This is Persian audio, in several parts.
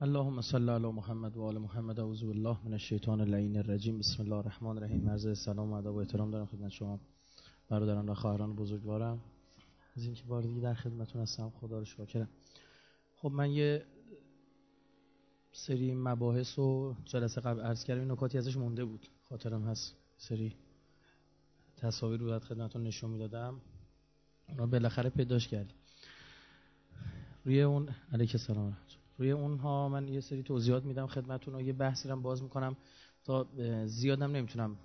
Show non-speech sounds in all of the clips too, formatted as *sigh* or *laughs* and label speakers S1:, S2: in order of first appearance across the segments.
S1: اللهم صل علی محمد و آل محمد. اعوذ بالله من الشیطان اللعین الرجیم. بسم الله الرحمن الرحیم. عرض سلام و ادب و احترام دارم خدمت شما. برادران و خواهران بزرگوارم. از اینکه بار دیگه در خدمتتون هستم خدا رو شاکرم خب من یه سری مباحث و جلسه قبل عرض کردم. نکاتی ازش مونده بود. خاطرم هست. سری تصاویر رو خدمتتون نشون می‌دادم. اونا بالاخره پیداش کردیم. روی اون علیک سلام روی اونها من یه سری توضیحات میدم خدمتتون و یه بحثی رو باز می‌کنم تا زیادم نمی‌تونم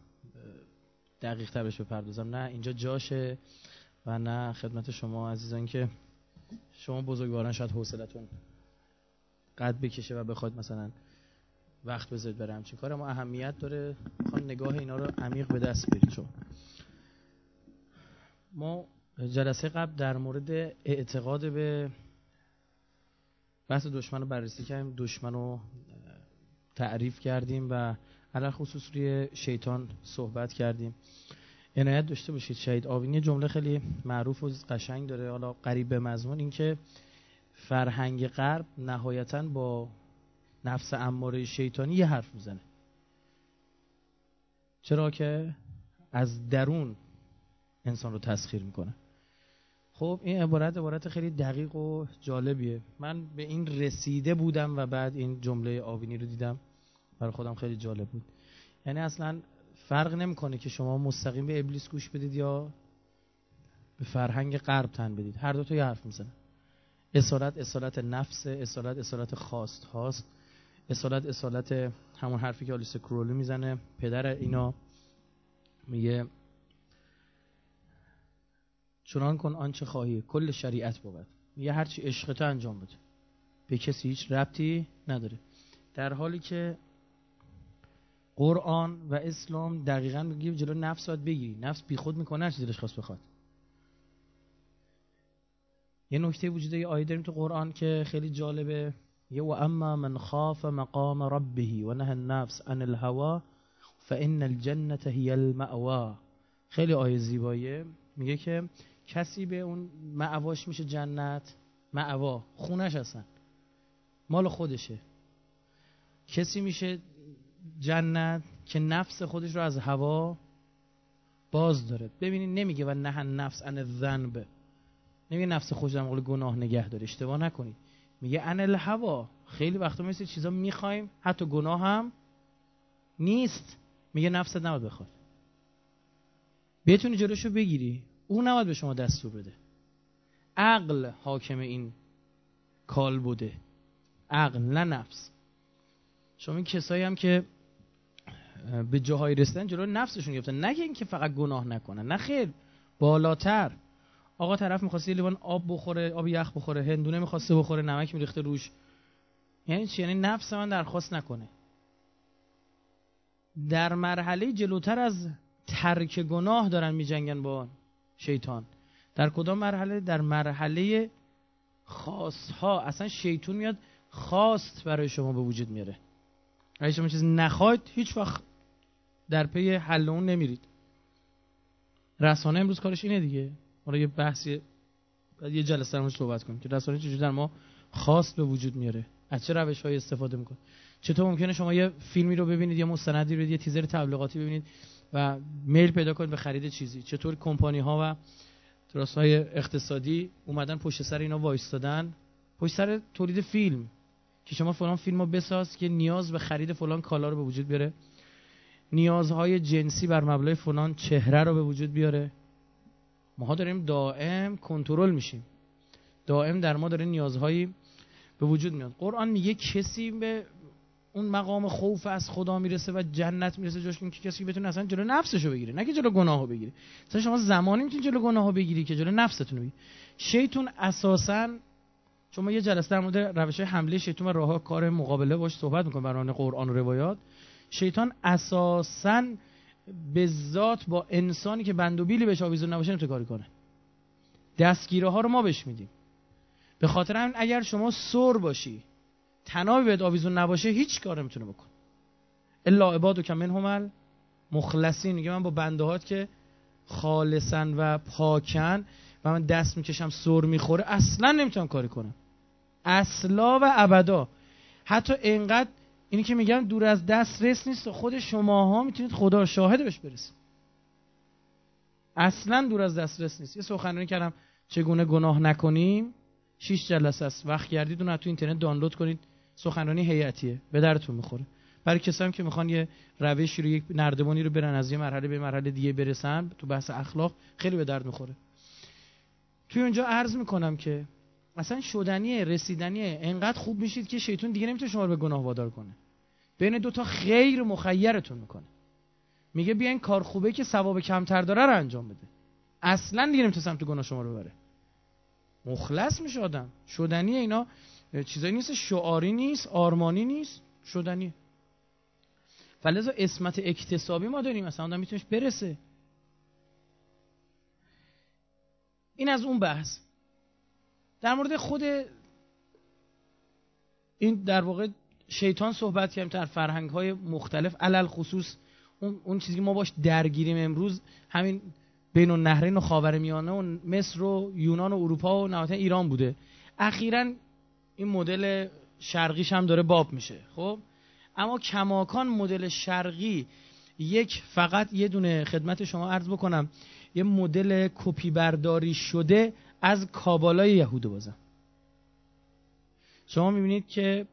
S1: دقیق تر بهش بپردازم. نه اینجا جاشه و نه خدمت شما عزیزان که شما بزرگواران شاید حوصلتون قد بکشه و بخواد مثلا وقت بذارید برای همچین کار. اما اهمیت داره. می‌خوام نگاه اینا رو عمیق به دست برید چون ما جلسه قبل در مورد اعتقاد به بحث دشمن رو بررسی کردیم دشمن رو تعریف کردیم و علال خصوص روی شیطان صحبت کردیم. عنایت داشته باشید شهید آوینی جمله خیلی معروف و قشنگ داره حالا قریب به مضمون اینکه فرهنگ غرب نهایتا با نفس اماره شیطانی یه حرف می‌زنه. چرا که از درون انسان رو تسخیر می‌کنه. خب این عبارت عبارت خیلی دقیق و جالبیه. من به این رسیده بودم و بعد این جمله آوینی رو دیدم. برای خودم خیلی جالب بود. یعنی اصلا فرق نمی‌کنه که شما مستقیم به ابلیس گوش بدید یا به فرهنگ غرب تن بدید. هر دو تا یه حرف می‌زنه اصالت اصالت نفس اصالت اصالت خواست هاست. اصالت اصالت همون حرفی که آلیس کرولی می‌زنه. پدر اینا میگه چنان کن آنچه خواهی. کل شریعت بود. میگه هرچی عشق تو انجام بده. به کسی هیچ ربطی نداره. در حالی که قرآن و اسلام دقیقا میگه جلو نفس باید بگیری. نفس بیخود می‌کنه هرچی دلش خواست بخواد. یه نکته وجوده یه آیه داریم تو قرآن که خیلی جالبه. یه و اما من خاف مقام ربه و نه النفس عن الهوا فان الجنه هی المأوا خیلی آیه زیبایه میگه که کسی به اون معواش میشه جنت؟ معوا خونش هستن. مال خودشه. کسی میشه جنت که نفس خودش رو از هوا باز داره. ببینید نمیگه و نه نفس ان الذنب. نمیگه نفس خودش در گناه نگه داره. اشتباه نکنید. میگه ان الهوا. خیلی وقتا مثل چیزا می‌خوایم. حتی گناه هم نیست. میگه نفست نباید بخواد. بتونی جلوشو بگیری. او نباید به شما دستور بده. عقل حاکم این کال بوده. عقل نه نفس. شما این کسایی هم که به جاهای رسیدن جلو نفسشون گرفتن. نگه اینکه فقط گناه نکنن. نه خیر بالاتر. آقا طرف می‌خواسته یه لیوان آب بخوره آب یخ بخوره هندونه می‌خواسته بخوره نمک میریخته روش. یعنی چی؟ یعنی نفس من درخواست نکنه. در مرحله جلوتر از ترک گناه دارن میجنگن با شیطان. در کدام مرحله؟ در مرحله خاص ها اصلا شیطان میاد خواست برای شما به وجود میاره. اگه شما چیز نخواید هیچ وقت در پی حل اون نمیرید. رسانه امروز کارش اینه دیگه. حالا یه بحثی یه جلسه رو صحبت کنیم که رسانه چجوری در ما خواست به وجود میاره. از چه روش های استفاده می‌کنه؟ چطور ممکنه شما یه فیلمی رو ببینید یا مستندی رو یه تیزر تبلیغاتی ببینید؟ و میل پیدا کنید به خرید چیزی. چطور کمپانی ها و تراس های اقتصادی اومدن پشت سر اینا وایستادن؟ پشت سر تولید فیلم. که شما فلان فیلم رو بساز که نیاز به خرید فلان کالا رو به وجود بیاره. نیازهای جنسی بر مبلغ فلان چهره رو به وجود بیاره. ما داریم دائم کنترل میشیم. دائم در ما داره نیازهایی به وجود میاد. قرآن میگه کسی به اون مقام خوف از خدا می‌رسه و جنت می‌رسه جاش که کسی بتونه اصلا جلو نفسشو بگیره. نه که جلو گناهو بگیره. مثلا شما زمانی می‌تونید جلو گناهو بگیری که جلو نفستون بگیری. شیطون اساسا شما یه جلسه در مورد روش حمله شیطان و راه کار مقابله باش صحبت می‌کنه برای قرآن و روایات. شیطان اساسا به ذات با انسانی که بند و بیلی بهش آویزون نباشه کاری کنه. دستگیره ها رو ما بهش میدیم. به خاطر همین اگر شما سر باشی تنابی بهت آویزون نباشه هیچ کار نمی‌تونه بکن الا عبادو که همل مخلصین میگه من با بنده که خالصن و پاکن و من دست می‌کشم سر می‌خوره اصلا نمی‌تونم کاری کنم. اصلا و ابدا. حتی انقدر اینی که میگم دور از دست رس نیست خود شماها می‌تونید خدا شاهد بهش برسید. اصلا دور از دسترس نیست. یه سخنرانی کردم چگونه گناه نکنیم؟ شیش جلسه است. وقت گردید اون تو اینترنت دانلود کنید. سخنرانی هیئتیه. به درتون می‌خوره. برای کسایی که می‌خوان یه روشی رو یک نردبانی رو برن از یه مرحله به مرحله دیگه برسن تو بحث اخلاق خیلی به درد می‌خوره. توی اونجا عرض می‌کنم که مثلا شدنیه رسیدنیه انقدر خوب میشید که شیطون دیگه نمی‌تونه شما رو به گناه وادار کنه. بین دوتا خیر مخیرتون می‌کنه. میگه بیاین کار خوبه که ثواب کمتر داره رو انجام بده. اصلا دیگه نمی‌تونه سمت گناه شما رو ببره. مخلص میشه آدم. شدنیه اینا چیزایی نیست. شعاری نیست آرمانی نیست شدنیه فلذا اسمت اکتسابی ما داریم. مثلا آدم میتونش برسه. این از اون بحث. در مورد خود این در واقع شیطان صحبت کردیم در فرهنگ های مختلف. علل خصوص اون, اون چیزی که ما باش درگیریم امروز همین بین النهرین و خاورمیانه و مصر و یونان و اروپا و نهایتا ایران بوده. اخیرا این مدل شرقیش هم داره باب میشه خب؟ اما کماکان مدل شرقی یک فقط یه دونه خدمت شما عرض بکنم یه مدل کپی برداری شده از کابالای یهود بازم. شما می‌بینید که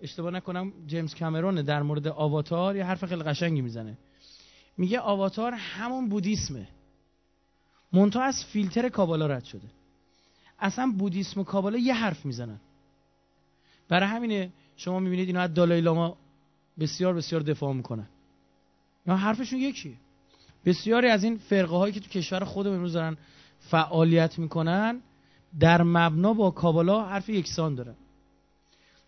S1: اشتباه نکنم جیمز کامرون در مورد آواتار یه حرف خیلی قشنگی می‌زنه. میگه آواتار همون بودیسمه. منتها از فیلتر کابالا رد شده. اصلا بودیسم و کابالا یه حرف می‌زنن. برای همینه شما می‌بینید اینا از دالای لاما بسیار بسیار دفاع می‌کنن. یا حرفشون یکیه. بسیاری از این فرقه هایی که تو کشور خودم امروز دارن فعالیت می‌کنن در مبنا با کابالا حرف یکسان دارن.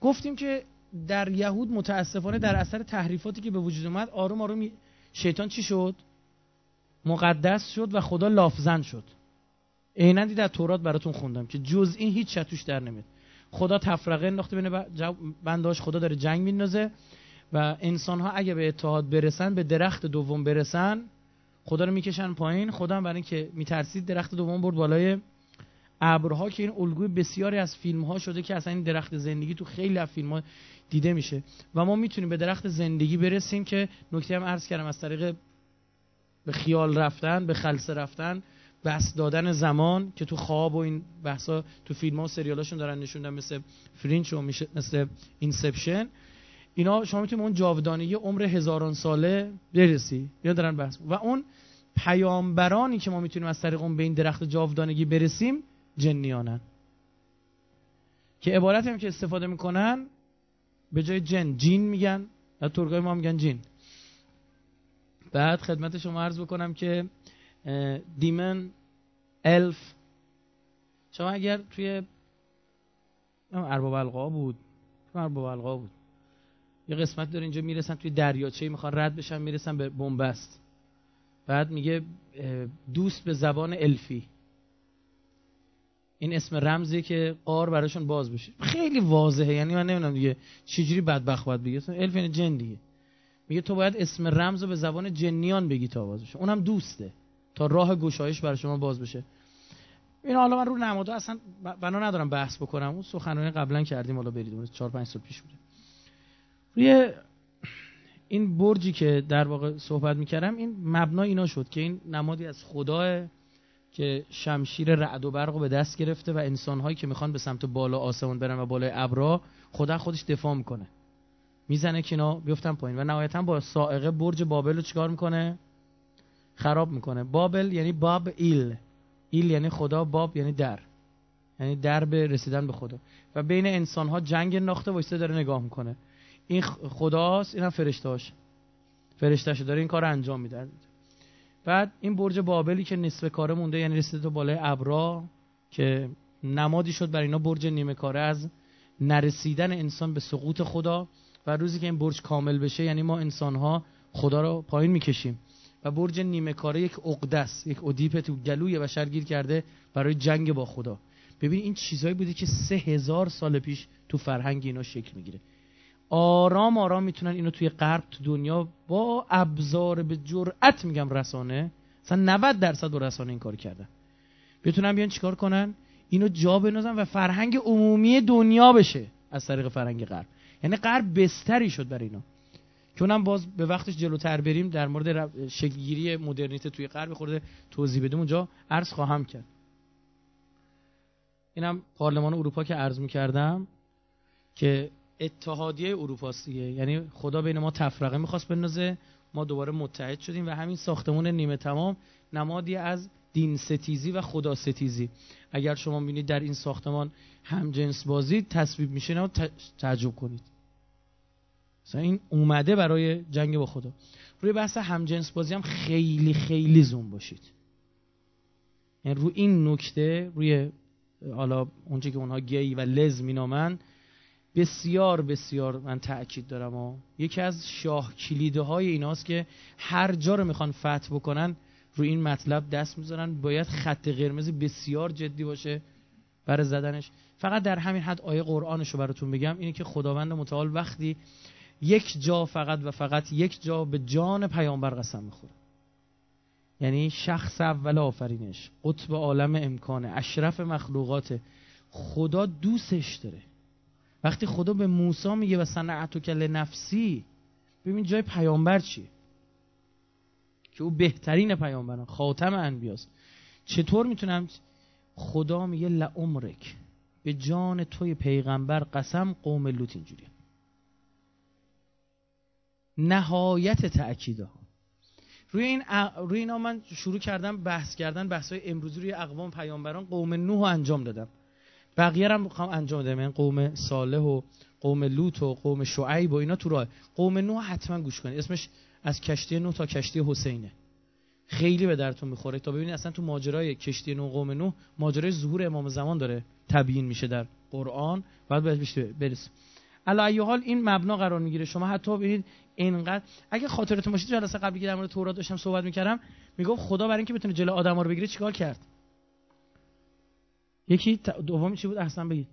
S1: گفتیم که در یهود متاسفانه در اثر تحریفاتی که به وجود اومد آروم آروم شیطان چی شد؟ مقدس شد و خدا لافزن شد. عینا در تورات براتون خوندم که جز این هیچ چتوش در نمید خدا تفرقه انداخته بین بنداش خدا داره جنگ میندازه. و انسان ها اگه به اتحاد برسن به درخت دوم برسن خدا رو می‌کشن پایین. خدا هم برای اینکه میترسید درخت دوم برد بالای ابرها که این الگوی بسیاری از فیلم ها شده که اصلا این درخت زندگی تو خیلی از فیلم ها دیده میشه. و ما می‌تونیم به درخت زندگی برسیم که نکته هم عرض کردم از طریق به خیال رفتن به خلسه رفتن بسط دادن زمان که تو خواب و این بحثا تو فیلم ها و سریالاشون دارن نشوندن مثل Fringe و مثل Inception. اینا شما می‌تونید اون جاودانگی عمر هزاران ساله برسی یا دارن بحث و اون پیامبرانی که ما می‌تونیم از طریق اون به این درخت جاودانگی برسیم جنیانن. که عبارت هم که استفاده می‌کنن به جای جن جین میگن. و ترکای ما میگن جین. بعد خدمت شما عرض بکنم که دیمن الف. شما اگر توی ارباب القا بود ارباب القا بود. یه قسمت داره اینجا می‌رسن توی دریاچه می‌خوان رد بشن می‌رسن به بنبست. بعد میگه دوست به زبان الفی. این اسم رمزی که قار براشون باز بشه. خیلی واضحه یعنی من نمی‌دونم دیگه چجوری بدبخت باید بگی. الف یعنی جن دیگه. میگه تو باید اسم رمز رو به زبان جنیان بگی تا باز بشه اونم دوسته. تا راه گشایش برای شما باز بشه. این حالا من رو نمادا اصلا بنا ندارم بحث بکنم. اون سخنرانی قبلا کردیم حالا برید 4 5 سال پیش بوده. روی این برجی که در واقع صحبت می‌کردم این مبنا اینا شد که این نمادی از خداه که شمشیر رعد و برق رو به دست گرفته و انسانهایی که می‌خوان به سمت بالا آسمان برن و بالای ابرا خدا خودش دفاع می‌کنه. می‌زنه که اینا بیفتن پایین. و نهایتا با سائقه برج بابل رو چیکار می‌کنه؟ خراب می‌کنه. بابل یعنی باب ایل. ایل یعنی خدا باب یعنی در. یعنی در به رسیدن به خدا. و بین انسان ها جنگ ناخته وایسته داره نگاه می‌کنه. این خداست اینم فرشتاش فرشتاش داره این کار انجام میده. بعد این برج بابلی که نصف کاره مونده یعنی رسیده تا بالای ابرا که نمادی شد بر اینا برج نیمه کاره از نرسیدن انسان به سقوط خدا. و روزی که این برج کامل بشه یعنی ما انسان ها خدا رو پایین می‌کشیم. و برج نیمه کاره یک عقدس یک ادیپ تو گلوی بشر گیر کرده برای جنگ با خدا. ببین این چیزایی بوده که سه هزار سال پیش تو فرهنگ اینا شکل می‌گیره. آرام آرام می‌تونن اینو توی غرب تو دنیا با ابزار به جرأت میگم رسانه مثلا 90 درصد با رسانه این کار کردن. بتونن بیان چیکار کنن؟ اینو جا بنازن و فرهنگ عمومی دنیا بشه از طریق فرهنگ غرب. یعنی غرب بستری شد برای اینا. که اونم باز به وقتش جلوتر بریم در مورد شکلگیری مدرنیته توی غرب خورده توضیح بدیم. اونجا عرض خواهم کرد. اینم پارلمان اروپا که عرض می‌کردم که اتحادیه اروپا دیگه یعنی خدا بین ما تفرقه می‌خواست بندازه. ما دوباره متحد شدیم و همین ساختمون نیمه تمام نمادی از دین ستیزی و خدا ستیزی. اگر شما بینید در این ساختمان هم جنس بازی تصویب میشه نه تعجب کنید. مثلا این اومده برای جنگ با خدا. روی بحث هم جنس بازی هم خیلی خیلی زوم باشید. یعنی روی این نکته روی حالا اونچه که اونها گی و لز مینامن بسیار بسیار من تاکید دارم و یکی از شاه کلیده های ایناست که هر جا رو می‌خوان فتح بکنن روی این مطلب دست می‌ذارن. باید خط قرمز بسیار جدی باشه برای زدنش. فقط در همین حد آیه قرآنش رو براتون بگم. اینه که خداوند متعال وقتی یک جا فقط و فقط یک جا به جان پیامبر قسم می‌خوره. یعنی شخص اول آفرینش قطب عالم امکانه اشرف مخلوقات. خدا دوستش داره. وقتی خدا به موسی میگه و صنعتو کل نفسی ببین جای پیامبر چیه؟ که او بهترین پیامبران خاتم انبیاست. چطور می‌تونم؟ خدا میگه لعمرک به جان توی پیغمبر قسم قوم لوط اینجوریه. نهایت تأکیده روی این روی اینا من شروع کردم بحث کردن بحث های امروزی روی اقوام پیامبران قوم نوح انجام دادم. بقیه هم می‌خوام انجام بدم این قوم صالح و قوم لوط و قوم شعیب و اینا تو راه. قوم نوح حتما گوش کنید. اسمش از کشتی نوح تا کشتی حسینه. خیلی به درتون می‌خوره. تا ببینید اصلا تو ماجرای کشتی نوح قوم نوح ماجرای ظهور امام زمان داره تبیین میشه در قرآن. بعد بهش برسیم علی حال این مبنا قرار می‌گیره. شما حتی ببینید اینقدر اگه خاطرتون باشه جلسه قبلی که در مورد تورات داشتم صحبت می‌کردم می‌گفت خدا برای اینکه بتونه جلو آدما رو بگیره چیکار کرد؟ یکی دومی چی بود؟ احسن بگید.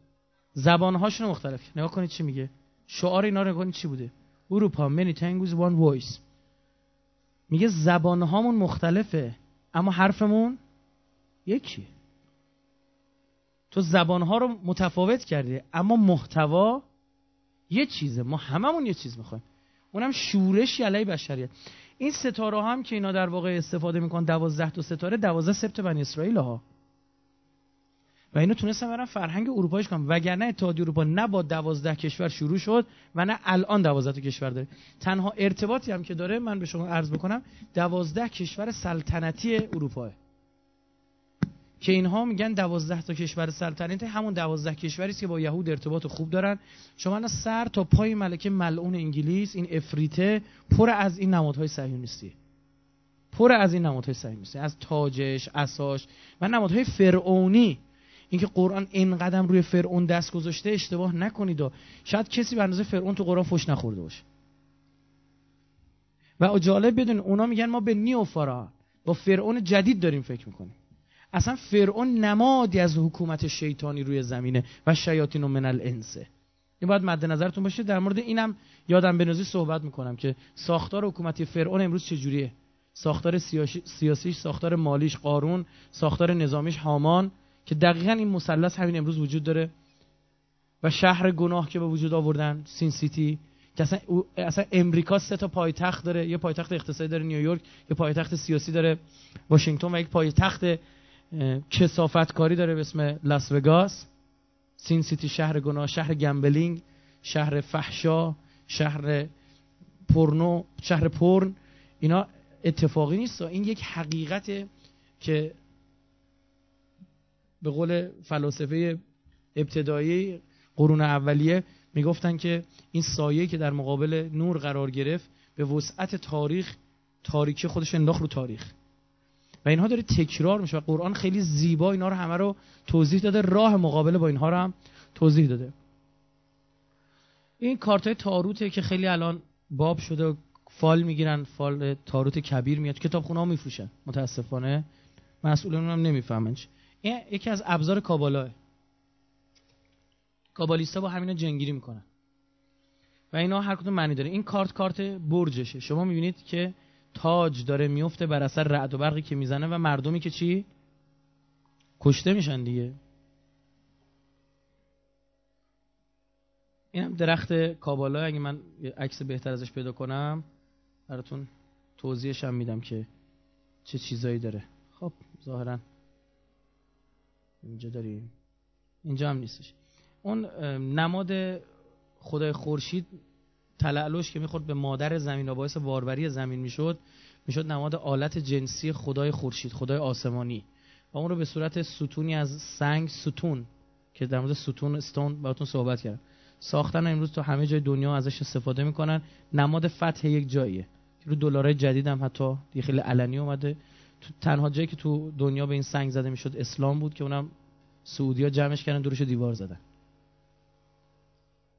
S1: زبانهاشون مختلف نگاه کنید چی میگه. شعار اینا رو نگاه چی بوده؟ اروپا many tongues one voice. میگه زبانهامون مختلفه اما حرفمون یکی. تو زبانها رو متفاوت کردی اما محتوا یه چیزه. ما هممون یه چیز می‌خوایم. اونم شورشی علیه بشریت این ستاره هم که اینا در واقع استفاده می‌کنن دوازده تا ستاره دوازده سبت بنی اسرائیل ها. و اینو تونستن برن فرهنگ اروپایش کنن. وگرنه اتحادیه اروپا نه با دوازده کشور شروع شد و نه الان دوازده کشور داره. تنها ارتباطی هم که داره من به شما عرض بکنم دوازده کشور سلطنتی اروپاه. که اینها میگن دوازده تا کشور سلطنتی همون دوازده کشوری است که با یهود ارتباط خوب دارن. شما سر تا پای ملکه ملعون انگلیس این افریته پر از این نمادهای صهیونیستی پر از این نمادهای صهیونیستی از تاجش اساش و نمادهای فرعونی. اینکه قرآن این قدم روی فرعون دست گذاشته اشتباه نکنید. و شاید کسی به اندازه فرعون تو قرآن فش نخورده باشه. و جالب بدون اونا میگن ما به نیوفارا با فرعون جدید داریم فکر می‌کنیم. اصلا فرعون نمادی از حکومت شیطانی روی زمینه و شیاطین و من الانسه این باید مد نظرتون باشه. در مورد اینم یادم به نوزی صحبت می‌کنم که ساختار حکومتی فرعون امروز چجوریه؟ ساختار سیاسیش ساختار مالیش قارون ساختار نظامیش هامان که دقیقا این مثلث همین امروز وجود داره. و شهر گناه که به وجود آوردن Sin City که اصلا, اصلا امریکا سه تا پایتخت داره. یه پایتخت اقتصادی داره نیویورک یه پایتخت سیاسی داره واشنگتن و یک پایتخت کثافتکاری داره به اسم لاس وگاس Sin City شهر گناه شهر gambling شهر فحشا شهر پورنو شهر پرن اینا اتفاقی نیست. این یک حقیقت که به قول فلاسفه ابتدایی قرون اولیه می‌گفتن که این سایه که در مقابل نور قرار گرفت به وسعت تاریخ تاریکی خودش انداخت رو تاریخ. و اینها داره تکرار میشه و قرآن خیلی زیبا اینا رو همه رو توضیح داده. راه مقابله با اینها رو هم توضیح داده. این کارت های تاروته که خیلی الان باب شده فال می‌گیرن فال تاروت کبیر میاد. کتاب خونه ها میفروشن متاسفانه. مسئولان هم نمی‌فهمن این یکی از ابزار کابالاه کابالیستا با همینا جنگیری می‌کنن. و اینا هر کدوم معنی داره. این کارت کارت برجشه. شما می‌بینید که تاج داره میفته بر اثر رعد و برقی که می‌زنه و مردمی که چی؟ کشته میشن دیگه. اینم درخت کابالا اگه من عکس بهتر ازش پیدا کنم براتون توضیحش هم میدم که چه چیزایی داره. خب ظاهرا اینجا داریم. اینجا هم نیستش. اون نماد خدای خورشید تلعلوش که می‌خورد به مادر زمین و باعث واروری زمین می‌شد می‌شد نماد آلت جنسی خدای خورشید خدای آسمانی. و اون رو به صورت ستونی از سنگ ستون که در مورد ستون استون باهاتون صحبت کردم. ساختن امروز تو همه جای دنیا ازش استفاده می‌کنن. نماد فتح یک جاییه. رو دلارای جدید هم حتی دیگه خیلی علنی اومده. تو تنها جایی که تو دنیا به این سنگ زده می‌شد اسلام بود که اونم سعودیا جمعش کردن دورش دیوار زدن.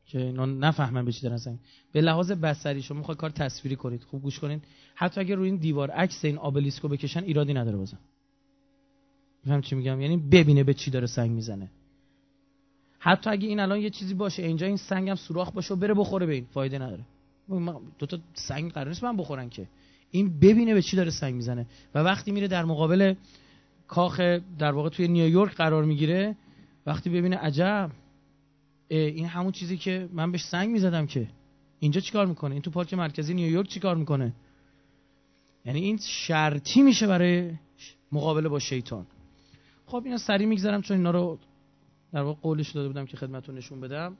S1: که اینا نفهمن به چی دارن سنگ. به لحاظ بصری شما می‌خواد کار تصویری کنید. خوب گوش کنید حتی اگه روی این دیوار عکس این آبلیسکو بکشن ایرادی نداره بازم. میفهم چی میگم؟ یعنی ببینه به چی داره سنگ می‌زنه. حتی اگه این الان یه چیزی باشه اینجا این سنگ هم سوراخ باشه و بره بخوره به این. فایده نداره. دو تا سنگ قرار نیست من بخورن که. این ببینه به چی داره سنگ می‌زنه. و وقتی میره در مقابل کاخ در واقع توی نیویورک قرار می‌گیره وقتی ببینه عجب این همون چیزی که من بهش سنگ می‌زدم که. اینجا چیکار می‌کنه؟ این تو پارک مرکزی نیویورک چیکار می‌کنه؟ یعنی این شرطی میشه برای مقابله با شیطان. خب اینا سری می‌گذارم چون اینا رو در واقع قولش داده بودم که خدمتتون نشون بدم.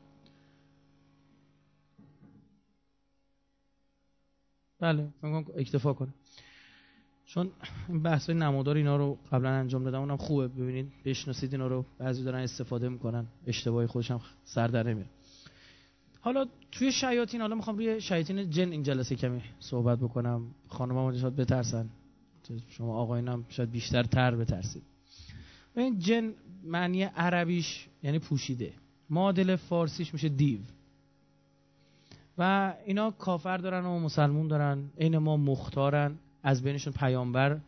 S1: بله من اکتفا کنم. چون این بحث های نمادار اینا رو قبلا انجام دادم اونم خوبه. ببینید بشناسید اینا رو. بعضی دارن استفاده می‌کنن. اشتباهی خودشم سر در حالا توی شیاطین حالا می‌خوام روی شیاطین جن این جلسه کمی صحبت بکنم. خانم شاید بترسن. شما آقایانم شاید بیشتر تر بترسید. این جن معنی عربیش یعنی پوشیده. معادل فارسیش میشه دیو. و اینا کافر دارن و مسلمون دارن. این ما مختارن. از بینشون پیامبر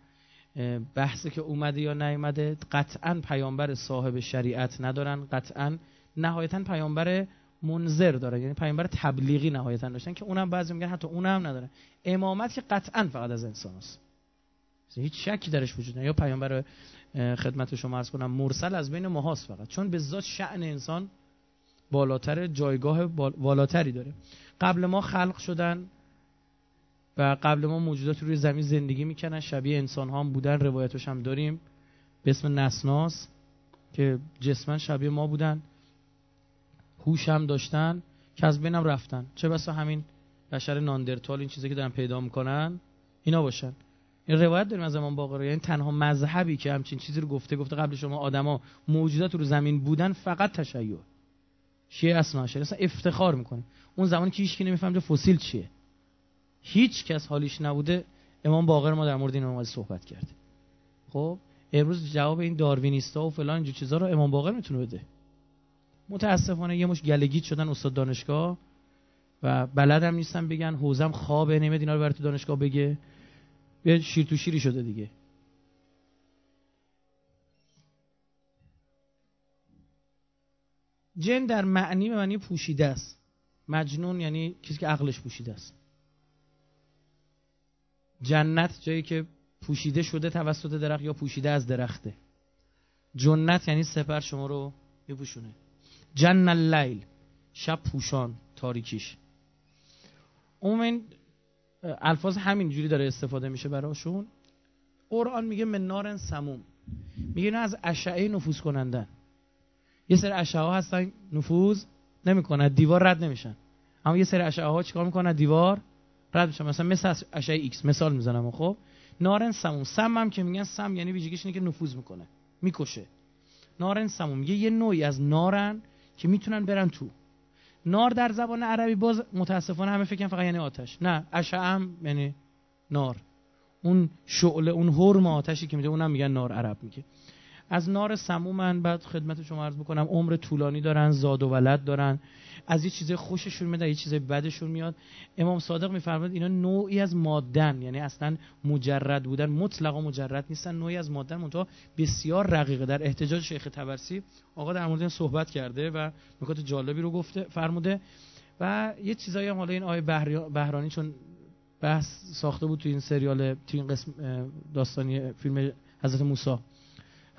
S1: بحثی که اومده یا نیومده قطعا پیامبر صاحب شریعت ندارن قطعا نهایتا پیامبر منظر داره. یعنی پیامبر تبلیغی نهایتا داشتن که اونم بعضی میگن حتی اونم نداره. امامت که قطعا فقط از انسان است. هیچ شکی درش وجود نداره یا پیامبر خدمت شما عرض کنم مرسل از بین ماهاست فقط. چون به ذات شأن انسان بالاتر جایگاه بالاتری داره. قبل ما خلق شدن و قبل ما موجودات روی زمین زندگی می‌کنن شبیه انسان ها هم بودن روایتش هم داریم. به اسم نسناس که جسما شبیه ما بودن. هوش هم داشتن. که از بینم رفتن. چه بسا همین بشر ناندرتال این چیزی که دارن پیدا می‌کنن اینا باشن. این روایت داریم از زمان باقر یعنی تنها مذهبی که همچین چیزی رو گفته گفته قبل شما آدما موجودات رو زمین بودن فقط تشیع. شیعه اصلا افتخار می‌کنه. اون زمانی که هیچ نمی‌فهمه فسیل چیه. هیچ کس حالیش نبوده. امام باقر ما در مورد این اومد صحبت کرد. خب امروز جواب این داروینیستا و فلان اینجور چیزا رو امام باقر می‌تونه بده. متاسفانه یه مش گلگیت شدن استاد دانشگاه و بلدم نیستن بگن حوزم خوابه نمیاد اینا رو برای تو دانشگاه بگه. به شیر تو شیری شده دیگه. جن در معنی به معنی پوشیده است. مجنون یعنی کسی که عقلش پوشیده است. جنت جایی که پوشیده شده توسط درخت یا پوشیده از درخته. جنت یعنی سپر شما رو بپوشونه جن اللیل شب پوشان تاریکیش. عموما الفاظ همینجوری داره استفاده میشه براشون. قرآن میگه من نارن سموم. میگه از اشعه نفوذ کنندن. یه سری اشعه ها هستن نفوذ نمی‌کنن دیوار رد نمیشن. اما یه سری اشعه ها چیکار می‌کنن؟ دیوار رد میشن مثلا مثل اشعه ایکس مثال می‌زنم خب. نار السموم. سم هم که میگن سم یعنی ویژگیش اینه که نفوذ می‌کنه. می‌کشه. نار السموم. یه یه نوعی از نارن که می‌تونن برن تو. نار در زبان عربی باز متاسفانه همه فکر فقط یعنی آتش. نه اشعه‌م یعنی نار. اون شعله اون حرم آتشی که میده اونم میگن نار عرب میگه. از نار سمومن. بعد خدمت شما عرض بکنم عمر طولانی دارن زاد و ولد دارن. از یه چیز خوششون میاد یه چیز بدشون میاد. امام صادق میفرماید اینا نوعی از مادن یعنی اصلا مجرد بودن مطلق و مجرد نیستن نوعی از مادن منتها بسیار رقیقه. در احتجاج شیخ تبرسی آقا در مورد این صحبت کرده و نکات جالبی رو گفته فرموده. و یه چیزایی هم حالا این آیه بهرانی چون بحث ساخته بود تو این سریال تو این قسم داستانی فیلم حضرت موسی.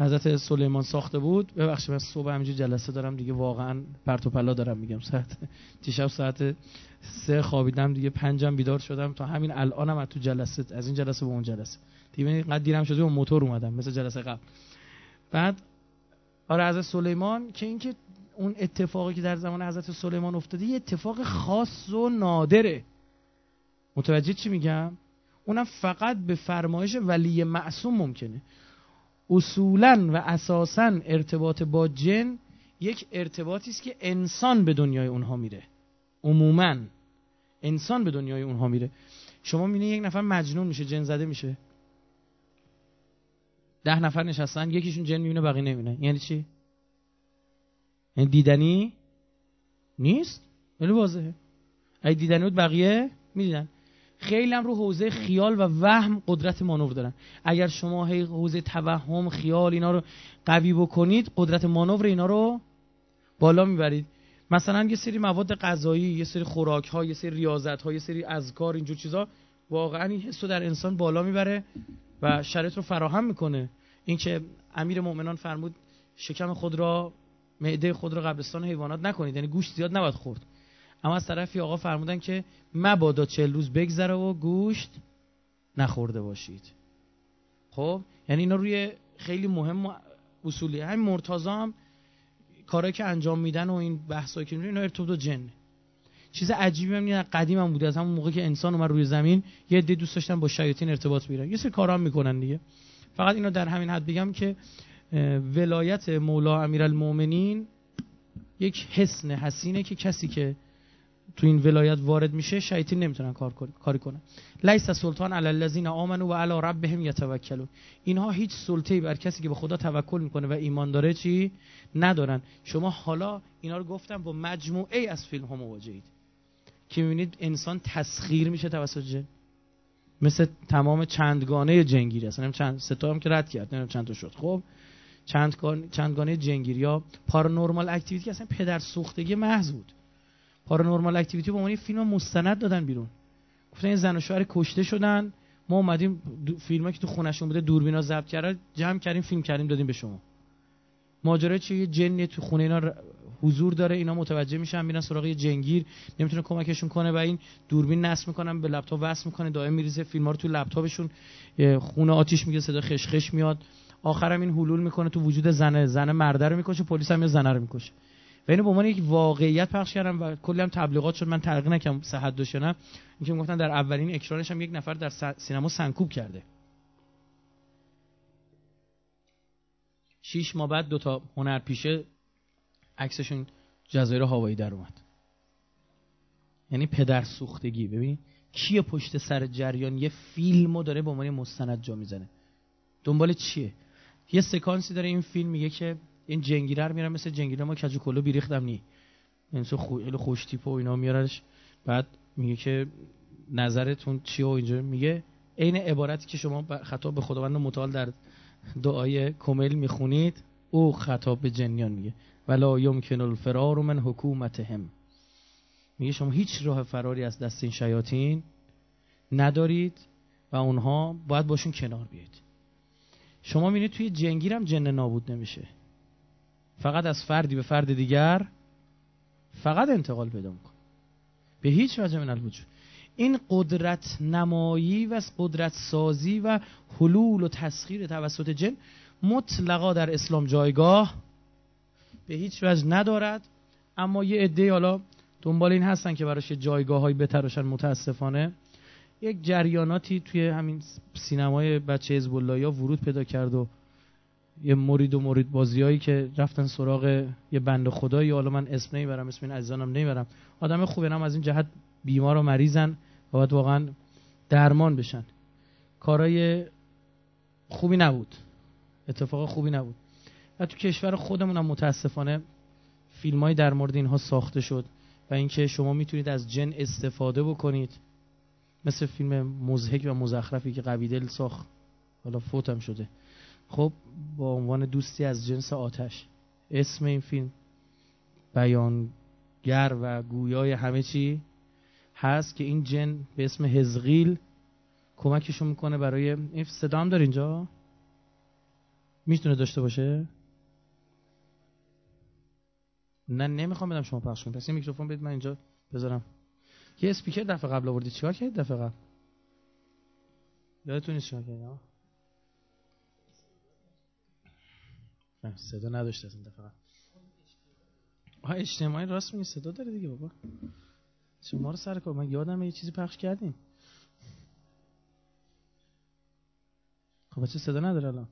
S1: حضرت سلیمان ساخته بود. ببخشید من صبح همینجور جلسه دارم دیگه واقعا پرت و پلا دارم میگم. ساعت دیشب ساعت سه خوابیدم دیگه پنجم بیدار شدم. تا همین الانم از تو جلسه از این جلسه به اون جلسه. دیگه اینقدر دیرم شده اون موتور اومدم مثل جلسه قبل. بعد آره حضرت سلیمان که اینکه اون اتفاقی که در زمان حضرت سلیمان افتاده یه اتفاق خاص و نادره. متوجه چی میگم؟ اونم فقط به فرمایش ولی معصوم ممکنه. اصولا و اساسا ارتباط با جن یک ارتباطی است که انسان به دنیای اونها میره. عموما. انسان به دنیای اونها میره. شما می‌بینید یک نفر مجنون میشه جن زده میشه. ده نفر نشستن یکیشون جن می‌بینه بقیه نمی‌بینه یعنی چی؟ یعنی دیدنی نیست؟ خیلی واضحه. اگه دیدنی بود بقیه می‌دیدن. خیلی هم رو حوزه خیال و وهم قدرت مانور دارن. اگر شما هی حوزه توهم خیال اینا رو قوی بکنید قدرت مانور اینا رو بالا می‌برید. مثلا یه سری مواد غذایی یه سری خوراک ها یه سری ریاضت ها یه سری اذکار اینجور چیزا واقعا این حسو در انسان بالا می‌بره و شرط رو فراهم می‌کنه. اینکه امیر مؤمنان فرمود شکم خود را معده خود را قبرستان حیوانات نکنید. یعنی گوشت زیاد نباید خورد. اما از طرفی آقا فرمودن که مبادا چل روز بگذره و گوشت نخورده باشید. خب یعنی اینا روی خیلی مهم و اصولی. همین مرتضا هم کارهایی که انجام میدن و این بحثایی که اینا ارتباط با جن. چیز عجیبی هم قدیم هم بوده. از همون موقع که انسان اومد روی زمین یه عده دوست داشتن با شیاطین ارتباط بگیرن یه سری کارا هم می‌کنن دیگه. فقط اینو در همین حد بگم که ولایت مولا امیرالمومنین یک حسن حسینه که کسی که تو این ولایت وارد میشه شیاطین نمی‌تونن کار کاری کنن لیس سلطان علی الذین آمنوا و علی ربهم یتوکلون. اینها هیچ سلطه‌ای بر کسی که به خدا توکل می‌کنه و ایمان داره چی؟ ندارن. شما حالا اینا رو گفتم با مجموعه از فیلم ها مواجهید. که می‌بینید انسان تسخیر میشه توسط جن. مثل تمام چندگانه جنگیری اصلا چند ستا هم که رد کرد نمی‌دونم چند تا شد. خب چند چندگانه جنگیری. یا پارانورمال اکتیویتی اصلا پدر سوختگی محض بود. پارانورمال اکتیویتی به عنوان فیلم مستند دادن بیرون. گفتن این زن و شوهر کشته شدن. ما اومدیم فیلمی که تو خونشون بوده دوربینا ضبط کرده جمع کردیم فیلم کردیم دادیم به شما. ماجرا چیه؟ یه جنی تو خونه اینا حضور داره اینا متوجه میشن میرن سراغ یه جنگیر نمی‌تونه کمکشون کنه و این دوربین نصب می‌کنن به لپتاپ وصل می‌کنه دائم میریزه فیلم ها رو تو لپتاپشون. خونه آتیش میگه صدا خشخش میاد. آخرم این حلول می‌کنه تو وجود زنه زن مرده رو می‌کشه پلیس هم یه زنه رو می‌کشه. اینو به عنوان یک واقعیت پخش کردم و کلی هم تبلیغات شد. من تحقیق نکردم صحت داشت نه اینکه گفتن در اولین اکرانش هم یک نفر در سینما سنکوب کرده. شیش ماه بعد دو تا هنرپیشه عکسشون جزایر هوایی در اومد. یعنی پدر سوختگی. ببین کیه پشت سر جریان؟ یه فیلمو داره به عنوان مستند جا می‌زنه. دنبال چیه؟ یه سکانسی داره این فیلم میگه که این جنگیره رو میرن مثل جنگیره ما کجو کلو بیریختم نی. این سو خیلی خوش تیپ و اینا میارنش. بعد میگه که نظرتون چیه و اینجا؟ میگه عین عبارتی که شما خطاب به خداوند متعال در دعای کمل می‌خونید او خطاب به جنیان میگه. ولا یمکن الفرار من حکومتهم. میگه شما هیچ راه فراری از دست این شیاطین ندارید و اونها باید باشون کنار بیاید. شما می‌بینید توی جنگیر هم جن نابود نمیشه. فقط از فردی به فرد دیگر فقط انتقال پیدا می‌کنه. به هیچ وجه من الوجود. این قدرت نمایی و قدرت سازی و حلول و تسخیر توسط جن مطلقا در اسلام جایگاه به هیچ وجه ندارد. اما یه عده حالا دنبال این هستن که براش جایگاه های بتراشن متاسفانه. یک جریاناتی توی همین سینمای بچه حزب ورود پیدا کرد و یه مرید و مرید بازیایی که رفتن سراغ یه بند خدایی. حالا من اسم نمی‌برم اسم این عزیزانم نمی‌برم. آدم خوبه هم از این جهت بیمار و مریضن و باید واقعا درمان بشن. کارای خوبی نبود. اتفاق خوبی نبود. و تو کشور خودمون هم متاسفانه فیلمایی در مورد اینها ساخته شد و اینکه شما می‌تونید از جن استفاده بکنید. مثل فیلم مزهک و مزخرفی که قویدل ساخت. حالا فوتم شده. خب با عنوان دوستی از جنس آتش. اسم این فیلم بیانگر و گویای همه چی هست که این جن به اسم هزغیل کمکشون می‌کنه برای این صدا هم داره اینجا؟ می‌تونه داشته باشه؟ نه نمی‌خوام بدم شما پخش کنید. پس این میکروفون بدید من اینجا بذارم. یه اسپیکر دفعه قبل آوردی. چیکار کردید دفعه قبل؟ یادتون نیست چیکار کردید صدا نداشته از این دفعه ها اجتماعی راست میگه صدا داره دیگه بابا. شما رو سر کار من یادم یه چیزی پخش کردیم. خب چه صدا نداره الان.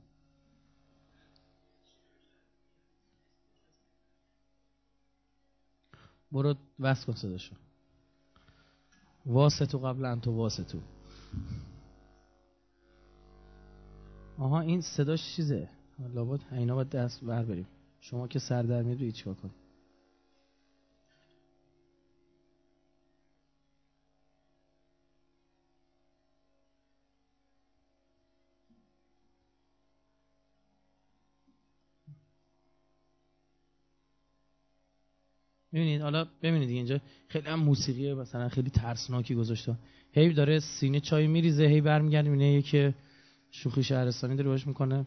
S1: برو وست کن صداشو. واسطو قبل انتو واسطو. آها این صداش چیزه؟ لابد اینا باید دست بر بریم. شما که سر در میدوی چیکار کنید ببینید حالا ببینید اینجا خیلی هم موسیقی مثلا خیلی ترسناکی گذاشته. هی داره سینه چای میریزه هی برمیگرده می‌بینه که شوخی شهرستانی داره باش می‌کنه.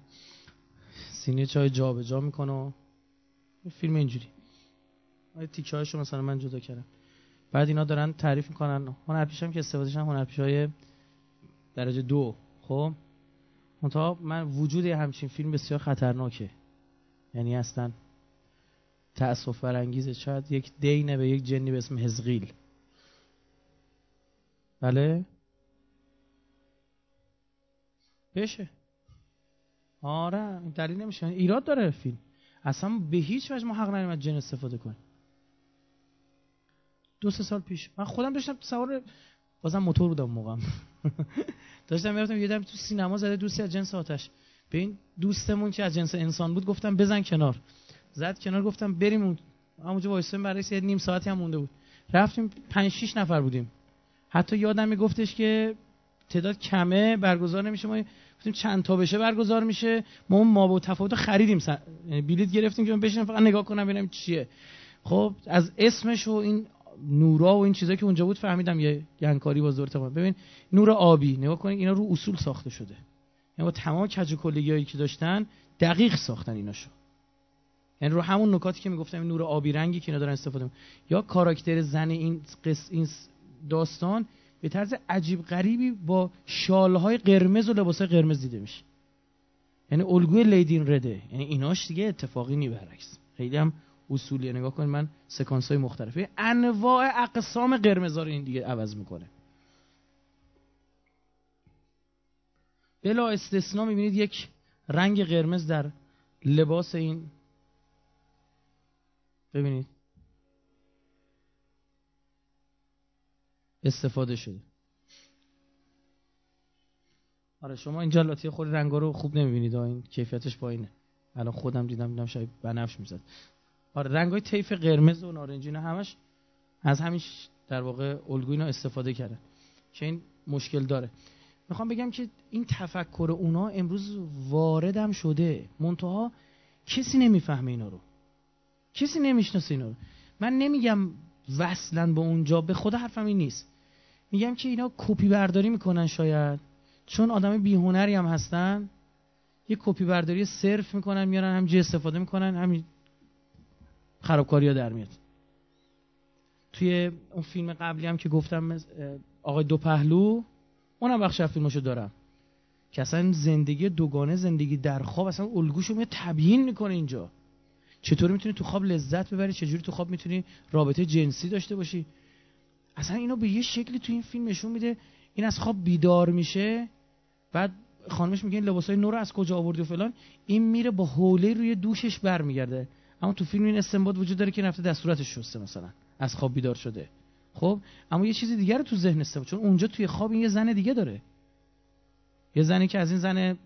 S1: سینه چای جابجا جا می‌کنه فیلم اینجوری. تیکه هاشو مثلا من جدا کردم. بعد اینا دارن تعریف می‌کنن. هنرپیش هم که استفادهشن هنرپیش های درجه دو. خب؟ منتها من وجود همچین فیلم بسیار خطرناکه. یعنی اصلا تأصف برانگیزه شاید یک دینه به یک جنی به اسم هزغیل بله؟ بشه. آره دلیل نمیشه. ایراد داره فیلم. اصلا به هیچ وجه ما حق نداریم از جن استفاده کنیم. دو سه سال پیش. من خودم داشتم سوار بازم موتور بودم موقعم *laughs* داشتم می‌رفتم یه تو سینما زده دوستی از جنس آتش. به این دوستمون که از جنس انسان بود گفتم بزن کنار. زد کنار گفتم بریم اون همونجا وایسیم برای یه نیم ساعتی هم مونده بود. رفتیم 5 6 نفر بودیم. حتی یادم میگفتش که تعداد کمه برگزار نمیشه. ما گفتیم چند تا بشه برگزار میشه. ما اون ما با تفاوت خریدیم. سن... یعنی بلیت گرفتیم که من بشینم فقط نگاه کنم ببینم چیه. خب از اسمش و این نورا و این چیزایی که اونجا بود فهمیدم یه گنکاری با زور ببین نور آبی نگاه کنید اینا رو اصول ساخته شده. یعنی با تمام کج که داشتن دقیق ساختن ایناشو. یعنی رو همون نکاتی که می‌گفتم نور آبی رنگی که اینا دارن استفاده می‌کنن یا کاراکتر زن این قص این داستان به طرز عجیب غریبی با شالهای قرمز و لباسهای قرمز دیده میشه. یعنی الگوی لیدین رده یعنی ایناش دیگه اتفاقی نی برعکس. خیلی هم اصولی نگاه کنید من سکانس های مختلفه. انواع اقسام قرمزا رو این دیگه عوض می‌کنه. بلا استثنا می‌بینید یک رنگ قرمز در لباس این. ببینید. استفاده شده. آره شما این جلاتی خود رنگا رو خوب نمی‌بینید. این کیفیتش پایینه الان خودم دیدم دیدم شاید بنفش می‌زد. آره رنگای طیف قرمز و نارنجی همش از همیش در واقع الگوی استفاده کردن. که این مشکل داره. می‌خوام بگم که این تفکر اونا امروز واردم شده. منتها کسی نمی‌فهمه اینا رو. کسی نمی‌شناسه اینا رو. من نمیگم وصلا به اونجا. به خدا حرفم این نیست. میگم که اینا کپی برداری می‌کنن شاید. چون آدم بیهنری هم هستن. یه کپی برداری صرف می‌کنن میارن همینجوری استفاده می‌کنن همین خرابکاری ها در میاد. توی اون فیلم قبلی هم که گفتم آقای دو پهلو اونم بخش از فیلمشو دارم. که اصلا زندگی دوگانه زندگی در خواب اصلا الگوشو میاد تبیین می‌کنه اینجا. چطوری می‌تونی تو خواب لذت ببری؟ چجوری تو خواب می‌تونی رابطه جنسی داشته باشی؟ اصلا اینو به یه شکلی تو این فیلم نشون میده. این از خواب بیدار میشه. بعد خانمش میگه این لباسای نور از کجا آوردی و فلان. این میره با حوله روی دوشش برمیگرده. اما تو فیلم این استنباط وجود داره که نفته دستورتش شسته مثلا. از خواب بیدار شده. خب؟ اما یه چیزی دیگه رو تو ذهن استنباط. چون اونجا توی خواب این یه زن دیگه داره. یه زنی که از این زن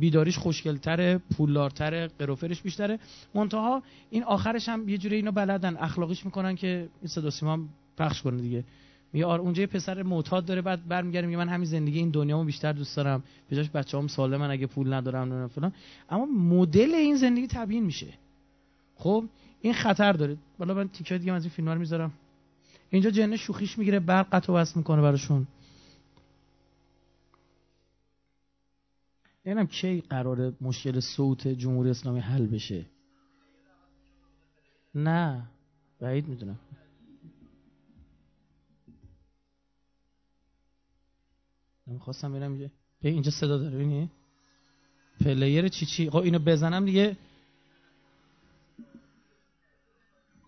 S1: بیداریش خوشگلتره پولدارتره قروفرش بیشتره. منتها این آخرش هم یه جوری اینو بلدن اخلاقیش می‌کنن که این صدا سیما پخش کنه دیگه. میگه آر اونجا یه پسر معتاد داره بعد برمیگره میگه من همین زندگی این دنیامو بیشتر دوست دارم. به جاش بچه‌ام سالمن اگه پول ندارم نه فلان. اما مدل این زندگی تبیین میشه. خب این خطر داره. حالا من تیکه دیگه از این فیلم رو می‌ذارم. اینجا جن شوخیش می‌گیره برق قطع وصل می‌کنه براشون. اینم کی قرار مشکل صوت جمهوری اسلامی حل بشه. نه بعید می‌دونم. می‌خواستم برم اینجا. اینجا صدا داره بینی پلیر چی چی؟ خب اینو بزنم دیگه.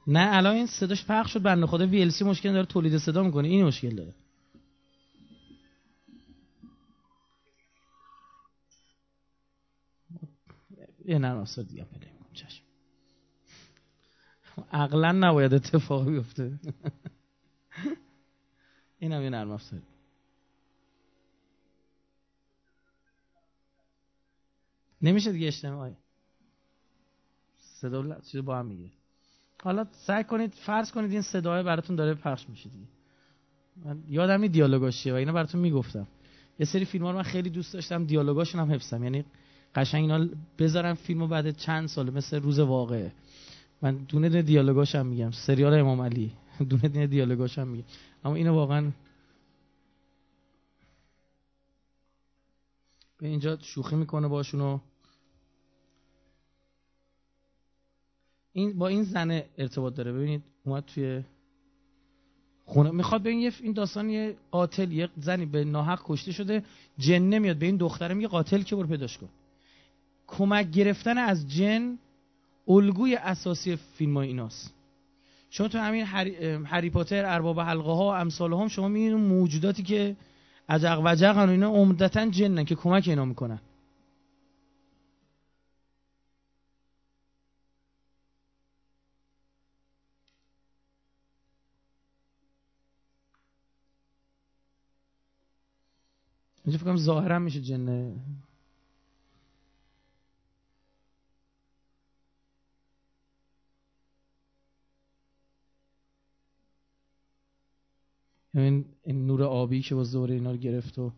S1: نه الان این صداش پخش شد بنده خدا وی مشکل داره تولید صدا می‌کنه. این مشکل داره. یه نرم افزار دیگه پیدا می‌کنم. چشم. عقلا نباید اتفاقی بیفته. *laughs* اینم یه نرم افزار نمیشه دیگه اجتماعی. صدا چیز با هم میگه حالا سعی کنید فرض کنید این صدای براتون داره پخش میشه دیگه. من یادم این دیالوگاش و اینا براتون می‌گفتم. یه سری فیلم ها رو من خیلی دوست داشتم دیالوگاشون هم حفظم. یعنی قشنگ اینا بذارم فیلمو بعد چند سال مثل روز واقعه. من دونه دونه دیالوگاش هم میگم. سریال امام علی. *laughs* دونه دونه دیالوگاش میگم. اما اینو واقعا به اینجا شوخی می‌کنه باشونو. این با این زنه ارتباط داره. ببینید اومد توی خونه. می‌خواد ببین این داستان یه قاتل یه زنی به ناحق کشته شده جن میاد به این دختره میگه قاتل که برو پیداش کن. کمک گرفتن از جن الگوی اساسی فیلم های ایناست. چون تو همین هری, پاتر ارباب حلقه ها و امثال هم شما می‌بینید موجوداتی که عجق وجق و اینا عمدتا جنن که کمک اینا می‌کنن. اینجا فکرم ظاهرا میشه جنه. این, نور آبی که باز دوره اینا رو گرفت و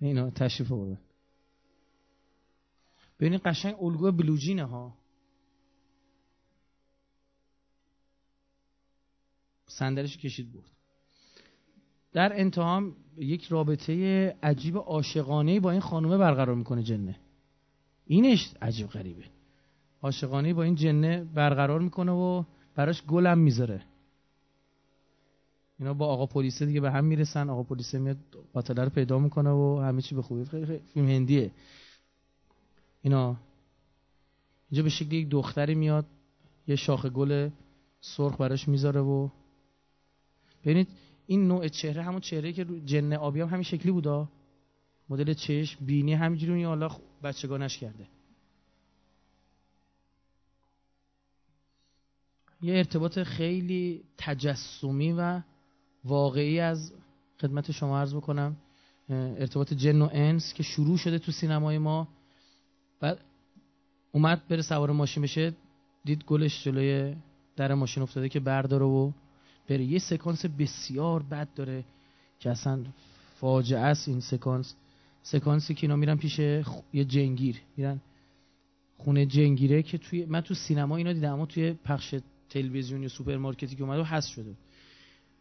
S1: اینا تشریف آورده ببینید قشنگ الگو بلوجینه ها. صندلش کشید برد. در انتها یک رابطه عجیب عاشقانه با این خانومه برقرار می‌کنه جنه. اینش عجیب غریبه. عاشقانه با این جنه برقرار می‌کنه و براش گلم می‌ذاره. اینا با آقا پلیس دیگه به هم می‌رسن. آقا پلیس میاد قاتله رو پیدا می‌کنه و همه چی به خوبی. خیلی فیلم هندیه. اینا. اینجا به شکل یک دختری میاد. یه شاخ گل سرخ براش می‌ذاره و ببینید این نوع چهره همون چهره که جن آبی هم همین شکلی بودا. مدل چشم بینی همینجوری. حالا بچگانش کرده. یه ارتباط خیلی تجسمی و واقعی از خدمت شما عرض بکنم. ارتباط جن و انس که شروع شده تو سینمای ما. بعد اومد بره سوار ماشین بشه دید گلش جلوی در ماشین افتاده که برداره و بره. یه سکانس بسیار بد داره که اصلا فاجعه است این سکانس. سکانسی که اینا میرن پیش یه جنگیر. میرن خونه جنگیره که توی من تو سینما اینا دیدم اما توی پخش تلویزیونی سوپرمارکتی که اومده و حذف شده.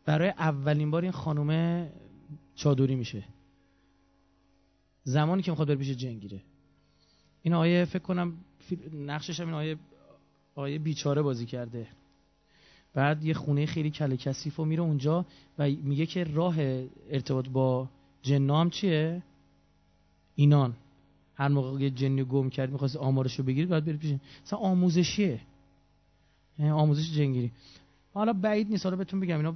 S1: برای اولین بار این خانومه چادری میشه. زمانی که می‌خواد بره پیش جنگیره. این آیه فکر کنم نقشش هم این آیه آیه بیچاره بازی کرده. بعد یه خونه خیلی کل کثیف و میره اونجا و میگه که راه ارتباط با جنام چیه؟ اینان. هر موقع یه جنی گم کرد می‌خواست آمارش رو بگیرید باید بری پیش مثلا آموزشیه. آموزش جنگیری. حالا بعید نیست حالا بهتون بگم اینا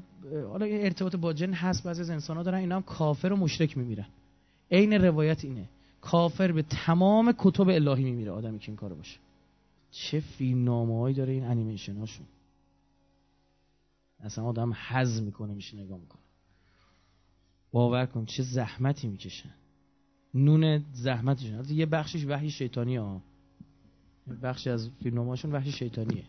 S1: حالا ارتباط با جن هست بعضی از انسان ها دارن اینا هم کافر و مشرک میمیرن. عین روایت اینه کافر به تمام کتب الهی میمیره آدمی که این کارو باشه. چه فیلم هایی داره این انیمیشن هاشون اصلا آدم حز می‌کنه میشه نگاه می‌کنه. باور کن چه زحمتی می‌کشن. نون زحمتشون. یه بخشش وحی شیطانی ها. بخشی از فیلماشون وحی شیطانیه.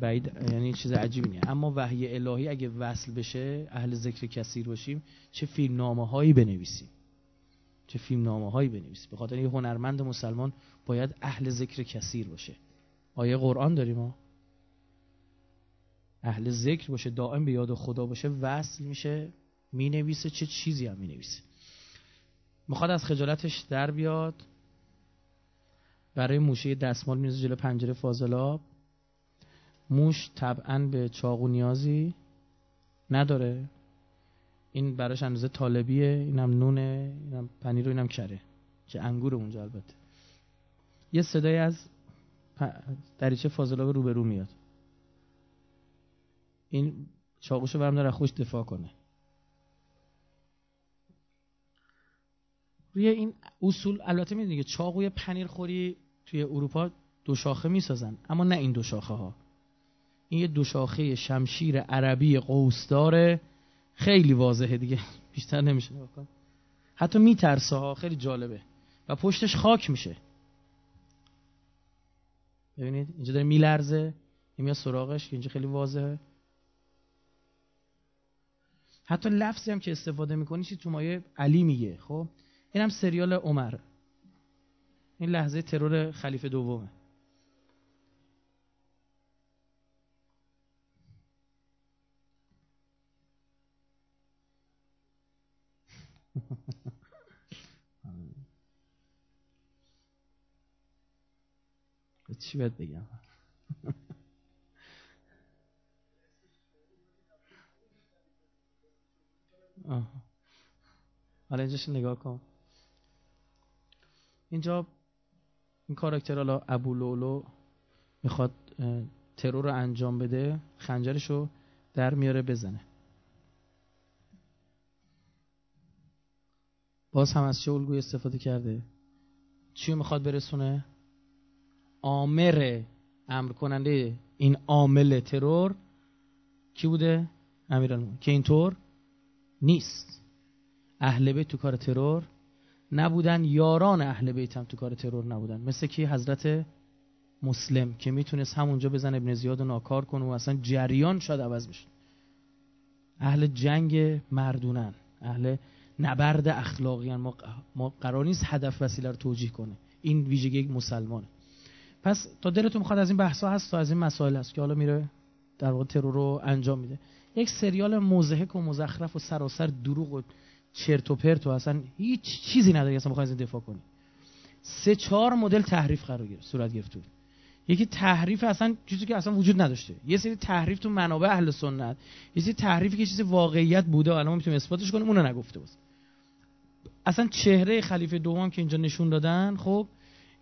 S1: بعید یعنی چیز عجیبی نیه اما وحی الهی اگه وصل بشه اهل ذکر کثیر باشیم چه فیلم نامه هایی بنویسیم. چه فیلم نامه هایی بنویسیم. به خاطر هنرمند مسلمان باید اهل ذکر کثیر باشه. آیه قرآن داریم ما. اهل ذکر باشه دائم به یاد خدا باشه وصل میشه می نویسه چه چیزی هم می نویسه می‌خواد از خجالتش در بیاد. برای موشه دستمال میرزه جلو پنجره فاضلاب. موش طبعا به چاقو نیازی نداره. این براش اندازه طالبیه اینم نونه اینم پنیر و اینم کره که انگور اونجا البته. یه صدای از دریچه فاضلاب رو به رو میاد. این چاقوشو برم داره خوش دفاع کنه. روی این اصول البته می‌دونی که چاقوی پنیر خوری توی اروپا دو شاخه می‌سازن اما نه این دو شاخه ها این یه دو شاخه شمشیر عربی قوسداره خیلی واضحه دیگه. *laughs* بیشتر نمیشه بکن حتی میترسه خیلی جالبه. و پشتش خاک میشه. ببینید اینجا داره میلرزه. این میاد سراغش که اینجا خیلی واضحه. حتی لفظی هم که استفاده می‌کنی چی تو مایه علی میگه. خب این هم سریال عمر. این لحظه ترور خلیفه دومه. چی باید بگم حالا اینجاش نگاه کن اینجا این کاراکتر حالا ابو لولو می‌خواد ترور رو انجام بده خنجرش رو در میاره بزنه باز هم از چه الگوی استفاده کرده چی می‌خواد برسونه آمر امر کننده این عامل ترور کی بوده؟ امیرالمومنین که اینطور نیست. اهل بیت تو کار ترور نبودن. یاران اهل بیت هم تو کار ترور نبودن. مثل کی؟ حضرت مسلم که می‌تونست همونجا بزن ابن زیاد و ناکار کنه و اصلا جریان شاید عوض بشه. اهل جنگ مردونن. اهل نبرد اخلاقی ما, ما قرار نیست هدف وسیله رو توجیه کنه. این ویژگی مسلمانه. پس تا دلتون می‌خواد از این بحثا هست تا از این مسائل هست که حالا میره در واقع ترور رو انجام میده. یک سریال موزهک و مزخرف و سراسر دروغ و چرت و پرت و اصلا هیچ چیزی نداری اصلا بخوای دفاع کنی. سه چهار مدل تحریف قرار گرفت صورت گرفت یکی تحریف اصلا چیزی که اصلا وجود نداشته. یه سری تحریف تو منابع اهل سنت. یه سری تحریفی که چیزی واقعیت بوده الان می‌تونیم اثباتش کنیم اونو نگفته بود اصلا چهره خلیفه دوم که اینجا نشون دادن خب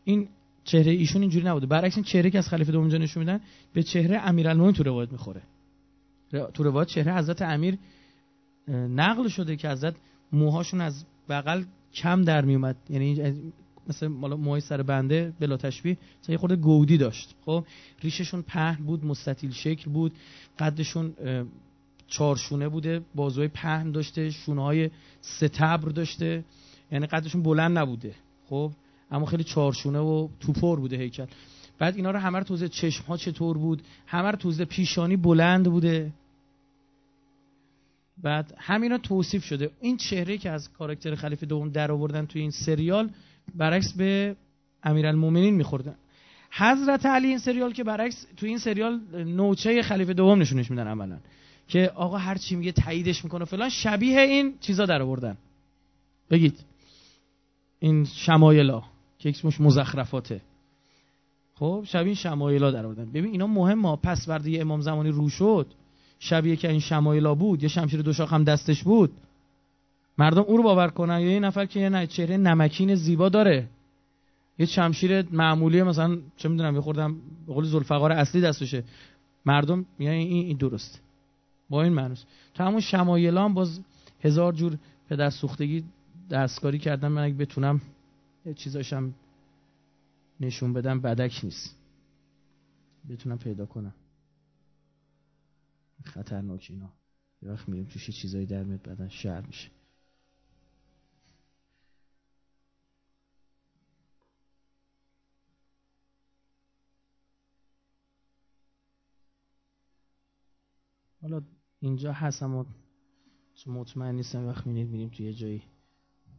S1: این چهره ایشون اینجوری نبوده. برعکس این چهره که از خلیفه دوم نشون میدن به چهره امیرالمومنین تو روایت می‌خوره. تو روایت چهره حضرت امیر نقل شده که حضرت موهاشون از بغل کم در میومد یعنی مثل مالا موهای سر بنده بلا تشبیه یه خورده گودی داشت. خب ریششون پهن بود مستطیل شکل بود. قدشون چارشونه بوده بازوی پهن داشته شونه های ستبر داشته. یعنی قدشون بلند نبوده. خب اما خیلی چارشونه و توپر بوده هیکل. بعد اینا رو همه رو توزه چشم ها چطور بود؟ همه رو توزه پیشانی بلند بوده. بعد همینا توصیف شده. این چهره که از کاراکتر خلیفه دوم در آوردن توی این سریال برعکس به امیرالمومنین میخوردن حضرت علی این سریال که برعکس توی این سریال نوچه خلیفه دوم نشونش میدن عملا. که آقا هر چی میگه تاییدش می‌کنه فلان شبیه این چیزا در آوردن. بگید. این شمایلا که اسمش مزخرفاته. خب شبیه شمایلا در آوردن. ببین اینا مهمه پس وردی امام زمانی رو شد شبیه که این شمایلا بود یه شمشیر دو هم دستش بود. مردم او رو باور کنن. یا یه نفر که یه چهره نمکین زیبا داره. یه شمشیر معمولی مثلا چه می‌دونم یه خوردم به قول ذوالفقار اصلی دستشه. مردم میگن این این درست با این معنوس تو همون شمایلان باز هزار جور پدر سوختگی دستکاری کردن. من اگه بتونم یه چیزاشم نشون بدم بدک نیست. بتونم پیدا کنم. خطرناک اینا. یه وقت میریم توش چیزایی در میاد بعدا شهر میشه. حالا اینجا هستم و مطمئن نیستم وقت میریم میریم توی یه جایی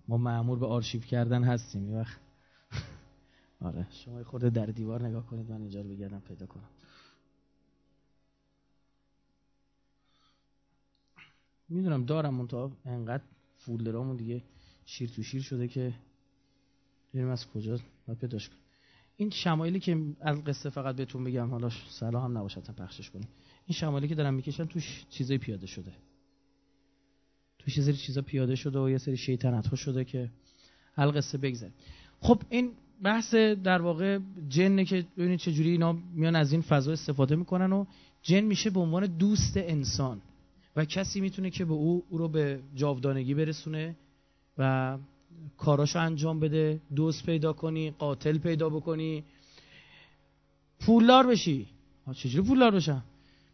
S1: ما معمور به آرشیو کردن هستیم یه وقت. *laughs* آره. شما خورده در دیوار نگاه کنید من اینجا رو بگردم پیدا کنم. می‌دونم دارم منتها انقدر فولدرامون دیگه شیر تو شیر شده که بریم از کجا پیداش کنیم. این شمایلی که از قصه فقط بهتون بگم حالا سلا هم نباشد پخشش کنیم. این شمایلی که دارم می‌کشن توش چیزای پیاده شده. توش یه سری چیزا پیاده شده و یه سری شیطنت ها شده که حل قصه بگذاریم خب این بحث در واقع جنه که ببینید چجوری اینا میان از این فضا استفاده می‌کنن و جن میشه به عنوان دوست انسان و کسی می‌تونه که به او او رو به جاودانگی برسونه و کاراشو انجام بده دوست پیدا کنی قاتل پیدا بکنی. پولدار بشی. چجوری پولدار بشم؟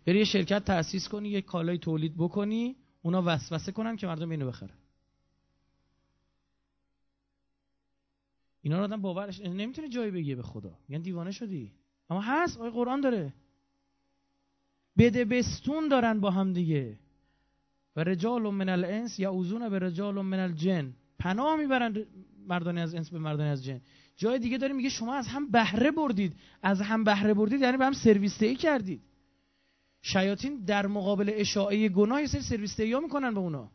S1: بری یه شرکت تأسیس کنی یه کالای تولید بکنی. اونا وسوسه کنن که مردم اینو بخرن. اینا رو آدم باورش نمی‌تونه جایی بگیه به خدا. میگن دیوانه شدی. اما هست آیه قرآن داره. بده بستون دارن با هم دیگه. و رجال من الانس یا اوزون به رجال من الجن. پناه می‌برن مردانی از انس به مردانی از جن. جای دیگه داره میگه شما از هم بهره بردید. از هم بهره بردید یعنی به هم سرویس کردید. شیاطین در مقابل اشاعه گناه یه سری سرویس ها می‌کنن به اونا.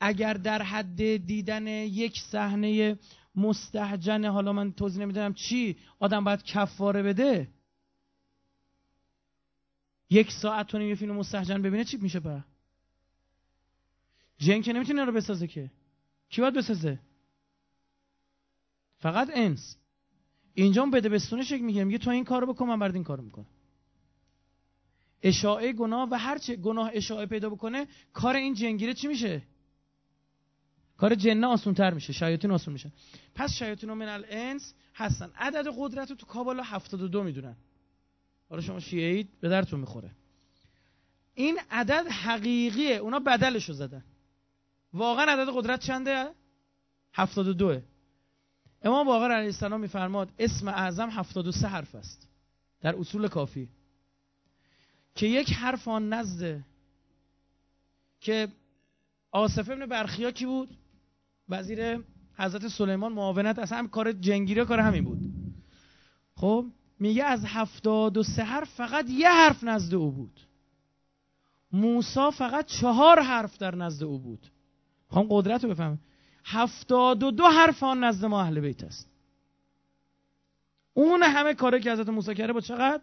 S1: اگر در حد دیدن یک صحنه مستحجن حالا من توضیح نمی‌دونم چی آدم باید کفاره بده. یک ساعت و نیم یه فیلم مستحجن ببینه چی میشه پر جن که نمی‌تونه رو بسازه که. کی باید بسازه؟ فقط انس. اینجا بده بستونه شکل میگه میگه تو این کارو بکن من برد این کارو می‌کنم. اشاعه گناه و هر چه گناه اشاعه پیدا بکنه کار این جنگیره چی میشه؟ کار جنه آسون تر میشه شیاطین آسون میشه پس شیاطین من الانس هستن. عدد قدرت رو تو کابالا 72 می‌دونن. حالا شما شیعید به درتون می‌خوره. این عدد حقیقیه اونا بدلشو زدن. واقعا عدد قدرت چنده؟ 72 امام باقر علیه السلام میفرماد اسم اعظم 73 حرف است. در اصول کافی. که یک حرف آن نزده که آصف ابن برخیا کی بود؟ وزیر حضرت سلیمان معاونت اصلا هم کار جنگیره کار همین بود. خب میگه از هفتاد و سه حرف فقط یه حرف نزد او بود. موسا فقط چهار حرف در نزد او بود. خب قدرت رو بفهم هفتاد و دو حرف آن نزد ما اهل بیت است. اون همه کاره که حضرت موسی کرده با چقدر؟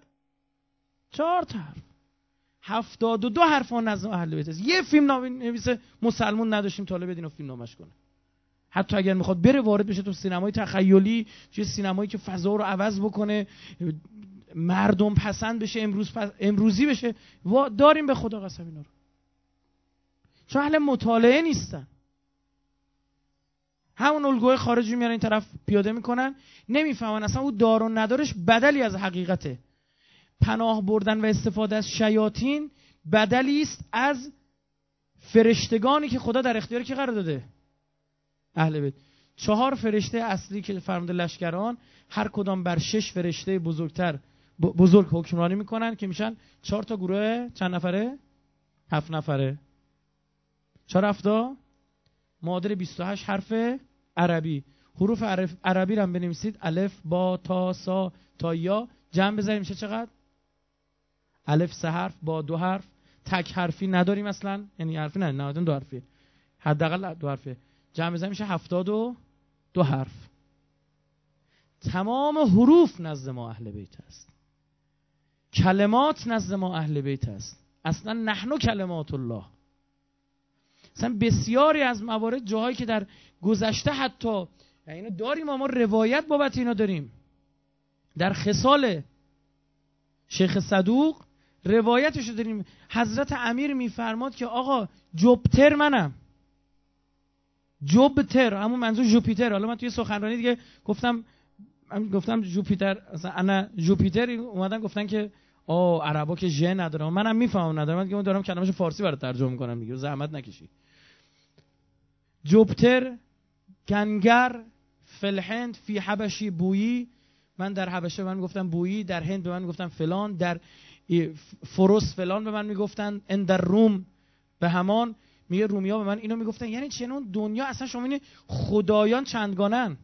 S1: چهار حرف. هفتاد و دو حرف آن نزد اهل بیت است. یه فیلم نویسه مسلمون نداشتیم طالب بدین و فیلم نامش کنه. حتی اگر می‌خواد بره وارد بشه تو سینمای تخیلی چه سینمایی که فضا رو عوض بکنه مردم پسند بشه امروز امروزی بشه و داریم به خدا قسم اینا رو. چون اهل مطالعه نیستن. همون الگوی خارجی میارن این طرف پیاده می‌کنن. نمی‌فهمن اصلا او دار و ندارش بدلی از حقیقته. پناه بردن و استفاده از شیاطین بدلی است از فرشتگانی که خدا در اختیار کی قرار داده؟ اهل بیت. چهار فرشته اصلی که فرمانده لشکران هر کدام بر شش فرشته بزرگتر بزرگ حکمرانی می‌کنن که میشن چهار تا گروه چند نفره؟ هفت نفره. چهار هفتا؟ معادل 28 حرف عربی. حروف عربی رو هم بنویسید. الف با تا سا تا یا. جمع بذاریم میشه چقدر؟ الف سه حرف با دو حرف. تک حرفی نداریم اصلا یعنی حرفی نه نه دو حرفی. حداقل دو حرفی. جمع بزنیم میشه هفتاد و دو حرف. تمام حروف نزد ما اهل بیت است کلمات نزد ما اهل بیت است اصلا نحن کلمات الله. مثلا بسیاری از موارد جاهایی که در گذشته حتی اینو داریم ما روایت بابت اینا داریم. در خصال شیخ صدوق روایتشو داریم. حضرت امیر میفرماد که آقا جبتر منم. جوپیتر همون منظور جوپیتر. حالا من توی سخنرانی دیگه گفتم گفتم جوپیتر اصلا انا جوپیتر اومدن گفتن که آ عربا که ژ ندارم منم می‌فهمم ندارم من دارم کلمه‌شو فارسی برات ترجمه می‌کنم دیگه. زحمت نکشی. جوپتر گنگر فلهند فی حبشی بویی. من در حبشه من گفتم بویی در هند به من گفتم فلان در فروس فلان به من می‌گفتن ان در روم به همان. میگه رومیا به من اینو می‌گفتن. یعنی چنون دنیا اصلا شما اینه خدایان چندگانن.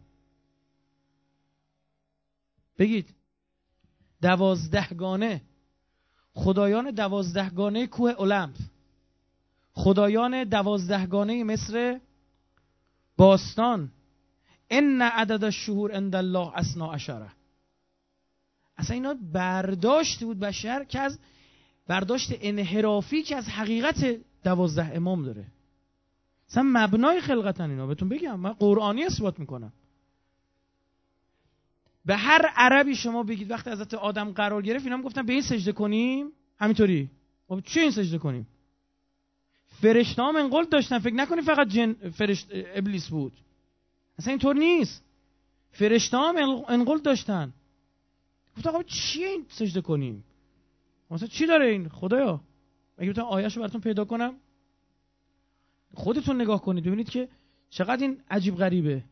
S1: بگید. دوازدهگانه. خدایان دوازدهگانه کوه المپ خدایان دوازدهگانه مصر باستان. ان عدد الشهور عند الله اسنا عشره. اصلا اینا برداشت بود بشر که از برداشت انحرافی که از حقیقت دوازده امام داره. اصلا مبنای خلقتن اینا. بهتون بگم من قرآنی اثبات می‌کنم. به هر عربی شما بگید وقتی حضرت آدم قرار گرفت اینا گفتن به این سجده کنیم؟ همینطوری. خب چی این سجده کنیم؟ فرشته هم انقل داشتن. فکر نکنی فقط جن فرشت ابلیس بود. اصلا اینطور نیست. فرشته هم انقل داشتن. گفت آقا چیه این سجده کنیم؟ مثلا چی داره این؟ خدایا. اگه بتونم آیه‌شو براتون پیدا کنم؟ خودتون نگاه کنید ببینید که چقدر این عجیب غریبه.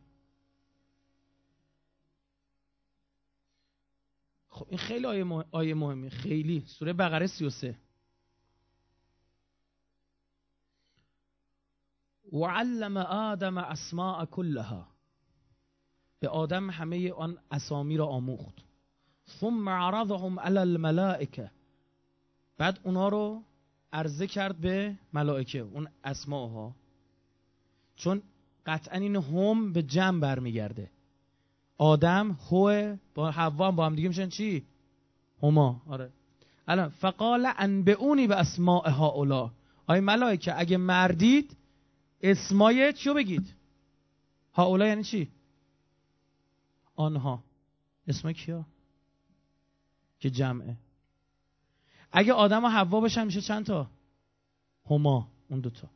S1: خب این خیلی آیه, مهم... آیه مهمی خیلی. سوره بقره 33 وعلم آدم اسماء كلها. به آدم همه آن اسامی را آموخت. ثم عرضهم على الملائکه. بعد اونا رو عرضه کرد به ملائکه اون اسماء چون قطعا این هم به جمع برمیگرده. آدم هو با حوا با هم دیگه میشن چی؟ هما. آره. الان فقال انبئونی به اسماء هؤلاء. آی ملائکه اگه مردید اسمای چیو بگید؟ هؤلاء یعنی چی؟ آنها. اسم کیا؟ که جمعه. اگه آدم و حوا بشن میشه چند تا؟ هما اون دوتا.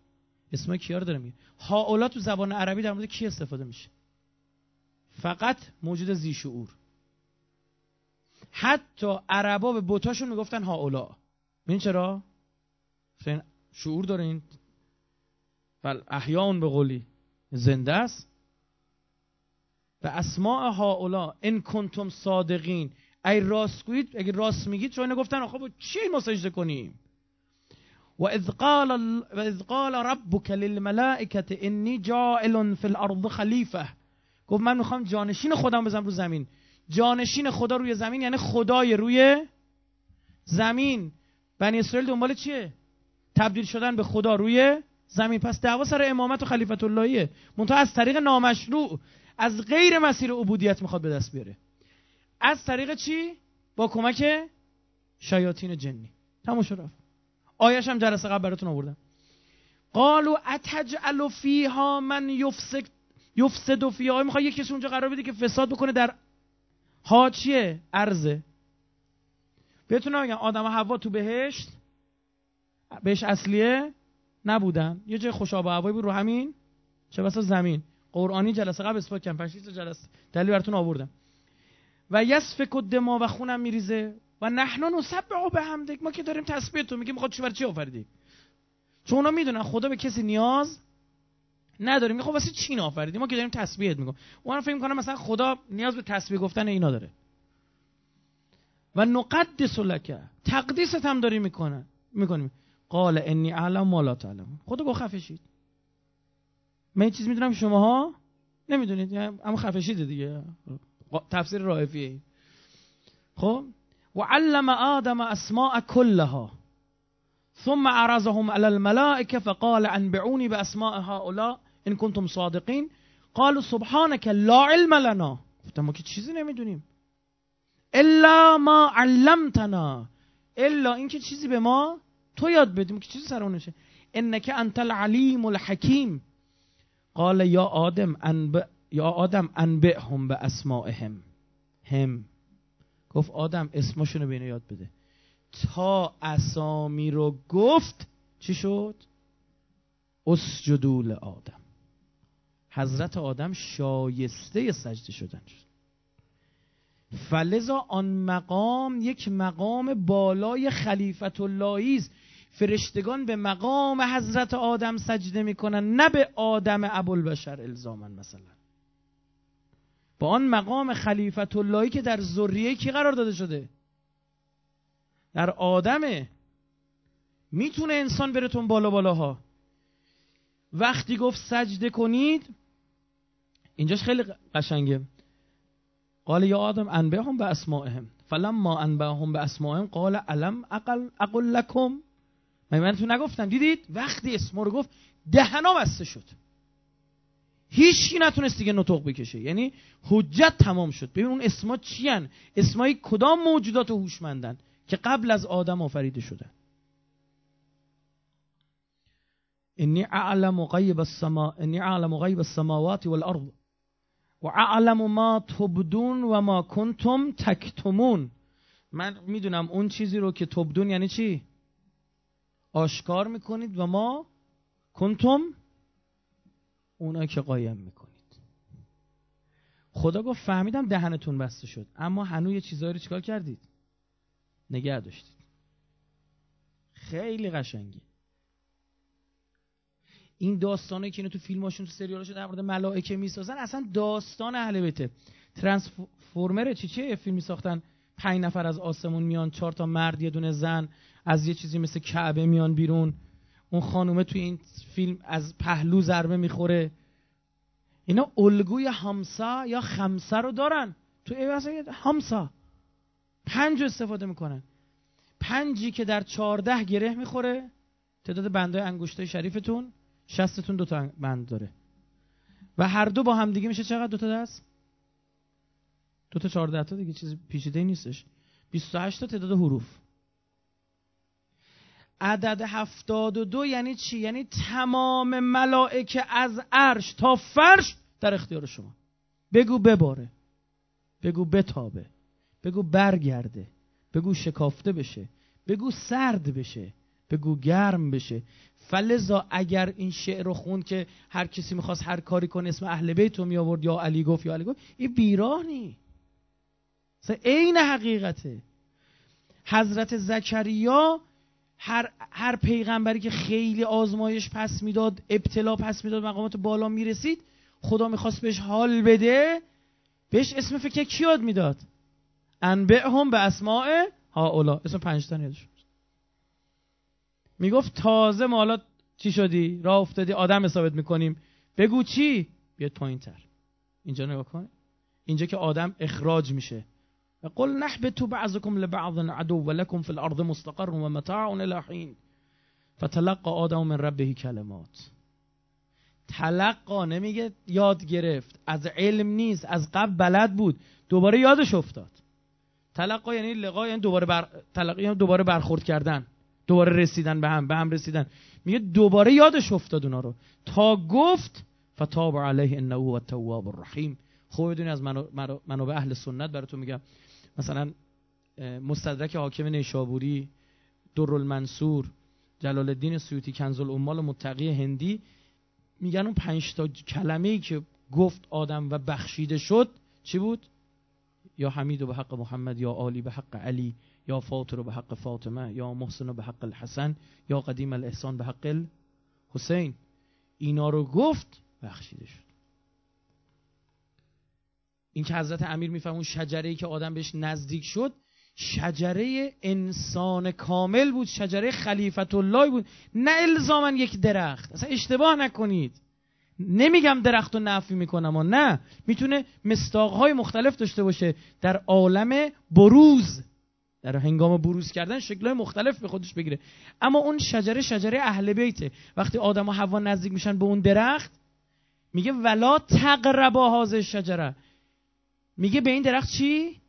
S1: اسم کیا رو داره میگه؟ هاولا تو زبان عربی در مورد کی استفاده میشه؟ فقط موجود زی شعور. حتی عربا به بوتاشون می‌گفتن هاولا. این چرا؟ شعور داره این بل احیان به قولی زنده است. به اسماء هاولا ان کنتم صادقین. ای راست گویید اگه راست میگید چون گفتن خب چی ما سجده کنیم؟ و اذ قال و اذ قال ربك للملائکه انی جاعل فی الارض خلیفه گفت من می‌خوام جانشین خودم بزنم رو زمین. جانشین خدا روی زمین یعنی خدای روی زمین. بنی اسرائیل دنبال چیه؟ تبدیل شدن به خدا روی زمین. پس دعوا سر امامت و خلیفت اللهیه. منتها از طریق نامشروع از غیر مسیر عبودیت می‌خواد به دست بیاره. از طریق چی؟ با کمک شیاطین جنی. تموم شد رفت. آیش هم جلسه قبل براتون آوردم. قالوا اتجعل فیها من یفسد یفسد فیها. می‌خواد یکی اونجا قرار بده که فساد بکنه در ها چیه؟ ارزه بهتون بگم آدم و حوا تو بهشت بهش اصلیه نبودن. یه جای خوشاب و هوایی بود رو همین چه بسا زمین. قرآنی جلسه قبل اثبات کردم. 5 جلسه. دلیل براتون آوردم. و یسفک دما و خونم میریزه و نحن نسبح به همدک ما که داریم تسبیح تو میگیم خود برای چی آفریدی چون اونا می‌دونن خدا به کسی نیاز نداره. میگه خب واسه چی آفریدی ما که داریم تسبیحت میگم اون فکر می‌کنه مثلا خدا نیاز به تسبیح گفتن اینا داره. و نقدس لک. تقدیست هم داری می‌کنه می‌کنیم قال انی اعلم ما لا تعلم خدا گفت خفشید من چیز می‌دونم شماها نمی‌دونید. اما خفشید دیگه. تفسیر رائفیه. خب؟ وعلم آدم اسماء كلها. ثم عرضهم على الملائكة فقال انبعوني بأسماء هؤلاء إن كنتم صادقين. قالوا سبحانك لا علم لنا. گفتم ما که چیزی نمی‌دونیم. الا ما علمتنا. الا اینکه چیزی به ما تو یاد بدیم که چیزی سر نشه انك انت العلیم الحکیم قال یا آدم یا آدم انبعهم به اسمائهم. هم. گفت آدم اسمشون رو بینه یاد بده. تا اسامی رو گفت چی شد؟ اسجدول آدم. حضرت آدم شایسته سجده شدن شد. فلذا آن مقام یک مقام بالای خلیفت اللهی فرشتگان به مقام حضرت آدم سجده می‌کنن نه به آدم ابوالبشر الزامن مثلا. با آن مقام خلیفت اللهی که در ذریه کی قرار داده شده؟ در آدمه می‌تونه انسان برتون بالا بالاها. وقتی گفت سجده کنید اینجاش خیلی قشنگه. قال یا آدم انبههم به اسمائهم. فلما انبههم به اسمائهم قال علم اقل اقل لکم؟ من تو نگفتم. دیدید؟ وقتی اسما رو گفت دهنا بسته شد. هیچی نتونست دیگه نطق بکشه. یعنی حجت تمام شد. ببین اون اسما چی هن؟ اسمای کدام موجودات هوشمندن که قبل از آدم آفریده شدن؟ انی اعلم غیب السما انی اعلم غیب السماوات والارض و اعلم ما تبدون و ما کنتم تکتمون من می‌دونم اون چیزی رو که تبدون یعنی چی؟ آشکار می‌کنید و ما کنتم اونا که قایم می‌کنید. خدا گفت فهمیدم دهنتون بسته شد. اما هنوز یه چیزایی رو چیکار کردید؟ نگه داشتید. خیلی قشنگی. این داستانه که اینو تو فیلماشون تو سریالاشون در مورد ملائکه می‌سازن اصلا داستان اهل بیته. ترانسفورمر چی چه فیلمی ساختن. پنج نفر از آسمون میان چهار تا مرد یه دونه زن. از یه چیزی مثل کعبه میان بیرون. اون خانومه توی این فیلم از پهلو ضربه می‌خوره. اینا الگوی همسا یا خمسه رو دارن. تو همسا. پنج استفاده می‌کنن. پنجی که در چهارده گره می‌خوره. تعداد بندای انگشتای شریفتون شستتون دوتا بند داره. و هر دو با هم دیگه میشه چقدر دوتا دست؟ دوتا چهارده تا دیگه چیز پیچیده نیستش. 28 تا تعداد حروف. عدد هفتاد و دو یعنی چی؟ یعنی تمام ملائکه از عرش تا فرش در اختیار شما. بگو بباره. بگو بتابه. بگو برگرده. بگو شکافته بشه. بگو سرد بشه. بگو گرم بشه. فلزا اگر این شعر رو خوند که هر کسی می‌خواست هر کاری کنه اسم اهل بیت رو می آورد یا علی گفت یا علی گفت این بیرانی. عین حقیقته. حضرت زکریا هر, هر پیغمبری که خیلی آزمایش پس می‌داد ابتلا پس می‌داد مقامات بالا می‌رسید خدا می‌خواست بهش حال بده بهش اسم فکر کی یاد می‌داد؟ انبعهم به اسماع اولا اسم پنجتن یادش می‌گفت تازه ما حالا چی شدی؟ راه افتادی آدم حسابت می‌کنیم. بگو چی؟ بیاد پایین تر. اینجا نگاه کن. اینجا که آدم اخراج میشه. قل نحبتوا بعضكم لبعض عدو ولكم في الارض مستقر ومتاع الى حين. فتلقى آدم من ربه کلمات تلقا نمیگه یاد گرفت. از علم نیست از قبل بلد بود. دوباره یادش افتاد. تلقا یعنی لقا یعنی دوباره بر... تلقا یعنی دوباره برخورد کردن. دوباره رسیدن به هم به هم رسیدن. میگه دوباره یادش افتاد اونا رو. تا گفت فتاب علیه انه هو التواب الرحیم. بدونی از منو, به اهل سنت براتون میگم. مثلا مستدرک حاکم نیشابوری المنصور جلال الدین سیوطی کنز الامال متقی هندی میگن اون پنج تا کلمه ای که گفت آدم و بخشیده شد چی بود؟ یا حمید به حق محمد یا عالی به حق علی یا فاطر به حق فاطمه یا محسن به حق الحسن یا قدیم الاحسان به حق حسین اینا رو گفت بخشیده شد. این که حضرت امیر میفهم اون شجره ای که آدم بهش نزدیک شد شجره انسان کامل بود شجره خلیفت الله بود. نه الزاما یک درخت. اصلا اشتباه نکنید. نمیگم درخت رو نفی می‌کنم و نه. می‌تونه مستاقهای مختلف داشته باشه. در عالم بروز در هنگام بروز کردن شکلهای مختلف به خودش بگیره. اما اون شجره شجره اهل بیته. وقتی آدم و حوا نزدیک میشن به اون درخت میگه ولا تقربا هازه شجره میگه به این درخت چی؟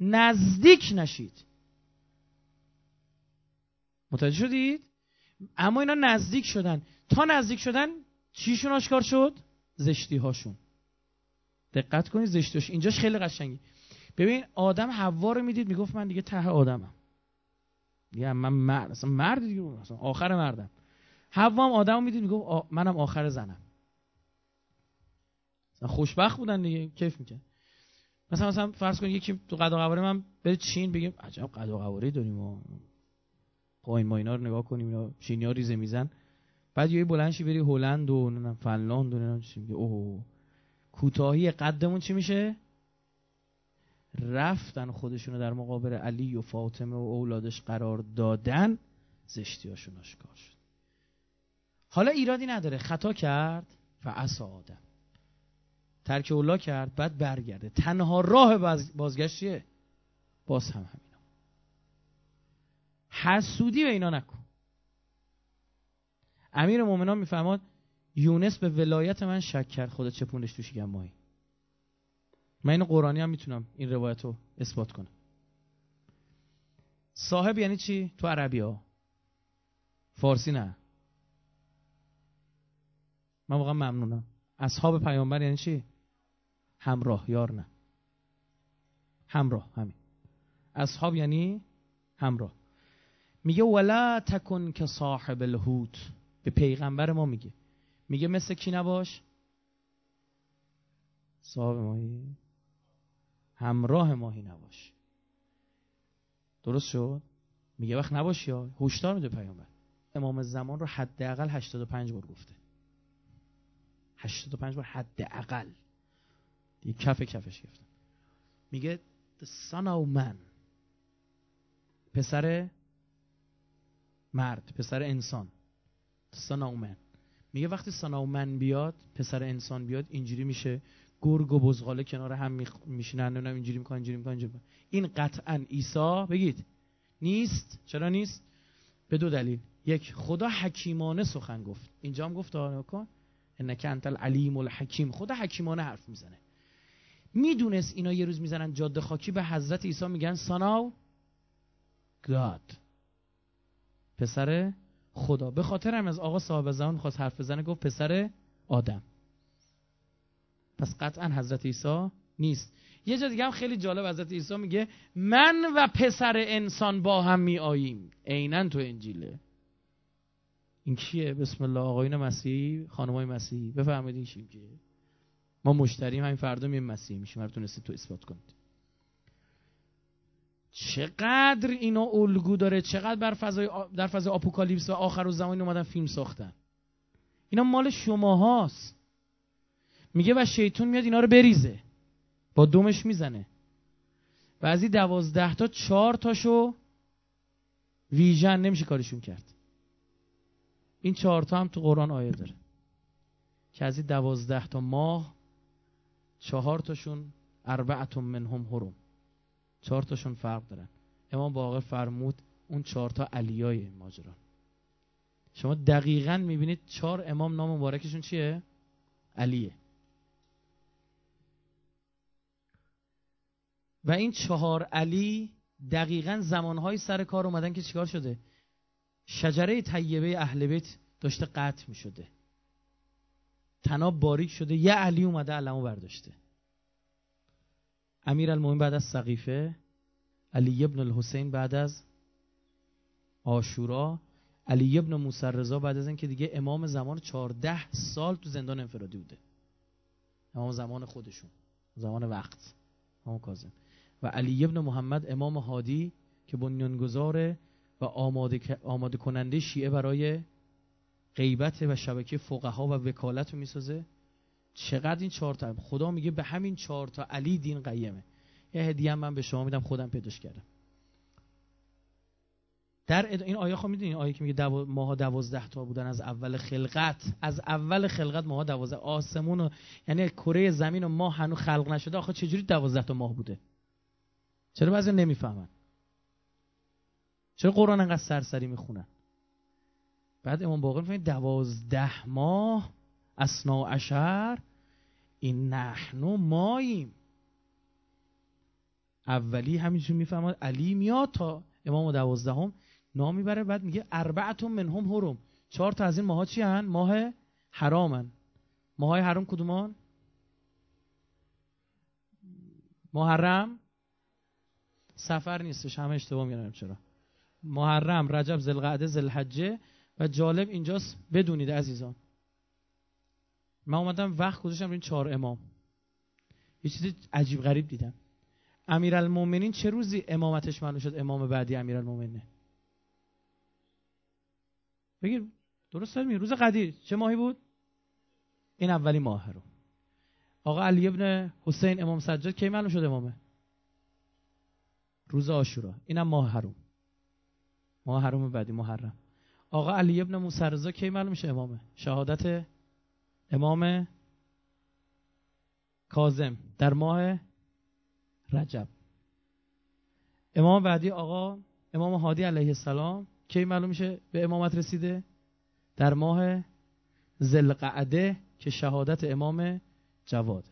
S1: نزدیک نشید. متوجه شدید؟ اما اینا نزدیک شدن. تا نزدیک شدن چیشون آشکار شد؟ زشتی هاشون دقت کنید زشتیش اینجاش خیلی قشنگی. ببین آدم حوا رو می‌دید می‌گفت من دیگه ته آدمم. دیگه من مرد اصلا مرد دیگه. اصلا آخر مردم. حوا هم آدم می‌دید می‌گفت منم آخر زنم. خوشبخت بودن دیگه. کیف میکن مثلا مثلا فرض کنید یکی تو قدا قواره من بره چین بگیم عجب قدا قواره داریم و قاین ما رو نگاه کنیم اینا چینی ها میزن. بعد یه بلندشی بری هلند و نمی‌دونم فنلاند و نمی‌دونم چی میگه. اوه. کوتاهی قدمون چی میشه؟ رفتن خودشونو در مقابل علی و فاطمه و اولادش قرار دادن زشتیاشون آشکار شد. حالا ایرادی نداره. خطا کرد و عصا آدم. ترک اولا کرد بعد برگرده. تنها راه بازگشت چیه؟ باز هم همینا حسودی به اینا نکن. امیر مومنان میفهماد یونس به ولایت من شک کرد خدا چه پونش تو شکم ماهی. من این قرآنی هم می‌تونم این روایت رو اثبات کنم. صاحب یعنی چی؟ تو عربی ها فارسی نه. من واقعا ممنونم. اصحاب پیامبر یعنی چی؟ همراه یار نه. همراه همین. اصحاب یعنی همراه. میگه ولا تکن که صاحب الهوت به پیغمبر ما میگه. میگه مثل کی نباش؟ صاحب ماهی. همراه ماهی نباش. درست شد؟ میگه وقت نباش یا هوشدار میده پیامبر. امام زمان رو حداقل 85 بار گفته. 85 بار حداقل. دیگه کف کفش گفتم میگه the son of man. پسر مرد پسر انسان. Son of man. میگه وقتی son of man بیاد پسر انسان بیاد اینجوری میشه. گرگ و بزغاله کنار هم میشینن. نمی‌دونم اینجوری می‌کنن اینجوری می‌کنن اینجوری این قطعا عیسی بگید. نیست. چرا نیست؟ به دو دلیل. یک خدا حکیمانه سخن گفت. اینجا هم گفت کن. انک انت العلیم الحکیم. خدا حکیمانه حرف می‌زنه. می‌دونست اینا یه روز می‌زنن جاده خاکی به حضرت عیسی میگن ساناو گاد. پسر خدا. به خاطر هم از آقا صاحب زمان خواست حرف بزنه گفت پسر آدم. پس قطعا حضرت عیسی نیست. یه جا دیگه هم خیلی جالب حضرت عیسی میگه من و پسر انسان با هم می آییم عینا تو انجیله. این کیه؟ بسم الله. آقایون مسیحی خانمای مسیحی. بفرمایید این کیه ما مشتریم همین فردا میم مسیحی میشیم. هر تونستید تو اثبات کنید. چقدر اینا الگو داره چقدر بر فضای در فضای آپوکالیپس و آخر و زمان اومدن فیلم ساختن. اینا مال شما هاست میگه و شیطون میاد اینا رو بریزه. با دومش می‌زنه. و از این دوازده تا چهار تاشو ویژن نمیشه کارشون کرد. این چهار تا هم تو قرآن آیه داره. که از این دوازده تا ماه چهار تاشون اربعتون منهم هروم چهار تاشون فرق دارن. امام باقر فرمود اون چهار تا علیای ماجران شما دقیقا می‌بینید چهار امام نام مبارکشون چیه؟ علیه. و این چهار علی دقیقا زمانهای سر کار اومدن که چیکار شده؟ شجره طیبه اهل بیت داشته قطع می شده تناب باریک شده. یه علی اومده علمو برداشته. امیر المومن بعد از سقیفه علی ابن الحسین بعد از آشورا علی ابن موسی رضا بعد از اینکه دیگه امام زمان 14 سال تو زندان انفرادی بوده. امام زمان خودشون زمان وقت امام کاظم. و علی ابن محمد امام هادی که بنیانگذار و آماده, آماده کننده شیعه برای غیبت و شبکه فقها و وکالت رو می‌سازه. چقدر این چهار تا خدا میگه به همین چهار تا علی دین قیمه. یه هدیه من به شما میدم خودم پیداش کردم. در این آیه خب می‌دونین آیه که میگه دو... ماها دوازده تا بودن از اول خلقت. از اول خلقت ماها دوازده. آسمون و یعنی کره زمین و ماه هنوز خلق نشده. آخه چجوری دوازده تا ماه بوده؟ چرا بعضی نمی‌فهمن؟ چرا قرآن انقدر سرسری می‌خونن؟ بعد امام باقر می‌فهمید دوازده ماه اسنا عشر این نحنو ماییم. اولی همینجور می‌فهمد علی میاد تا امام دوازدهم نام می‌بره بعد میگه اربعتون منهم هرم چهار تا از این ماها چی هن؟ ماه حرامن ماهای حرام کدومان؟ محرم؟ سفر نیستش همه اشتباه میگن چرا. محرم رجب ذوالقعده ذوالحجه و جالب اینجاست بدونید عزیزان. من اومدم وقت گذاشتم این چهار امام. یه چیزی عجیب غریب دیدم. امیرالمومنین چه روزی امامتش معلوم شد امام بعدی امیرالمومنینه بگیر. درست دارمی روز قدیر. چه ماهی بود؟ این اولی ماه رو. آقا علی ابن حسین امام سجاد کی معلوم شد امامه؟ روز آشورا اینم ماه حروم ماه حروم بعدی محرم. آقا علی ابن موسی رضا کی معلوم میشه امامه؟ شهادت امام کاظم در ماه رجب. امام بعدی آقا امام هادی علیه السلام کی معلوم میشه به امامت رسیده؟ در ماه زلقعده که شهادت امام جواده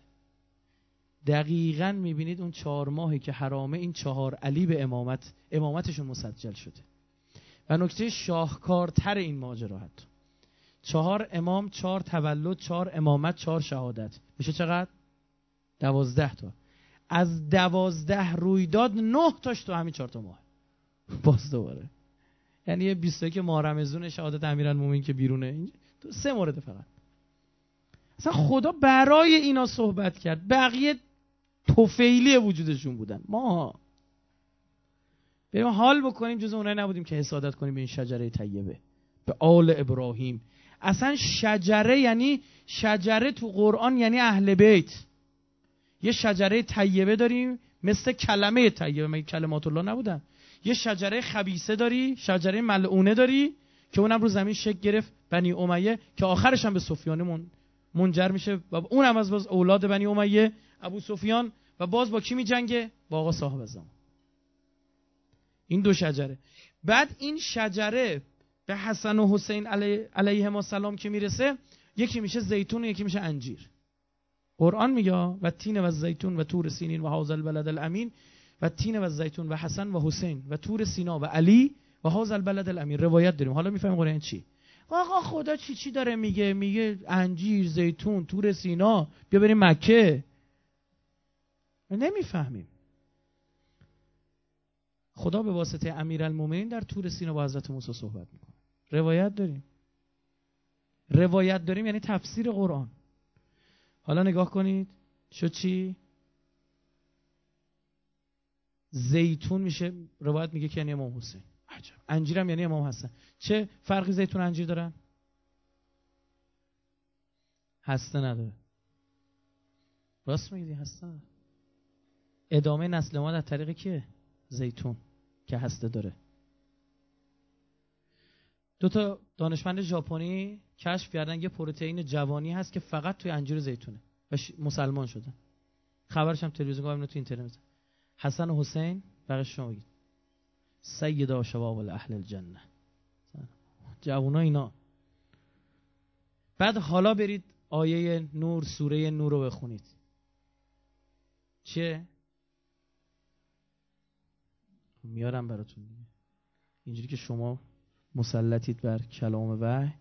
S1: دقیقا می‌بینید اون چهار ماهی که حرامه این چهار علی به امامت امامتشون مسجل شده. و نکته شاهکارتر این ماجرا حتی چهار امام چهار تولد چهار امامت چهار شهادت. میشه چقدر؟ دوازده تا. از دوازده رویداد نه تاش تو همین چهار تا ماه. باز دوباره. یعنی یه بیسته که مارمزون شهادت امیرالمومنین که بیرونه. تو سه مورد فقط. اصلا خدا برای اینا صحبت کرد. بقیه توفیلی وجودشون بودن. ما بریم حال بکنیم جز اونایی نبودیم که حسادت کنیم به این شجره طیبه. به آل ابراهیم. اصلا شجره یعنی شجره تو قرآن یعنی اهل بیت. یه شجره طیبه داریم مثل کلمه طیبه. مگه کلمات الله نبودن؟ یه شجره خبیسه داری شجره ملعونه داری که اونم رو زمین شک گرفت بنی امیه که آخرش هم به سفیانه منجر میشه و اونم از باز اولاد بنی امیه ابو سفیان و باز با کی میجنگه؟ با آقا صاحب زمان این دو شجره. بعد این شجره به حسن و حسین علیه, علیه سلام که می‌رسه یکی میشه زیتون و یکی میشه انجیر. قرآن میگه و تین و زیتون و تور سینین و حوزل البلد الامین و تین و زیتون و حسن و حسین و تور سینا و علی و حوزل البلد الامین. روایت داریم. حالا می‌فهمیم قرآن چی. آقا خدا چی چی داره میگه؟ میگه انجیر زیتون تور سینا. بیا بریم مکه. نمی‌فهمیم. خدا به واسطه امیرالمومنین در تور سینا با حضرت موسی صحبت می‌کنه. روایت داریم. روایت داریم یعنی تفسیر قرآن. حالا نگاه کنید. شد چی؟ زیتون میشه. روایت میگه که یعنی امام حسین. عجب. انجیرم یعنی امام حسن. چه فرقی زیتون انجیر دارن؟ هسته نداره. راست میگی هسته نداره. ادامه نسل ما در طریق کیه؟ زیتون که هسته داره. دو تا دانشمند ژاپنی کشف کردن یه پروتئین جوانی هست که فقط توی انجیر زیتونه و مسلمان شدن خبرش هم تلویزیون گفتم تو اینترنت. حسن و حسین بقیه شما بگید. سیدا شباب اهل الجنه. جوونا اینا. بعد حالا برید آیه نور سوره نور رو بخونید. چیه؟ میارم براتون دیگه. اینجوری که شما مسلطید بر کلام وحی.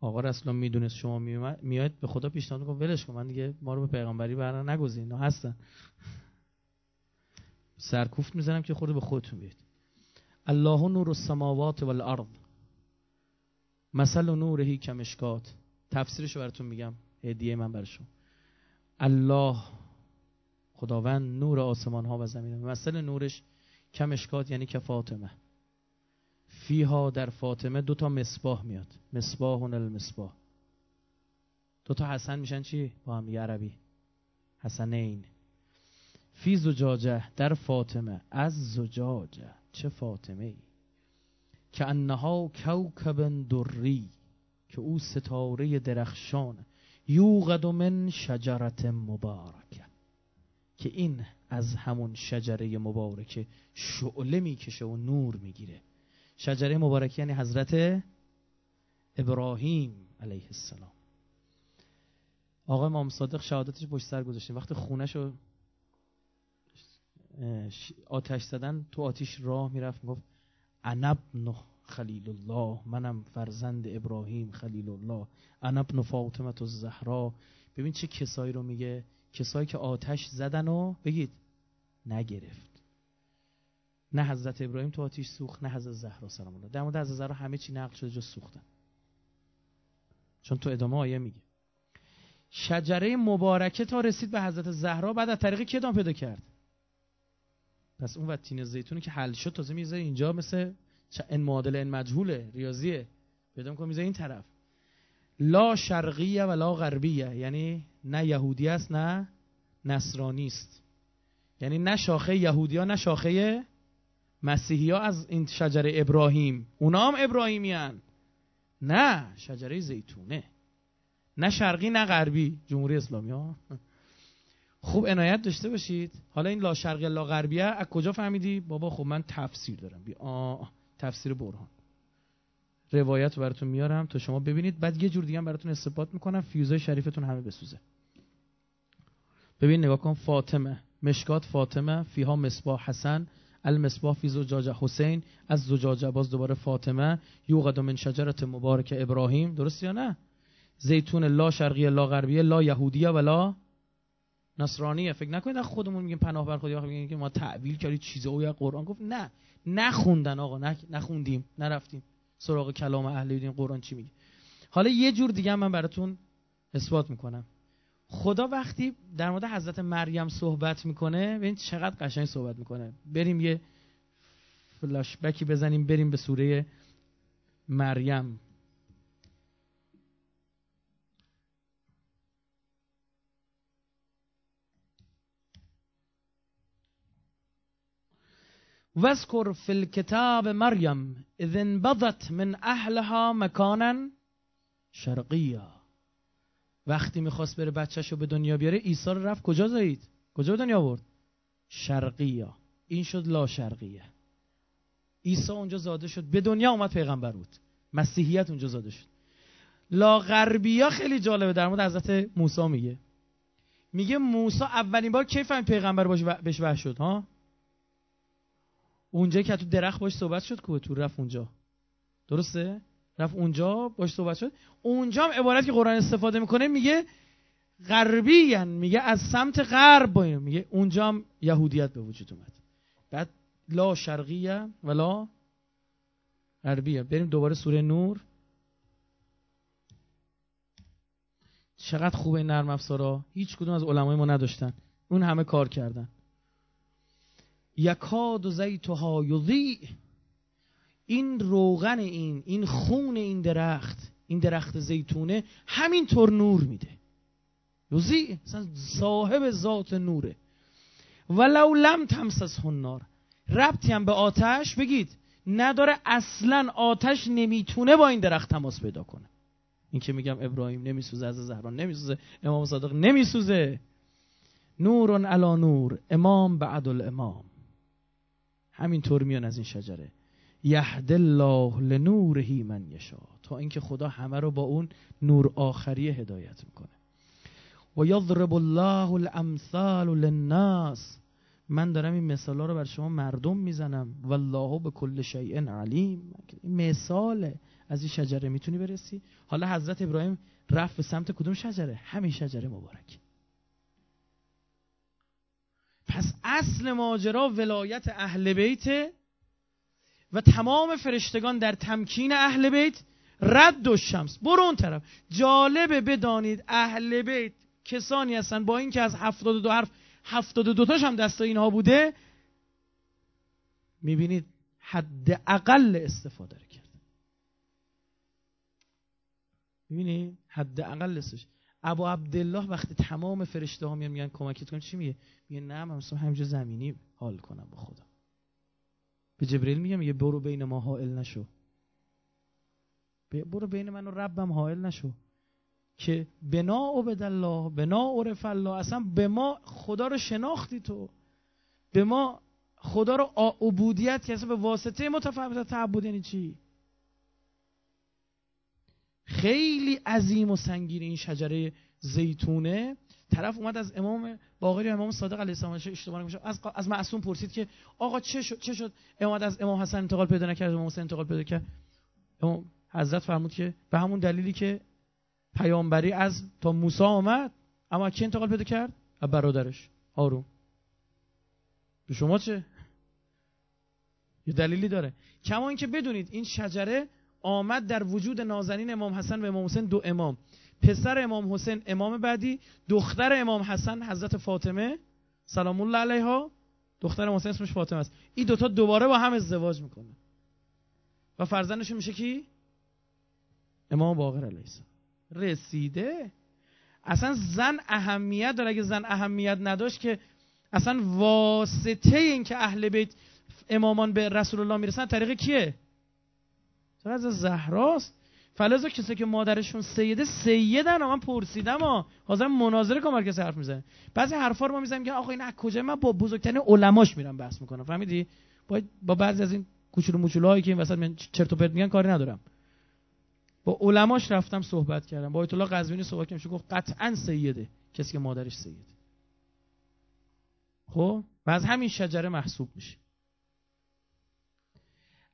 S1: آقا رسول می‌دونست شما میاد به خدا پیشنهاد می‌کنه ولش کن. من دیگه ما رو به پیغمبری برن نگزین نه هستن. سرکوفت می‌زنم که خود به خودتون بیاد الله نور السماوات والارض. مثل نورهی کمشکات. تفسیرش رو براتون میگم. هدیه من برشون الله خداوند نور آسمان ها و زمین مثل نورش کمشکات یعنی که فاطمه. فیها در فاطمه دو تا مصباح میاد. مصباح المصباح. دو تا حسن میشن چی؟ با هم عربی. حسنین. فی زجاجه در فاطمه. از زجاجه. چه فاطمه ای که انها کوکب دری که او ستاره درخشان یوغد من شجرت مبارکه که این از همون شجره مبارکه شعله می‌کشه و نور می‌گیره. شجره مبارکه یعنی حضرت ابراهیم علیه السلام. آقا امام صادق شهادتش پشت سر گذاشتیم وقتی خونش رو آتش زدن تو آتیش راه می‌رفت می‌گفت انبن خلیل الله منم فرزند ابراهیم خلیل الله انبن فاطمه الزهرا ببین چه کسایی رو میگه؟ کسایی که آتش زدن و بگید نگرفت. نه حضرت ابراهیم تو آتیش سوخت نه حضرت زهرا سلام الله در مورد حضرت زهرا همه چی نقل شده جز سوختن. چون تو ادامه آیه میگه. شجره مبارکه تا رسید به حضرت زهرا بعد از طریق کی پیدا کرد؟ پس اون و تین زیتونی که حل شد تازه می‌ذاره اینجا مثل این معادله این مجهوله ریاضیه. پیدا می‌کنه می‌ذاره این طرف. لا شرقیه و لا غربیه. یعنی نه یهودی است نه نصرانی است. یعنی نه شاخه یهودی ها نه شاخه مسیحی ها از این شجره ابراهیم. اونا هم ابراهیمیان نه شجره زیتونه. نه شرقی نه غربی. جمهوری اسلامی ها. خوب عنایت داشته باشید. حالا این لا شرقی لا غربیه از کجا فهمیدی؟ بابا خب من تفسیر دارم. بی آه. تفسیر برهان. روایت رو براتون میارم تا شما ببینید. بعد یه جور دیگه براتون استفاده می‌کنم. فیوزای شریفتون همه بسوزه. ببین نگاه کن. فاطمه. مشکات فاطمه فیها مصباح حسن المصباح فی زجاجه حسین از زجاجه باز دوباره فاطمه. یوقد من شجرت مبارک ابراهیم. درست یا نه؟ زیتون لا شرقیه لا غربیه لا یهودیه و لا نصرانیه. فکر نکنید خودمون میگیم پناه بر خدا میگیم که ما تعویل کردیم چیزا یا قرآن. گفت نه. نخوندن آقا. نخوندیم. نرفتیم. سراغ کلام اهل دین قرآن چی میگه. حالا یه جور دیگه من براتون اثبات می‌کنم. خدا وقتی در مورد حضرت مریم صحبت می‌کنه ببین چقدر قشنگ صحبت می‌کنه. بریم یه فلاش بکی بزنیم بریم به سوره مریم. واذكر في الكتاب مريم اذ انبضت من اهلها مكانا شرقیا وقتی می‌خواست بره بچهش رو به دنیا بیاره عیسی رو رفت کجا زایید کجا به دنیا برد؟ شرقیا این شد لا شرقیه عیسی اونجا زاده شد. به دنیا اومد پیغمبر بود. مسیحیت اونجا زاده شد. لا غربیا خیلی جالبه. در مورد حضرت موسی میگه. میگه موسی اولین بار کی فهم پیغمبر بهش وحی شد ها؟ اونجا که تو درخت باش صحبت شد کوه رفت اونجا. درسته؟ رفت اونجا باش صحبت شد. اونجا هم عبارت که قرآن استفاده می‌کنه میگه غربی میگه از سمت غرب میگه اونجا هم یهودیت به وجود اومد. بعد لا شرقیه ولا غربیه. بریم دوباره سوره نور. چقدر خوبه نرم افزارا. هیچ کدوم از علمای ما نداشتن. اون همه کار کردن. یکاد زیتها یضیع. این روغن این این خون این درخت این درخت زیتونه همینطور نور میده. یضیع صاحب ذات نوره. ولو لم تمسس نار ربطی هم به آتش بگید. نداره اصلا آتش نمی‌تونه با این درخت تماس پیدا کنه. این که میگم ابراهیم نمیسوزه از زهران نمیسوزه امام صادق نمیسوزه. نور علا نور امام بعد الامام. همینطور میان از این شجره. یهد الله لنوره من یشا تا اینکه خدا همه رو با اون نور آخری هدایت می‌کنه. و یضرب الله الامثال للناس. من دارم این مثالا رو بر شما مردم می‌زنم. والله به کل شیء علیم. مثال از این شجره می‌تونی برسی؟ حالا حضرت ابراهیم رفت به سمت کدوم شجره؟ همین شجره مبارک. پس اصل ماجرا ولایت اهل بیت و تمام فرشتگان در تمکین اهل بیت. رد و شمس. برو اون طرف. جالبه بدانید اهل بیت کسانی هستن. با اینکه از 72 حرف 72 تاش هم دست اینها بوده. می‌بینید حد اقل استفاده رو کرد. می‌بینید حد اقل استفاده. ابو عبدالله وقتی تمام فرشته ها میان میگن کمکت کن چی میگه؟ میگه نه من همینجا زمینی حال کنم با خدا. به جبریل میگه میگه برو بین ما حائل نشو. برو بین من و ربم حائل نشو. که بنا عبد الله بنا عرف الله اصلا به ما خدا رو شناختی تو. به ما خدا رو عبودیت که به واسطه متفاوت تعبد یعنی چی؟ خیلی عظیم و سنگین این شجره زیتونه. طرف اومد از امام باقری امام صادق علیه السلام اشتباه نمیشه از از معصوم پرسید که آقا چه شد چه شد؟ امام از امام حسن انتقال پیدا نکرد امام حسین انتقال پیدا کرد. امام حضرت فرمود که به همون دلیلی که پیامبری از تا موسی آمد اما کی انتقال پیدا کرد؟ از برادرش. هارون به شما چه؟ یه دلیلی داره. کما اینکه بدونید این شجره آمد در وجود نازنین امام حسن و امام حسین دو امام. پسر امام حسین امام بعدی دختر امام حسن حضرت فاطمه سلام الله علیها. دختر امام حسین اسمش فاطمه است. این دوتا دوباره با هم ازدواج می‌کنه و فرزندشون میشه کی؟ امام باقر علیه السلام. رسیده؟ اصلا زن اهمیت داره. اگه زن اهمیت نداشت که اصلا واسطه این که اهل بیت امامان به رسول الله می‌رسن طریق کیه؟ از زهراست. فلزا کسی که مادرشون سیده سیدن. من پرسیدم ها حاضر مناظره کنم کسی حرف می‌زنه. بعضی حرفا رو ما می‌زنیم که آقا این از کجا؟ من با بزرگترین علماش میرم بحث می‌کنم. فهمیدی؟ با, با بعضی از این کوچولو موچولوهایی که این وسط من چرت و پرت میگن کاری ندارم. با علماش رفتم صحبت کردم. با آیت الله قزوینی صحبت کردم. گفت قطعا سیده. کسی که مادرش سیده. خب؟ و از همین شجره محسوب میشه.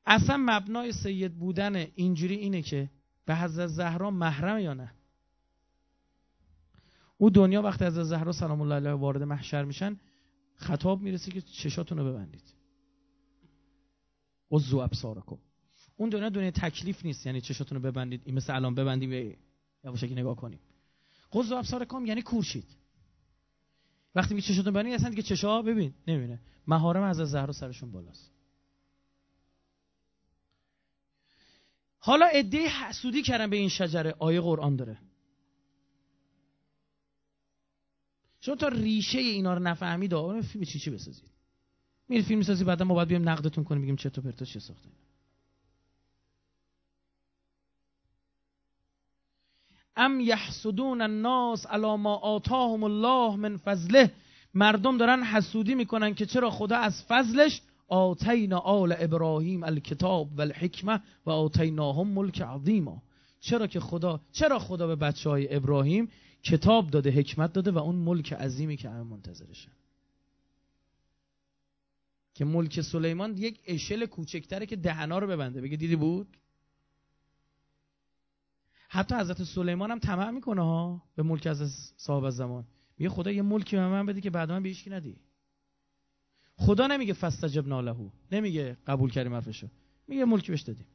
S1: اصلا مبنای سید بودن اینجوری اینه که به حضرت زهرا محرم یا نه؟ او دنیا وقتی از زهرا سلام الله علیها وارد محشر میشن خطاب می‌رسه که چشاتون رو ببندید. زو ابصارکم. اون دنیا دنیا تکلیف نیست یعنی چشاتون رو ببندید. این مثل الان ببندیم یا یواشکی نگاه کنیم. قضو ابصارکم یعنی کورشید. وقتی میگه چشاتون ببندید اصلا دیگه چشا ببین نمی‌بینه. مهارم از زهرا سرشون بالاست. حالا عده حسودی کردن به این شجره. آیه قرآن داره. شما تا ریشه اینا رو نفهمید آقا فیلم چی چی بسازید؟ میری فیلم می‌سازی بعدا ما باید بیام نقدتون کنیم بگیم چطور پرتا چه ساخته. ام یحسدون الناس علی ما آتاهم الله من فضله. مردم دارن حسودی می‌کنن که چرا خدا از فضلش آتینا آل ابراهیم الکتاب و الحکمه و آتیناهم ملک عظیما. چرا که خدا چرا خدا به بچه های ابراهیم کتاب داده حکمت داده و اون ملک عظیمی که همه منتظرشن که ملک سلیمان یک اشل کوچکتره که دهنا رو ببنده. بگه دیدی بود؟ حتی حضرت سلیمان هم طمع می‌کنه ها به ملک از صاحب زمان. میگه خدا یه ملکی به من بده که بعد من به هیچ ندی. خدا نمیگه فاستجبنا له. نمیگه قبول کردیم حرفشو. میگه ملکی بهش دادیم.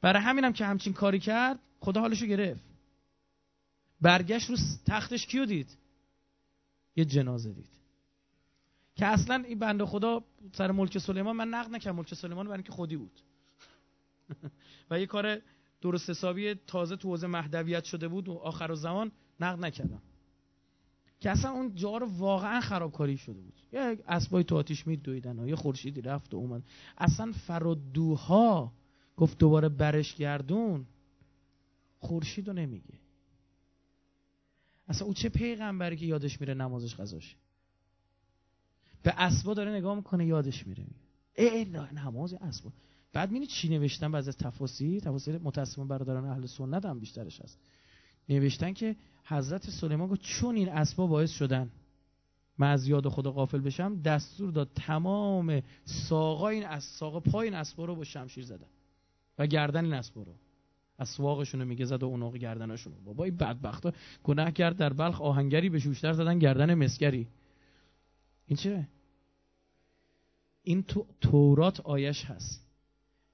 S1: برای همینم که همچین کاری کرد خدا حالشو گرفت. برگشت رو تختش کیو دید؟ یه جنازه دید. که اصلا این بنده خدا سر ملک سلیمان من نقد نکردم ملک سلیمان برای اینکه خودی بود. *laughs* و یه کار درست حسابی تازه تو حوزه مهدویت شده بود و آخر زمان نقد نکردم. که اصلا اون جا رو واقعا خرابکاری شده بود. یه اسبای تو آتیش می دویدن و یه خورشیدی رفت و اومد. اصلا فرادوها گفت دوباره برش گردون خورشید نمیگه. اصلا او چه پیغمبری که یادش میره نمازش قضاش به اسبا داره نگاه می‌کنه یادش میره. ای نماز اسبا. بعد می‌بینی چی نوشتن بعضی از تفاسیر تفاسیر متأسفانه برادران اهل سنت هم بیشترش هست. نوشتن که حضرت سلیمان گفت چون این اسبا باعث شدن من از یاد خدا غافل بشم دستور داد تمام ساقا این از ساقا پای این اسبا رو با شمشیر زدن و گردن این اسبا رو. اسواقشون رو میگه زد و اوناق گردنشون بابا این بدبختا گناه کرد در بلخ آهنگری به شوشتر زدن گردن مسگری این چه؟ این تو تورات آیش هست.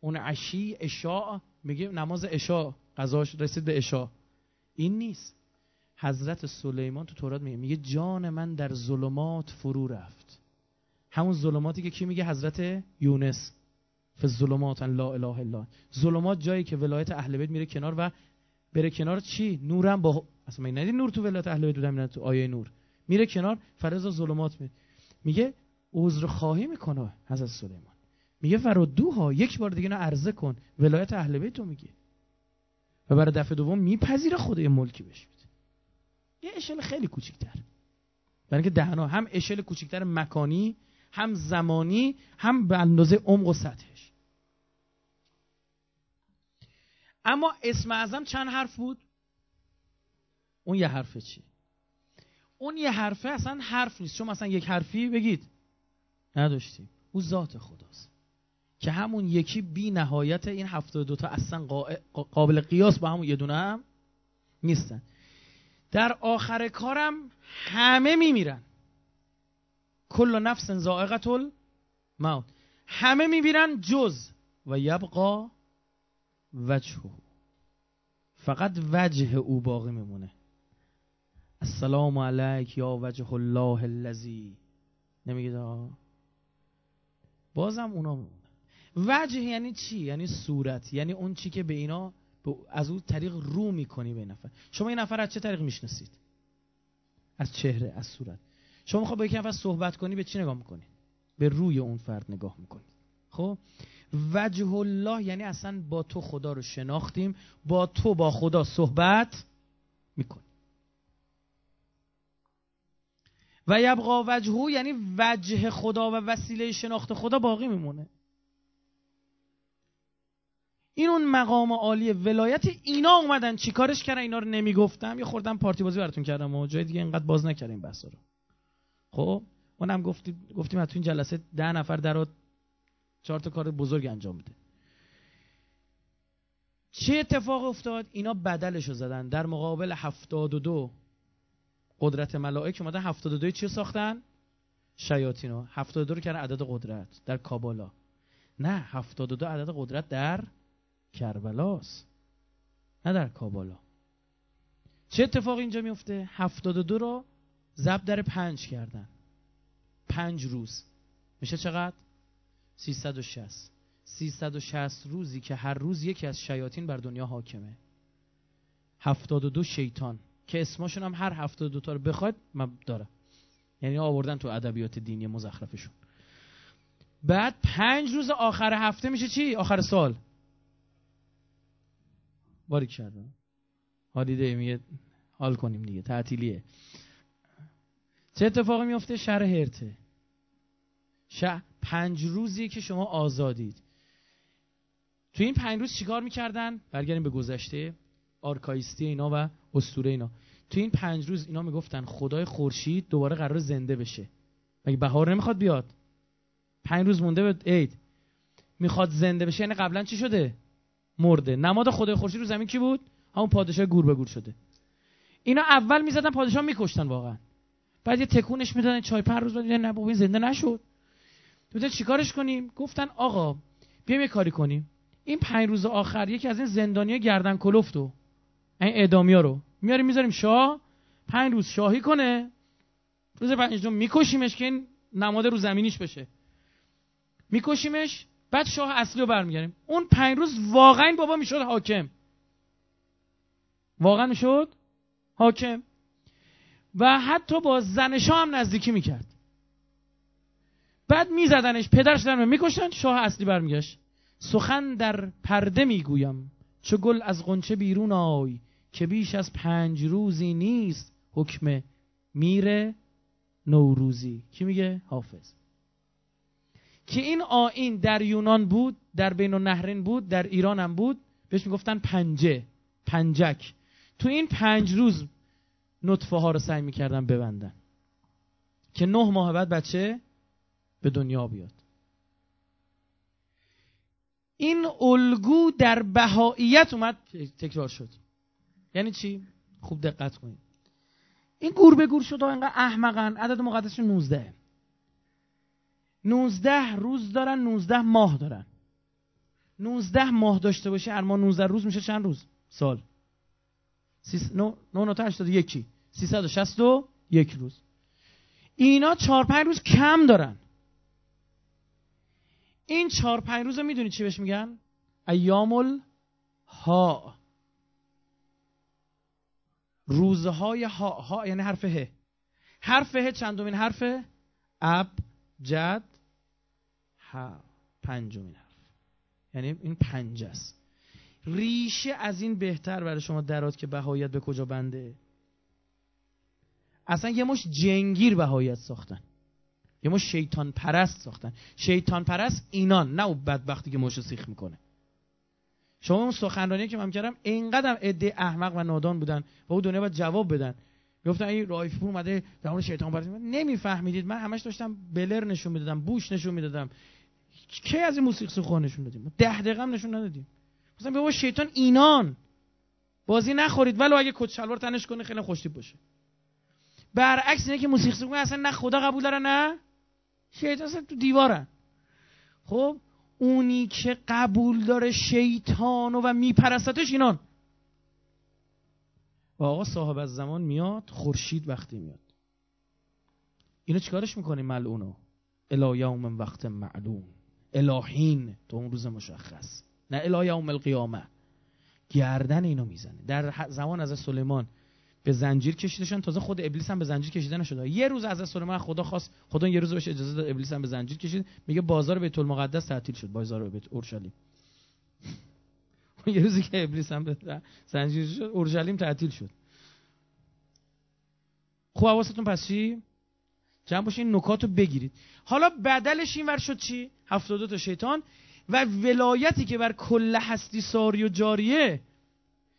S1: اون عشی اشاع میگه نماز اشاع قضاش رسید به اشاع این نیست. حضرت سلیمان تو تورات میگه میگه جان من در ظلمات فرو رفت. همون ظلماتی که کی میگه؟ حضرت یونس. ف ظلمات لا اله الا ظلمات جایی که ولایت اهل بیت میره کنار و بره کنار چی؟ نورم با اصلا من ندید نور تو ولایت اهل بیت بودم تو آیه نور. میره کنار فرض ظلمات میره میگه عذر خواهی می‌کنه حضرت سلیمان. میگه فرودوها یک بار دیگه نه عرضه کن. ولایت اهل بیت رو میگه. و برای دفعه دوم میپذیره خود ملکی بشه یه اشل خیلی کوچیکتر. برای اینکه دهنا هم اشل کوچیکتر مکانی هم زمانی هم به اندازه عمق و سطحش. اما اسم اعظم چند حرف بود؟ اون یه حرفه چی؟ اون یه حرفه اصلا حرف نیست. چون مثلا یک حرفی بگید. نداشتیم. او ذات خداست. که همون یکی بی نهایت این هفتاد دوتا اصلا قابل قیاس با همون یه دونه هم نیستن. در آخر کارم همه میمیرن. کل نفس زائقت الموت. همه میمیرن جز و یبقا وجهه. فقط وجه او باقی میمونه. السلام علیک یا وجه الله الذی. نمیگه بازم اونا میمونه وجه یعنی چی؟ یعنی صورت. یعنی اون چی که به اینا از اون طریق رو می‌کنی به نفر. شما این نفر از چه طریق می‌شناسید؟ از چهره از صورت. شما می‌خواد با یک نفر صحبت کنی به چی نگاه می‌کنی؟ به روی اون فرد نگاه می‌کنی. خب؟ وجه الله یعنی اصلا با تو خدا رو شناختیم با تو با خدا صحبت می‌کنی. و یبقا وجهو یعنی وجه خدا و وسیله شناخت خدا باقی میمونه. این اون مقام عالی ولایت اینا اومدن چیکارش کردن؟ اینا رو نمی‌گفتم. یه خوردم پارتی بازی براتون کردم و جای دیگه اینقدر باز نکردیم بحثا رو. خب اونم گفتیم گفتیم تو این جلسه ده نفر در چهار تا کار بزرگ انجام بده. چه اتفاق افتاد؟ اینا بدلش رو زدن. در مقابل هفتاد و دو قدرت ملائک اومدن. هفتاد و دوی چی ساختن؟ شیاطین ها. هفتاد و دو رو کردن عدد قدرت در کابالا. نه هفتاد و دو عدد قدرت در کربلاست نه در کابالا. چه اتفاق اینجا میفته؟ هفتاد و دو رو ضرب در پنج کردن. پنج روز. میشه چقدر؟ 360 360 روزی که هر روز یکی از شیاطین بر دنیا حاکمه. 72 شیطان. که اسمشون هم هر 72 تا رو بخواد من دارم. یعنی آوردن تو ادبیات دینی مزخرفشون. بعد پنج روز آخر هفته میشه چی؟ آخر سال. باریک کردم حالیده میگه حال کنیم دیگه تعطیلیه. چه اتفاقی میفته؟ شهر هرته. شهر پنج روزی که شما آزادید. تو این پنج روز چیکار می‌کردن؟ برگردیم به گذشته آرکایستی اینا و اسطوره اینا. تو این پنج روز اینا می‌گفتن خدای خورشید دوباره قرار زنده بشه. مگه بهار نمی‌خواد بیاد؟ پنج روز مونده به عید. می‌خواد زنده بشه یعنی قبلا چی شده؟ مرده. نماد خدای خورشید رو زمین کی بود؟ همون پادشاه گور به گور شده. اینا اول می‌زدن پادشاه میکشتن واقعا. بعد یه تکونش می‌دادن چای پر روز بعد نه زنده نشد. تو چیکارش کنیم؟ گفتن آقا بیایم یه کاری کنیم. این پنج روز آخر یکی از این زندانیا گردن کلفتو این اعدامیا رو. میاریم می‌ذاریم شاه پنج روز شاهی کنه. روز پنجم میکشیمش که این نماد رو زمینیش بشه. میکشیمش بعد شاه اصلی رو برمیگردیم. اون پنج روز واقعا بابا می‌شد حاکم. واقعا می‌شد حاکم. و حتی با زنشا هم نزدیکی می‌کرد. بعد میزدنش پدرش در می‌کشن شاه اصلی برمیگشت. سخن در پرده می‌گویم. چه گل از قنچه بیرون آی که بیش از پنج روزی نیست حکم میره نوروزی. کی میگه؟ حافظ. که این آین در یونان بود در بین النهرین بود در ایران هم بود بهش می‌گفتن پنجه پنجک. تو این پنج روز نطفه ها رو سعی می‌کردن ببندن. که نه ماه بعد بچه به دنیا بیاد. این الگو در بهاییت اومد تکرار شد. یعنی چی؟ خوب دقت کنید. این گور به گور شد و اینقدر احمقن. عدد مقدسش 19 19 روز دارن 19 ماه دارن. 19 ماه داشته باشه هر ماه 19 روز میشه چند روز؟ سال. 9 9 تا 81 361 روز. اینا 4 5 روز کم دارن. این 4 5 روز رو می‌دونید چی بهش میگن؟ ایام ها. روزهای ها ها یعنی حرف ه. حرف ه چندمین؟ حرف اب جد پنجمین حرف. یعنی این پنج است. ریشه از این بهتر برای شما درات که بهایت به کجا بنده؟ اصلا یه مش جنگیر بهایت ساختن. یه مش شیطان پرست ساختن. شیطان پرست اینان نه او بدبختی که مش سیخ می‌کنه. شما اون سخنرانی که من کردم اینقدر عده احمق و نادان بودن و اون دنیا باید جواب بدن. گفتن این رایفپور اومده در اون شیطان پرست نمیفهمیدید. من همش داشتم بلر نشون می‌دادم بوش نشون می‌دادم. کی از این موسیقی سوخوان نشون دادیم؟ ده دقیقه هم نشون ندادیم. مثلا بابا شیطان اینان. بازی نخورید ولو اگه کت شلوار تنش کنه خیلی خوشتیپ باشه. برعکس اینه که موسیقی سوخون اصلا نه خدا قبول داره نه شیطان اصلا تو دیوارن. خب اونی که قبول داره شیطان و میپرستش اینان. و آقا صاحب از زمان میاد خورشید وقتی میاد. اینو چیکارش می‌کنی ملعونو؟ الا یوم وقت معلوم. الهین تو اون روز مشخص. نه الا یوم القیامه. گردن اینو می‌زنه. در زمان از سلیمان به زنجیر کشیدشن تازه خود ابلیس هم به زنجیر کشیده نشده. یه روز از سلیمان خدا خواست خدا یه روز بهش اجازه داد ابلیس هم به زنجیر کشید. میگه بازار بیت المقدس تعطیل شد بازار بیت اورشلیم. *laughs* یه روزی که ابلیس هم به زنجیر شد اورشلیم تعطیل شد. خوب حواستون پس چی؟ جمع باشین نکات رو بگیرید. حالا بدلش این ور شد چی؟ 72 تا شیطان. و ولایتی که بر کل هستی ساری و جاریه.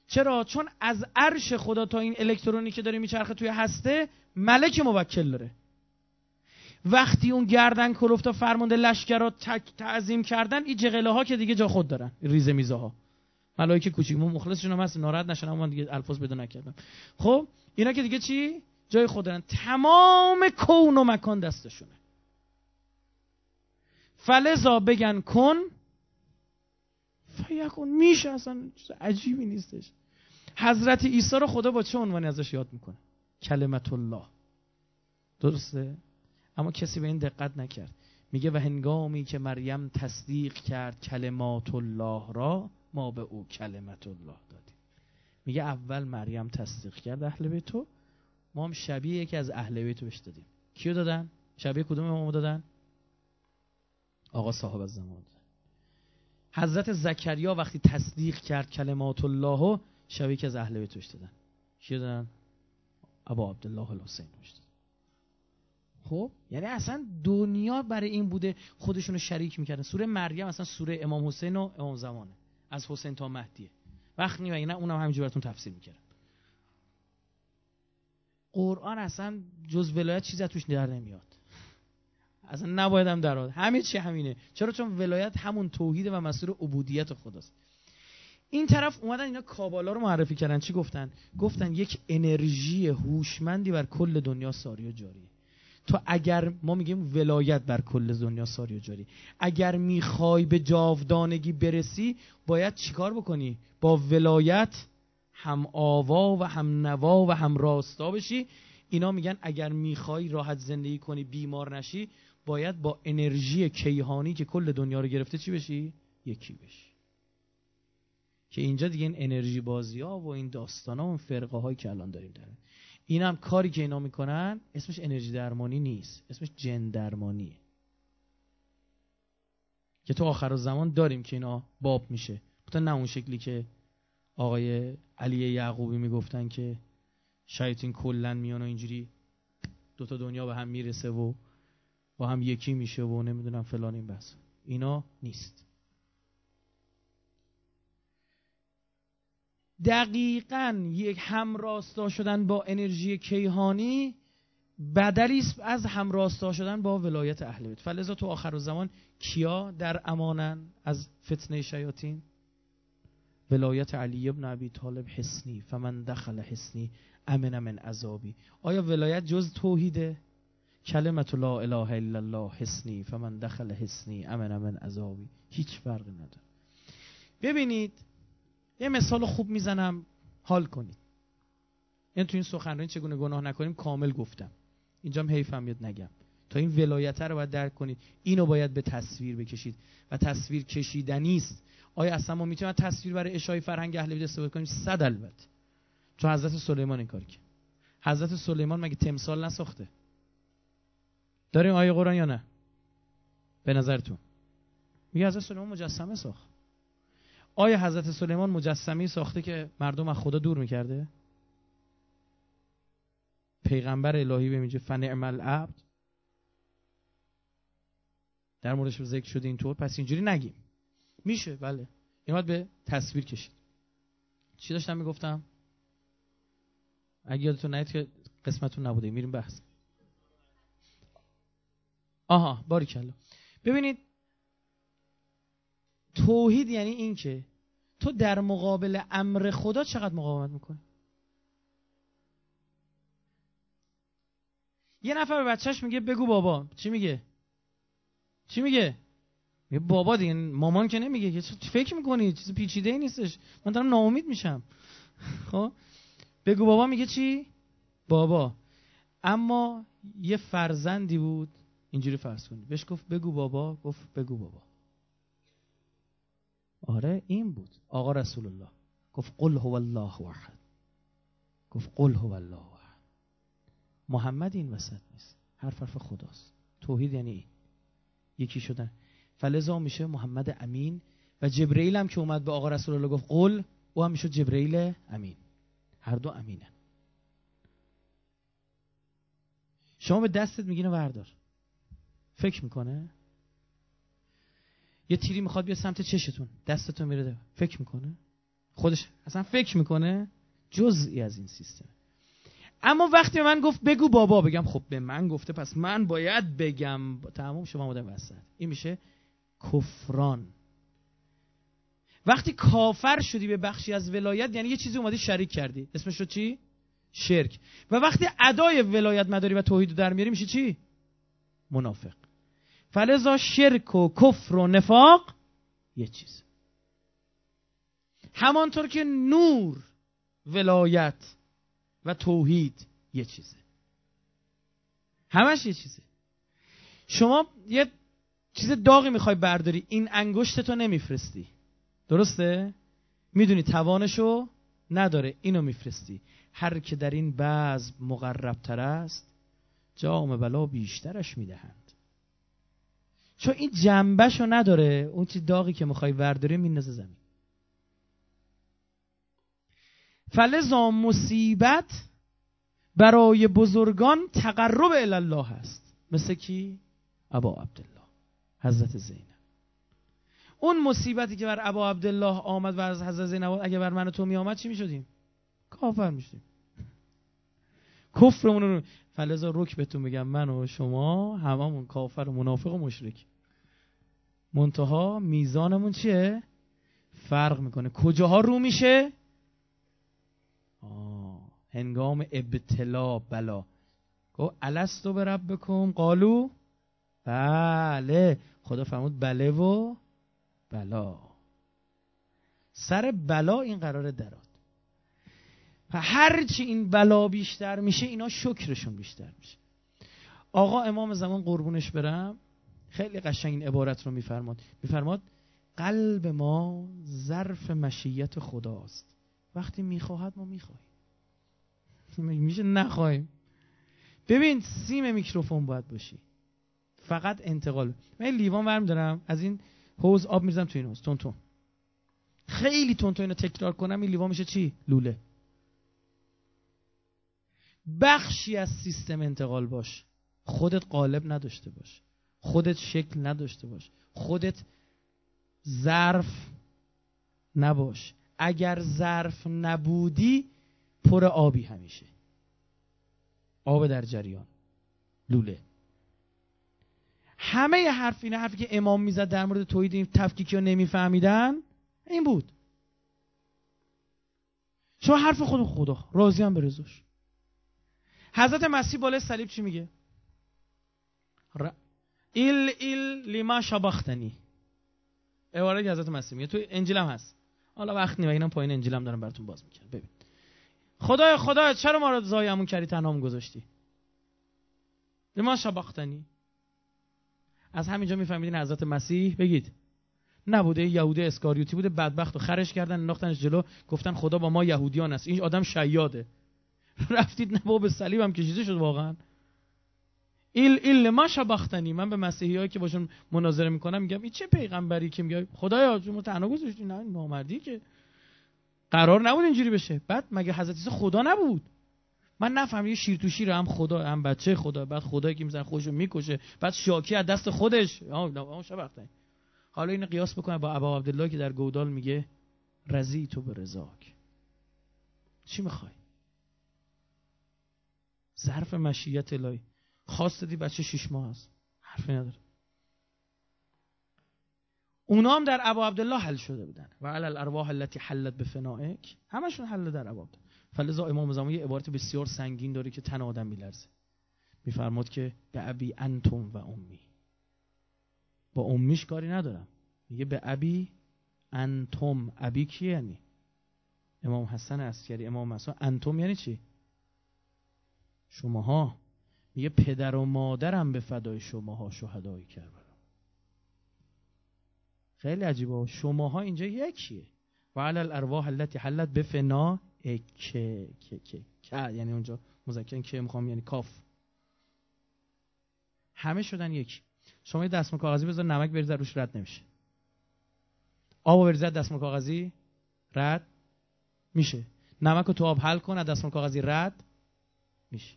S1: چرا؟ چون از عرش خدا تا این الکترونی که داره میچرخه توی هسته ملک موکل داره. وقتی اون گردن کلفتا فرمانده لشکرها تک تعظیم کردن این جغله ها که دیگه جا خود دارن ریزه میزه ها. ملائکه کوچیک مخلصشون هم هست ناراحت نشن من دیگه الفاظ بدون نکردم. خب اینا که دیگه چی؟ جای خود دارن. تمام کون و مکان دستشونه. فلزا بگن کن فیکون میشه اصلا عجیبی نیستش. حضرت عیسی رو خدا با چه عنوانی ازش یاد می‌کنه؟ کلمت الله. درسته؟ اما کسی به این دقت نکرد. میگه و هنگامی که مریم تصدیق کرد کلمات الله را ما به او کلمت الله دادیم. میگه اول مریم تصدیق کرد اهل بیتو ما هم شبیه یکی از اهل بیتو بهش دادیم. کیو دادن؟ شبیه کدوم امامو دادن؟ آقا صاحب از زمان. حضرت زکریا وقتی تصدیق کرد کلمات الله شبیه که از اهل بیتوش دادن. کیو دادن؟ ابا عبدالله الحسین خب؟ یعنی اصلا دنیا برای این بوده خودشونو شریک می‌کردن. سوره مریم اصلا سوره امام حسین و امام زمانه. از حسین تا مهدیه. وقت نی نه اونم همینجوری براتون تفسیر می‌کردم. قرآن اصلا جز ولایت چیزی توش در نمیاد. اصلا نباید هم در همه چی همینه. چرا؟ چون ولایت همون توحیده و مسئول عبودیت خداست. این طرف اومدن اینا کابالا رو معرفی کردن. چی گفتن؟ گفتن یک انرژی هوشمندی بر کل دنیا ساری و جاریه تو اگر ما میگیم ولایت بر کل دنیا ساری و جاری. اگر می‌خوای به جاودانگی برسی باید چیکار بکنی؟ با ولایت هم آوا و هم نوا و هم راستا بشی. اینا میگن اگر می‌خوای راحت زندگی کنی بیمار نشی باید با انرژی کیهانی که کل دنیا رو گرفته چی بشی؟ یکی بشی. که اینجا دیگه این انرژی بازی ها و این داستان ها و فرقه هایی که الان داریم داریم. این هم کاری که اینا می‌کنن اسمش انرژی درمانی نیست. اسمش جن درمانیه. که تو آخر زمان داریم که اینا باب میشه. بتا نه اون شکلی که آقای علی یعقوبی می‌گفتن که شیاطین کلا میان و اینجوری دوتا دنیا به هم می‌رسه و با هم یکی میشه و نمی‌دونم فلان این بس اینا نیست. دقیقا یک همراستا شدن با انرژی کیهانی بدلی است از همراستا شدن با ولایت اهل بیت. فلذا تو آخر زمان کیا در امانن از فتنه شیاطین؟ ولایت علی ابن ابی طالب حسنی فمن دخل حسنی امن من عذابی. آیا ولایت جز توحیده؟ کلمت لا اله الا الله حسنی فمن دخل حسنی امن من عذابی. هیچ فرقی نداره. ببینید یه مثال خوب می‌زنم حال کنید. این تو این سخنرانی چگونه گناه نکنیم کامل گفتم. اینجام حیفم میاد نگم. تا این ولایت رو باید درک کنید. اینو باید به تصویر بکشید. و تصویر کشیدنی است. آیا اصلا ما می‌تونیم تصویر برای اشای فرهنگ اهل بیت استفاده کنیم؟ صد البته. تو حضرت سلیمان این کار کرد. حضرت سلیمان مگه تمثال نساخته؟ داریم آیه قرآن یا نه؟ به نظرتون. میگه حضرت سلیمان مجسمه ساخت. آیا حضرت سلیمان مجسمی ساخته که مردم از خدا دور می‌کرده؟ پیغمبر الهی به میگه فنعم العبد. در موردش ذکر شده اینطور. پس اینجوری نگیم. میشه بله. این به تصویر کشید. چی داشتم می‌گفتم؟ اگه یادتون نیاد که قسمتون نبوده میریم بحث. آها باریکلا ببینید توحید یعنی این که تو در مقابل امر خدا چقدر مقاومت می‌کنی؟ یه نفر به بچهش میگه بگو بابا. چی میگه؟ چی میگه؟ میگه بابا دیگه مامان که نمیگه که فکر می‌کنی؟ چیز پیچیده ای نیستش. من دارم ناامید میشم. *laughs* خب؟ بگو بابا میگه چی؟ بابا. اما یه فرزندی بود. اینجوری فرض کنید. بهش گفت بگو بابا. گفت بگو بابا. آره این بود. آقا رسول الله گفت قل هو الله احد. گفت قل هو الله احد. محمد این وسط نیست. حرف حرف خداست. توحید یعنی یکی شدن. فلزا میشه محمد امین و جبرئیل هم که اومد به آقا رسول الله گفت قل او هم میشه جبرئیل امین. هر دو امینه شما به دستت میگینه وردار فکر می‌کنه؟ یه تیری می‌خواد بیا سمت چشتون دستتون میره فکر می‌کنه؟ خودش اصلا فکر می‌کنه؟ جزئی از این سیستم. اما وقتی من گفت بگو بابا بگم خب به من گفته پس من باید بگم. تمام شما آمدم وسط. این میشه کفران. وقتی کافر شدی به بخشی از ولایت یعنی یه چیزی اومدی شریک کردی. اسمش رو چی؟ شرک. و وقتی ادای ولایت مداری و توحید در میاری میشه چی؟ منافق. فلزا شرک و کفر و نفاق یه چیز. همانطور که نور ولایت و توحید یه چیزه. همش یه چیزه. شما یه چیز داغی می‌خوای برداری این انگشتتو نمیفرستی. درسته؟ می‌دونی توانشو نداره اینو میفرستی. هر که در این بعض مقربتر است جام بلا بیشترش می‌دهند. چون این جنبشو نداره اون چیز داغی که می‌خوای ورداری میندازه زمین. فلزا مصیبت برای بزرگان تقرب الله هست مثل کی؟ ابا عبدالله. حضرت زینب. اون مصیبتی که بر ابا عبدالله آمد و از حضرت زینب اگه بر من و تو می آمد چی می شدیم؟ کافر می شدیم. کفرمون رو فلزا رک بهتون بگم من و شما هممون کافر و منافق و مشرک. منتها میزانمون چیه؟ فرق می‌کنه. کجاها رو میشه؟ هنگام ابتلا بلا. گو الستو به بکن قالو بله. خدا فرمود بله و بلا. سر بلا این قرار دراد. و هرچی این بلا بیشتر میشه اینا شکرشون بیشتر میشه. آقا امام زمان قربونش برم. خیلی قشنگ این عبارت رو میفرماد. میفرماد قلب ما ظرف مشیت خداست. وقتی می‌خواهد ما می‌خواهیم. میشه نخواهیم. ببین سیم میکروفون باید باشی. فقط انتقال. من لیوان ورم دارم از این حوز آب می‌زنم تو این حوز تون خیلی تون اینو تکرار کنم این لیوان میشه چی؟ لوله. بخشی از سیستم انتقال باش. خودت قالب نداشته باش. خودت شکل نداشته باش. خودت ظرف نباش. اگر ظرف نبودی پر آبی همیشه. آب در جریان. لوله. همه حرف اینه حرفی که امام می‌زد در مورد توحید این تفکیکی رو نمیفهمیدن این بود. شما حرف خود خدا راضی به رزاش حضرت مسیح بالای صلیب چی میگه؟ ایل ایل لیما شباختنی. عبارت حضرت مسیح میگه. تو انجیل هم هست. حالا وقت نیم اینم پایین انجیل هم دارم براتون باز می‌کنم ببین. خدای خدا چرا ما رو زایمون کردی تنهام گذاشتی؟ ما شباختنی. از همینجا میفهمیدین حضرت مسیح؟ بگید. نبوده یهودی اسکاریوتی بوده بدبخت و خرش کردن انداختنش جلو گفتن خدا با ما یهودیان است. این آدم شیاده. *laughs* رفتید نبا به صلیب هم کشیده شد واقعا. ایل ایل ما شباختنی من به مسیحی هایی که باشون مناظره می‌کنم میگم این چه پیغمبری که میگه؟ خدایا شما تنها گذاشتی نه نامردی که قرار نبود اینجوری بشه. بعد مگه حضرت خدا نبود؟ من نفهم یه شیر تو شیر هم خدا هم بچه خدا بعد خدایی که می‌زنه خودشو می‌کشه بعد شاکی از دست خودش. حالا این قیاس بکنه با ابا عبدالله که در گودال میگه رضی تو به رضاک. چی می‌خوای؟ ظرف مشیت الهی. خواست دی بچه شش ماه هست حرفی نداره. اونا هم در ابا عبدالله حل شده بودن. و علی الارواح التي حلت به فنائک. همشون حل در ابا فلذا امام زمان یه عبارت بسیار سنگین داره که تن آدم میلرزه. میفرماد که به ابی انتم و امی. با امیش کاری ندارم. میگه به ابی انتم. ابی کی یعنی؟ امام حسن عسکری امام حسن. انتم یعنی چی؟ شماها. میگه پدر و مادرم به فدای شماها شهدای کرد خیلی عجیبه. شماها اینجا یکیه. و علی الارواح التي حلت بفنا که که یعنی اونجا مذکر که می‌خوام یعنی کاف. همه شدن یک شما یه دستمال کاغذی بذار نمک بریز روش رد نمیشه. آب بریز دستمال کاغذی رد میشه. نمک رو تو آب حل کن دستمال کاغذی رد میشه.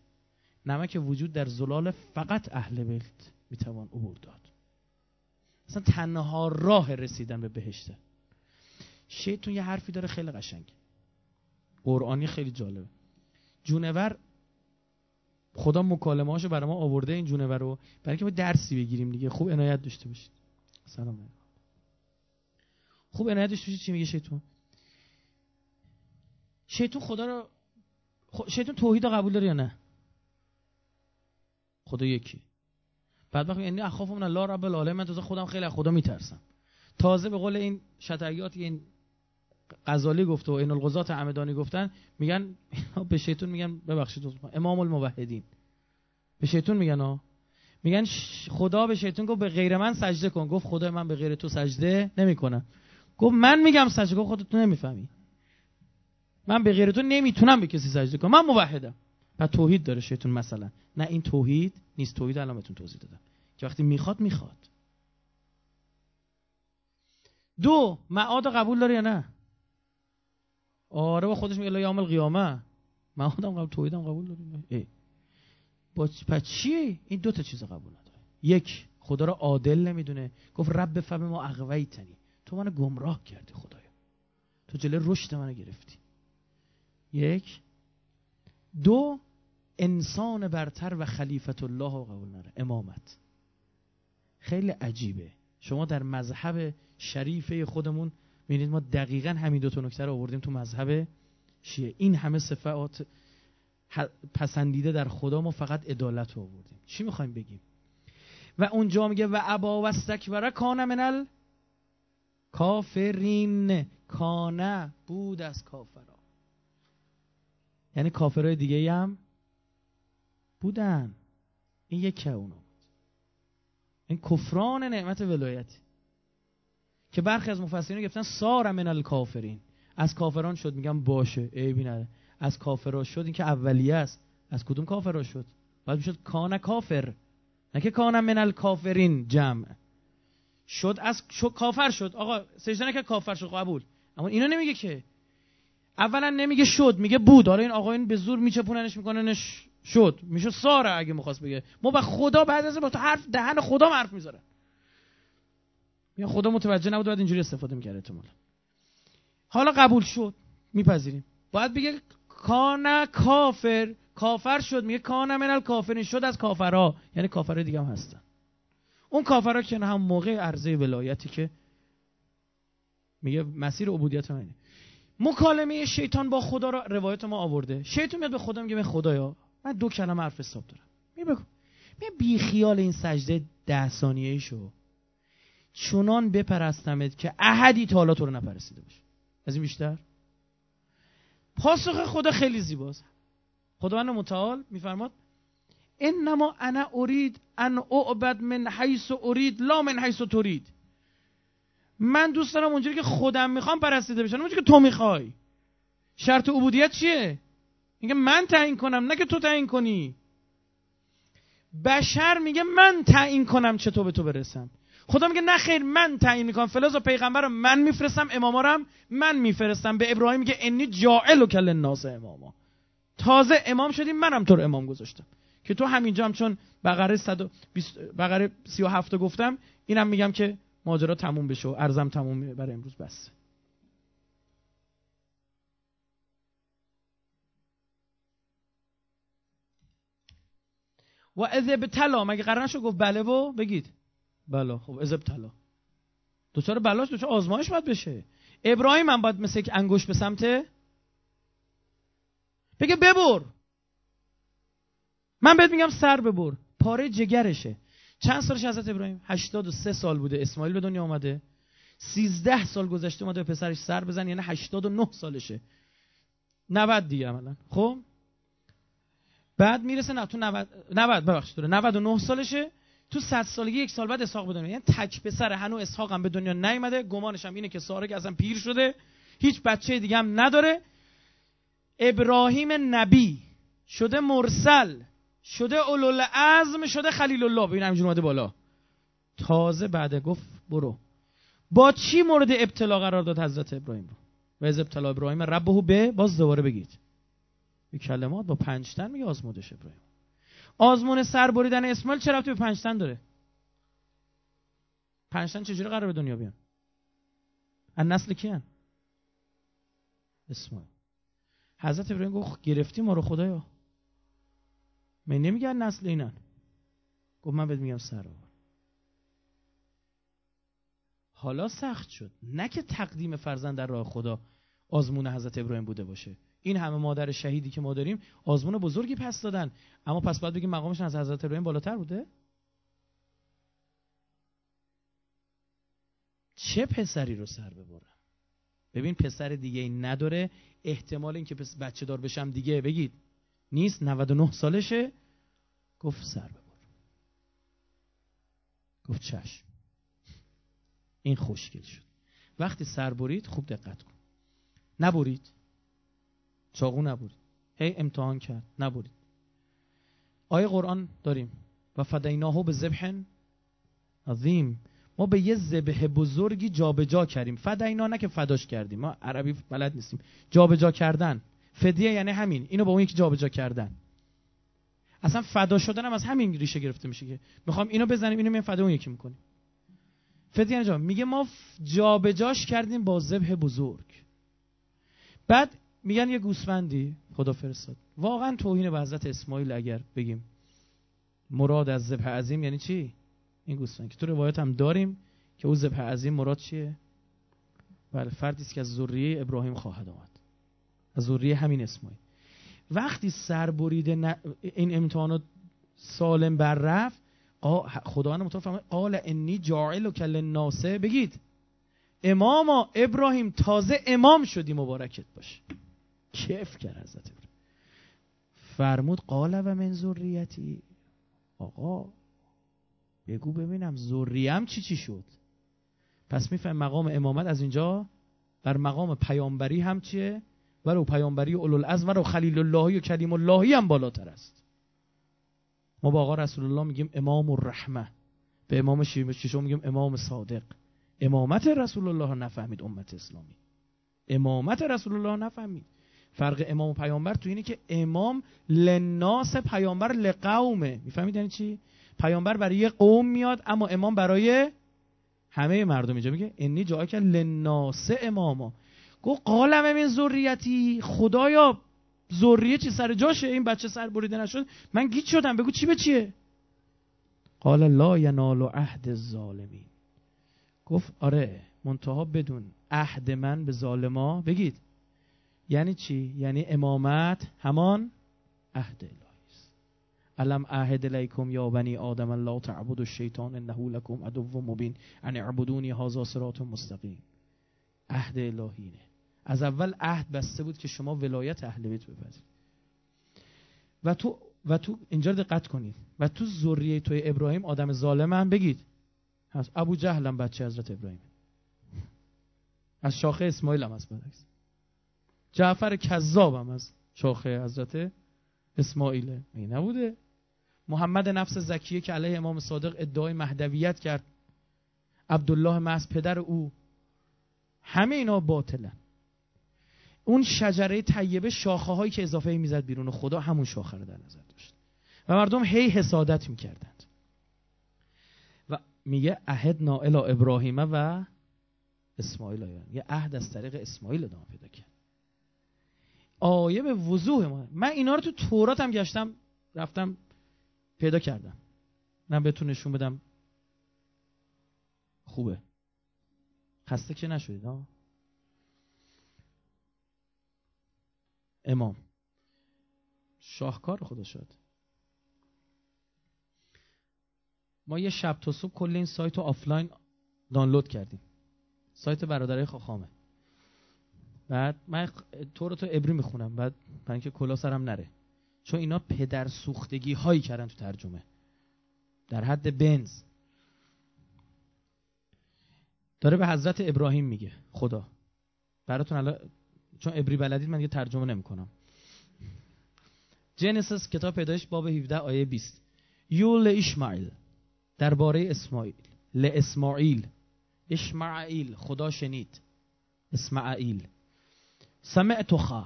S1: نمک وجود در زلال فقط اهل بیت می‌توان عبور داد. اصلا تنها راه رسیدن به بهشته. شیطون یه حرفی داره خیلی قشنگ قرآنی خیلی جالبه. جونور خدا مکالمه هاشو برای ما آورده این جونور رو برای که ما درسی بگیریم دیگه. خوب عنایت داشته باشید. سلام خوب عنایت داشته باشید. چی میگه شیطون؟ شیطون خدا رو شیطون توحید رو قبول داره یا نه؟ خدا یکی. بعد وقتی یعنی اخاف من الله رب العالمین. من تازه خودم خیلی از خدا میترسم. تازه به قول این شتریات این غزالی گفته و این الغزات عمدانی گفتن میگن *laughs* به شیطون میگن ببخشید امام الموحدین. به شیطون میگن ها. میگن خدا به شیطون گفت به غیر من سجده کن. گفت خدا من به غیر تو سجده نمی‌کنم. گفت من میگم سجده گفت خودت نمی‌فهمی. من به غیر تو نمی‌تونم به کسی سجده کنم. من موحدم. و توحید داره شیطون مثلا. نه این توحید نیست. توحید الان بهتون توضیح دادم. که وقتی می‌خواد می‌خواد. دو معاد قبول داره یا نه؟ آره با خودش میگه یوم القیامه. معادم قبول توحیدم قبول داره با پس این دو تا چیز قبول نداره. یک خدا را عادل نمی‌دونه. گفت رب فم ما اغویتنی. تو منو گمراه کردی خدایا. تو جلوی رشد منو گرفتی. یک. دو انسان برتر و خلیفت الله رو قبول نره امامت. خیلی عجیبه. شما در مذهب شریفه خودمون می‌بینید ما دقیقا همین دو تا نکته رو آوردیم تو مذهب شیعه. این همه صفات پسندیده در خدا ما فقط عدالت رو آوردیم. چی می‌خوایم بگیم؟ و اونجا میگه و ابا و استکبره کان منل کافرین. کانه بود از کافرا. یعنی کافرهای دیگه هم بودن. این یکی اونو این کفران نعمت ولایتی. که برخی از مفسرین گفتن سار من الکافرین. از کافران شد میگم باشه عیبی نداره. از کافرها شد این که اولیه است. از کدوم کافرها شد؟ بعد می‌شد کان کافر. نه که کان من الکافرین جمع. شد از کافر شد. آقا سجده که کافر شد. قبول. اما اینو نمیگه که. اولا نمیگه شد میگه بود. حالا این آقا این به زور میچپوننش میکننش شد. میشه ساره اگه می‌خواست بگه. ما به خدا بعد از با تو حرف دهن خدا حرف می‌ذاره. میگه خدا متوجه نبود باید اینجوری استفاده می‌کرده احتمالا. حالا قبول شد. میپذیریم. باید بگه کان کافر کافر شد. میگه کان من کافرین شد از کافرها یعنی کافر دیگه هم هستن. اون کافرها که هم موقع عرضه ولایتی که میگه مسیر عبودیت منه مکالمه شیطان با خدا را روایت ما آورده. شیطان میاد به خدا میگه به خدایا. من دو کلمه حرف حساب دارم. می بگو. می بی خیال این سجده ده ثانیه شو. چونان بپرستمت که احدی تا حالا تو رو نپرستیده باشه. از این بیشتر؟ پاسخ خدا خیلی زیباست. خداوند متعال میفرماد انما انا ارید ان اعبد من حیث ارید لا من حیث ترید من دوست دارم اونجوری که خودم می‌خوام پرستیده بشم اونجوری که تو می‌خوای. شرط عبودیت چیه؟ میگه من تعیین کنم نه که تو تعیین کنی. بشر میگه من تعیین کنم چطور به تو برسم. خدا میگه نه خیر من تعیین می‌کنم. فلاز و پیغمبر رو من میفرستم اماما رو من میفرستم. به ابراهیم میگه انی جائل و کل ناس اماما. تازه امام شدیم منم تو رو امام گذاشتم. که تو همینجا هم چون بقره 120 بقره 37 گفتم اینم میگم که ماجرا تموم بشه و ارزم تموم برای امروز. بس. و از ابتلا مگه قرار نشد گفت بله و بگید؟ بله خب از ابتلا دوچار بلاش دوچار آزمایش باید بشه. ابراهیم هم باید مثل یک انگوش به سمت بگه ببر. من بهت میگم سر ببر. پاره جگرشه. چند سالش حضرت ابراهیم؟ 83 سال بوده. اسماعیل به دنیا آمده 13 سال گذشته اومده به پسرش سر بزن یعنی 89 سالشه. 90 دیگه عملا. خب؟ بعد می‌رسه نه تو 90 90 ببخشید 99 سالشه. تو 100 سالگی یک سال بعد اسحاق به دنیا یعنی تک پسر هنو اسحاق هم به دنیا نیومده. گمانش هم اینه که ساره که اصلا پیر شده. هیچ بچه دیگه هم نداره. ابراهیم نبی شده مرسل شده اولوالعزم شده خلیل الله ببین همینجور اومده بالا. تازه بعد گفت برو. با چی مورد ابتلا قرار داد حضرت ابراهیم رو؟ و از ابتلا ابراهیم ربهو به باز دوباره بگید. این کلمات با پنجتن میگه آزمودش ابراهیم. آزمون سر بریدن اسماعیل چه رفتی به پنجتن داره؟ پنج چجوری قرار به دنیا بیان؟ از نسل کیان اسماعیل. حضرت ابراهیم گفت گرفتی ما رو خدایا. من نمیگن نسل اینن. گفت من بهت میگم سر حالا سخت شد. نه که تقدیم فرزند در راه خدا آزمون حضرت ابراهیم بوده باشه. این همه مادر شهیدی که ما داریم آزمون بزرگی پس دادن. اما پس باید بگیم مقامش از حضرت ابراهیم بالاتر بوده؟ چه پسری رو سر ببرم؟ ببین پسر دیگه این نداره. احتمال اینکه پس بچه دار بشم دیگه بگید. نیست؟ 99 سالشه. گفت سر ببر. گفت چشم. این خوشگل شد. وقتی سر برید خوب دقت کن. نبرید. چاقو نبرید. هی امتحان کرد. نبرید. آیه قرآن داریم. و فدیناهو به ذبح عظیم. ما به یه ذبح بزرگی جابجا جا کردیم. فدینا نه که فداش کردیم. ما عربی بلد نیستیم. جابجا جا کردن. فدیه یعنی همین. اینو با اون یکی جابجا کردن. اصلا فدا شدن هم از همین ریشه گرفته میشه که می‌خوام اینو بزنیم اینو می فدا اون یکی می‌کنیم. فدیه یعنی میگه ما جابجاش کردیم با ذبح بزرگ. بعد میگن یه گوسفندی خدا فرستاد. واقعا توهین به حضرت اسماعیل اگر بگیم. مراد از ذبح عظیم یعنی چی؟ این گوسفند که تو روایت هم داریم که او ذبح عظیم مراد چیه؟ بله فردی است که از ذریه ابراهیم خواهد آمد. از ذریه همین اسماعیل. وقتی سر بریده این امتحانات سالم بر رفت خداوند متعال فرمود قال انی جاعل کل ناسه بگید امام ابراهیم تازه امام شدی مبارکت باشه. کیف کرد حضرت فرمود قال و من ذریتی. آقا بگو ببینم ذریم چی چی شد. پس میفهم مقام امامت از اینجا بر مقام پیامبری هم چیه؟ ورو پیامبری از ورو خلیل اللهی و کلیم اللهی هم بالاتر است. ما با آقا رسول الله میگیم امام الرحمه. به امام شیشم میگیم امام صادق. امامت رسول الله نفهمید امت اسلامی. امامت رسول الله نفهمید. فرق امام و پیامبر تو اینه که امام لناس پیامبر لقومه. می‌فهمید یعنی چی؟ پیامبر برای یه قوم میاد اما امام برای همه مردم اینجا. میگه انی جای که لناس اماما. گو قالم من ذریتی. خدایا ذریه چی؟ سر جاشه. این بچه سر بریده نشد. من گیت شدم. بگو چی به چیه؟ قال لا ینال عهد الظالمین. گفت آره منتها بدون عهد من به ظالما. بگید. یعنی چی؟ یعنی امامت همان عهد الهی است. الم عهد الیکم یا بنی آدم لا تعبدوا الشیطان انه لکم عدو مبین ان اعبدونی هذا صراط مستقیم. عهد الهینه از اول عهد بسته بود که شما ولایت اهل بیت بپذیرید. و تو و تو اینجا دقت کنید. و تو ذریه توی ابراهیم آدم ظالم هم بگید. هست. ابو جهل هم بچه حضرت ابراهیم از شاخه اسماعیل هم از جعفر کذاب هم از شاخه حضرت اسماعیل. این نبوده. محمد نفس زکیه که علیه امام صادق ادعای مهدویت کرد. عبدالله محض پدر او. همه اینا باطلن. اون شجره طیبه شاخه هایی که اضافه می‌زد بیرون خدا همون شاخه رو در نظر داشت. و مردم هی حسادت می‌کردند. و میگه عهد نائل ابراهیم و اسماعیل. یه عهد از طریق اسماعیل ادامه پیدا کرد. آیه به وضوح ما. من اینا رو تو تورات هم گشتم رفتم پیدا کردم. من بهتون نشون بدم. خوبه. خسته که نشدید امام. شاهکار خدا شد. ما یه شب تا صبح کل این سایت رو آفلاین دانلود کردیم. سایت برادرای خاخامه بعد من تو رو تو ابری می‌خونم بعد من که کلا سرم نره. چون اینا پدر سوختگی هایی کردن تو ترجمه. در حد بنز. داره به حضرت ابراهیم میگه خدا. براتون الان چون ابری بلدید من یه ترجمه نمی‌کنم. جنسس کتاب پیدایش باب 17 آیه 20 یول اشماعیل درباره اسماعیل. ل اسماعیل. اشماعیل خدا شنید. اسماعیل. سمعت خا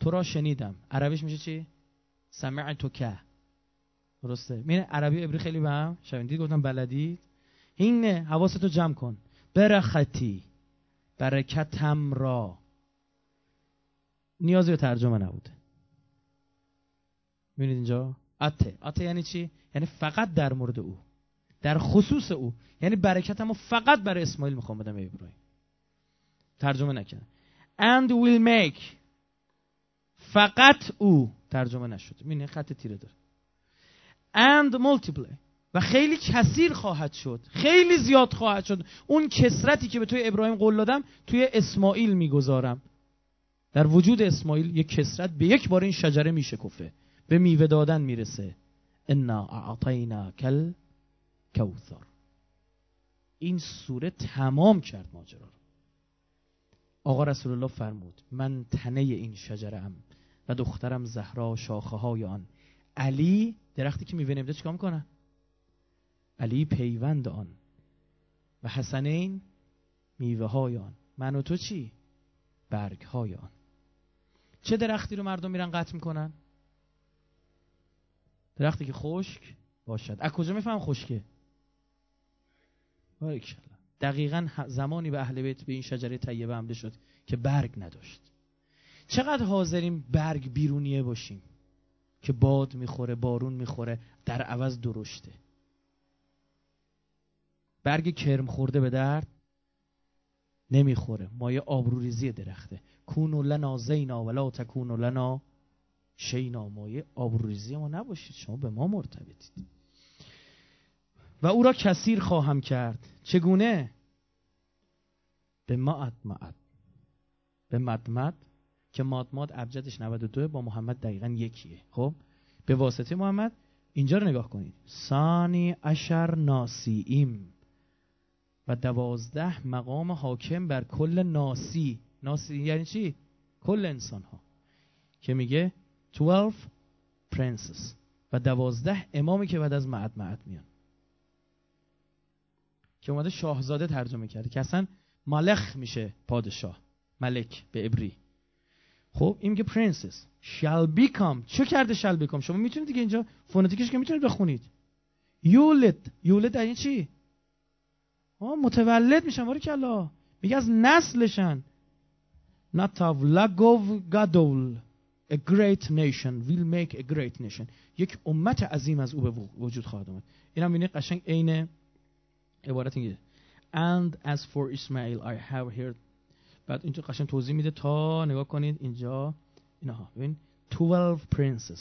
S1: تو را شنیدم. عربیش میشه چی؟ سمعت که درسته. مین عربی ابری خیلی به هم شبیه گفتم بلدید. اینه حواستو جمع کن. برختی برکتم را. نیازی به ترجمه نبوده. می‌بینید اینجا؟ اته اته یعنی چی؟ یعنی فقط در مورد او. در خصوص او. یعنی برکتمو فقط برای اسماعیل می‌خوام بدم ابراهیم. ترجمه نکردم. And will make. فقط او. ترجمه نشد. می‌بینید خط تیره داره. And multiply. و خیلی کثیر خواهد شد. خیلی زیاد خواهد شد. اون کسرتی که به توی ابراهیم قول دادم توی اسماعیل می‌گذارم. در وجود اسماعیل یک کسرت به یک بار این شجره میشکفه به میوه دادن می‌رسه. انا اعطینا کل کوثر. این سوره تمام کرد ماجرا رو. آقا رسول الله فرمود من تنه این شجره ام و دخترم زهرا شاخه های آن. علی درختی که میوه نمیده چیکار می‌کنه؟ علی پیوند آن و حسنین میوه های آن. من و تو چی؟ برگ های آن. چه درختی رو مردم میرن قطع می‌کنن؟ درختی که خشک باشد. از کجا میفهم خشکه؟ دقیقا زمانی به اهل بیت به این شجره طیبه حمله شد که برگ نداشت. چقدر حاضریم برگ بیرونیه باشیم که باد می‌خوره بارون می‌خوره در عوض درشته. برگ کرم خورده به درد نمی‌خوره. مایه آبروریزی درخته. کونو لنا زینا ولا تکونو لنا شینا. مایه آبروریزی ما نباشید. شما به ما مرتبطید. و او را کثیر خواهم کرد. چگونه؟ به معد معد به مدمد که مادماد ابجدش 92 با محمد دقیقا یکیه. خب؟ به واسطه محمد اینجا رو نگاه کنید. سانی اشر ناسییم و دوازده مقام حاکم بر کل ناسی. ناسی یعنی چی؟ کل انسان ها که میگه 12 princes. و دوازده امامی که بعد از معد معد میان. که اومده شاهزاده ترجمه کرده که اصلا ملخ میشه پادشاه ملک به ابری خب این میگه princess shall become. چه کرده shall become شما می‌تونید دیگه اینجا فونتیکش که می‌تونید بخونید. یولد یولد یعنی چی؟ متولد میشن. باری کلا. میگه از نسلشن. لگوو گادول a great nation. Will make a great nation. یک امت عظیم از او به وجود خواهد آمد. این هم قشنگ عین عبارت اینه and as for Ismail I have heard بعد اینجا قشنگ توضیح میده تا نگاه کنید اینجا اینها. ببین 12 princes.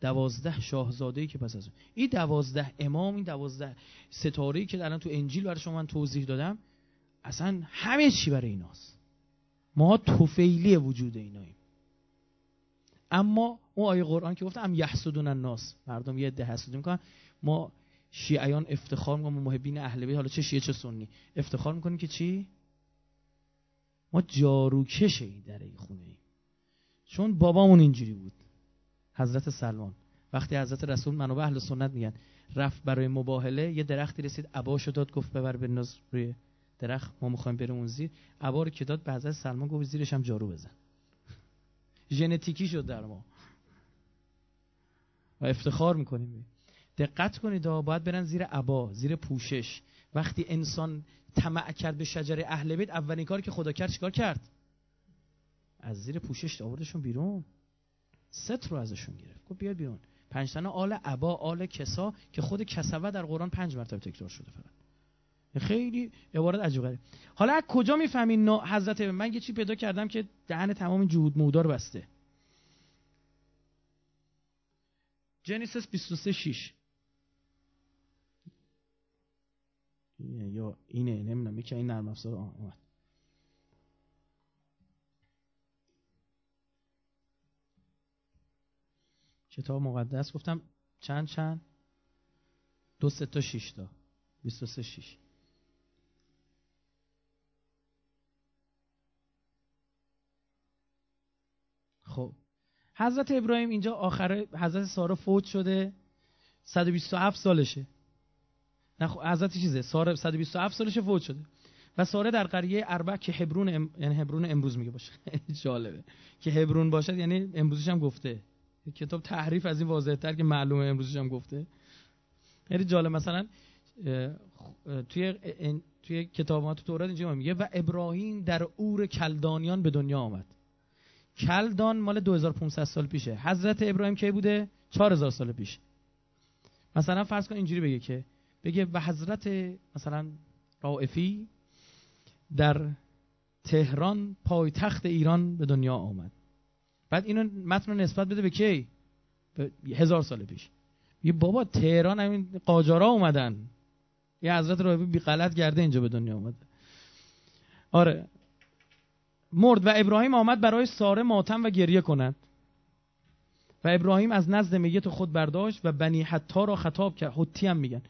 S1: دوازده شاهزاده که پس از اون. این دوازده امام این دوازده ستاره که الان تو انجیل برای شما من توضیح دادم اصلا همه چی برای ایناست. ما توفیلی وجود ایناییم. اما اون آیه قرآن که گفتم یحسدون الناس. مردم یه ده حسود می‌کنن. ما شیعیان افتخار می‌کنیم محبین اهل بیت. حالا چه شیعه چه سنی. افتخار می‌کنیم که چی؟ ما جاروکش این در این خونه ایم. چون بابامون اینجوری بود. حضرت سلمان. وقتی حضرت رسول منو اهل سنت میگن رفت برای مباهله یه درختی رسید عباشو داد گفت ببر بنداز روی درخت ما می‌خوایم بریم اون زیر. عبا رو که داد به حضرت سلمان گفت زیرش هم جارو بزن. *laughs* ژنتیکی شد در ما. و افتخار می‌کنیم. دقت کنید باید برن زیر عبا زیر پوشش. وقتی انسان طمع کرد به شجره اهل بیت اولین کاری که خدا کرد چیکار کرد؟ از زیر پوشش آوردشون بیرون. ست رو ازشون گرفت. گفت بیاد بیرون. پنج تنه آل عبا آل کسا که خود کسوه در قرآن پنج مرتبه تکرار شده فقط. خیلی عبارت عجیب غریب. حالا از کجا می‌فهمین حضرت من یه چی پیدا کردم که دهن تمام جهود مودار بسته. جنیسس 23 6 یا اینه نمی‌دونم یکی این نرم افزار اومد. کتاب مقدس گفتم چند چند؟ دو سه تا شیش تا. بیست و سه شیش خب. حضرت ابراهیم اینجا آخر حضرت سارا فوت شده 127 سالشه. نه خب حضرت چیزه؟ سارا 127 سالشه فوت شده. و ساره در قریه اربع که هبرون ام... یعنی هبرون امروز میگه باشه. *laughs* جالبه. که هبرون باشد یعنی امروزش هم گفته. کتاب تحریف از این واضح تر که معلومه امروزش هم گفته. خیلی جالب. مثلا توی توی کتابات تورات اینجا میگه و ابراهیم در اور کلدانیان به دنیا آمد. کلدان مال 2500 سال پیشه. حضرت ابراهیم کی بوده؟ 4000 سال پیش. مثلا فرض کن اینجوری بگه که بگه و حضرت مثلا رائفی در تهران پایتخت ایران به دنیا آمد. بعد اینو متن نسبت بده به کی؟ به هزار سال پیش. یه بابا تهران همین قاجارا اومدن. یه حضرت رائفی بی غلط گرده اینجا به دنیا آمد آره. مرد و ابراهیم آمد برای ساره ماتم و گریه کند و ابراهیم از نزد میت خود برداشت و بنی حتا را خطاب کرد. حتی هم میگن.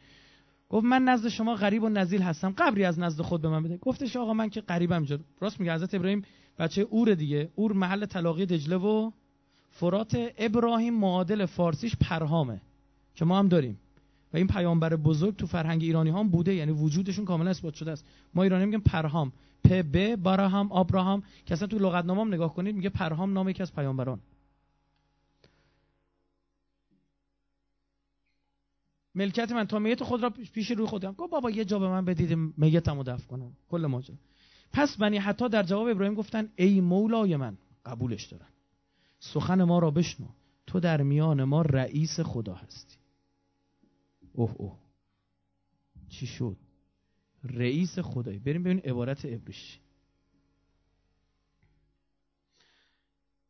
S1: گفت من نزد شما غریب و نزیل هستم. قبری از نزد خود به من بده. گفتش آقا من که غریبم اینجا راست میگه حضرت ابراهیم بچه اور دیگه. اور محل تلاقی دجله و فرات ابراهیم معادل فارسیش پرهامه. که ما هم داریم. و این پیامبر بزرگ تو فرهنگ ایرانی هم بوده. یعنی وجودشون کاملا اثبات شده است. ما ایرانی میگیم پرهام. پ ب براهام ابراهام که اصلا تو لغتنامه هم نگاه کنید میگه پرهام نام یکی از پیامبران. ملکت من تا میت خود را پیش روی خودم. گفت بابا یه جا به من بدید میتمو دفن کنم. کل ماجرا. پس بنی حتی در جواب ابراهیم گفتن ای مولای من قبولش دارن سخن ما را بشنو. تو در میان ما رئیس خدا هستی. اوه اوه. چی شد؟ رئیس خدایی بریم ببین عبارت ابریش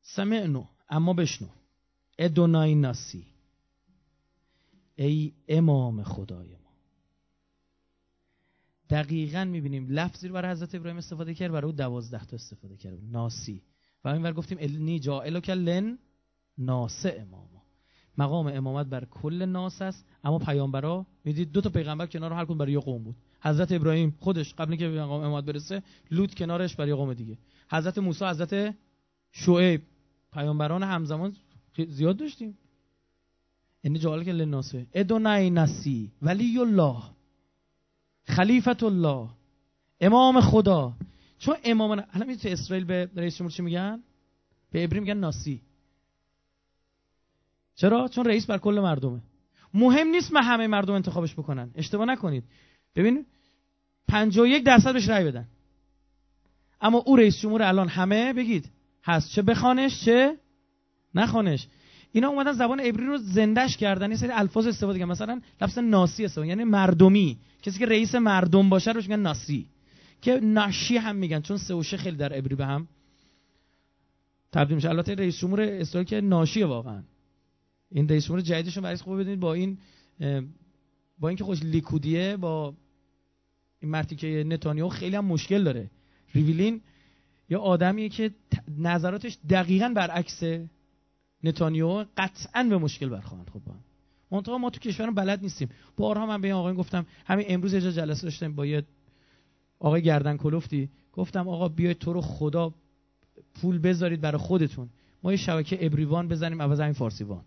S1: سمعنو اما بشنو. ادونای ناسی. ای امام خدای ما. دقیقا می‌بینیم لفظی رو برای حضرت ابراهیم استفاده کرد برای او دوازده تا استفاده کرد. ناسی. و این گفتیم النی جائلک لن ناس امام. مقام امامت بر کل ناس است اما پیامبرا می‌دید دو تا پیغمبر کنار هر کدوم برای یه قوم بود. حضرت ابراهیم خودش قبل که به مقام امامت برسه لوط کنارش برای قوم دیگه. حضرت موسی حضرت شعیب. پیامبران همزمان زیاد داشتیم. این جوال که لناسه. ادونای نسی ولی الله خلیفت الله امام خدا. چون امام الان تو اسرائیل به رئیس جمهور چی میگن؟ به ابری میگن ناسی. چرا؟ چون رئیس بر کل مردمه. مهم نیست من همه مردم انتخابش بکنن. اشتباه نکنید. ببین 51 درصد بهش رأی بدن. اما او رئیس جمهور الان همه بگید هست چه بخوانش چه نخوانش. اینا اومدن زبان عبری رو زندش کردن. یه سری الفاظ استفاده کردن. مثلا لفظ ناسی استفاده یعنی مردمی. کسی که رئیس مردم باشه روش میگن ناسی که ناشی هم میگن. چون سه و خیلی در عبری به هم تبدیل میشه. البته رئیس جمهور اسرائیل که ناشیه واقعا. این رئیس جمهور جدیدشون برای خوب بدونید با این با اینکه خوش لیکودیه با این مرتی که نتانیاهو خیلی هم مشکل داره. ریویلین یا آدمیه که نظراتش دقیقا برعکس نتانیاهو قطعا به مشکل برخواهند. خب منتها ما تو کشورم بلد نیستیم. بارها من به این آقایون گفتم همین امروز یه جلسه داشتم با یه آقای گردن کلفتی. گفتم آقا بیاید تو رو خدا پول بذارید برای خودتون. ما یه شبکه ابریوان بزنیم عوض این فارسیوان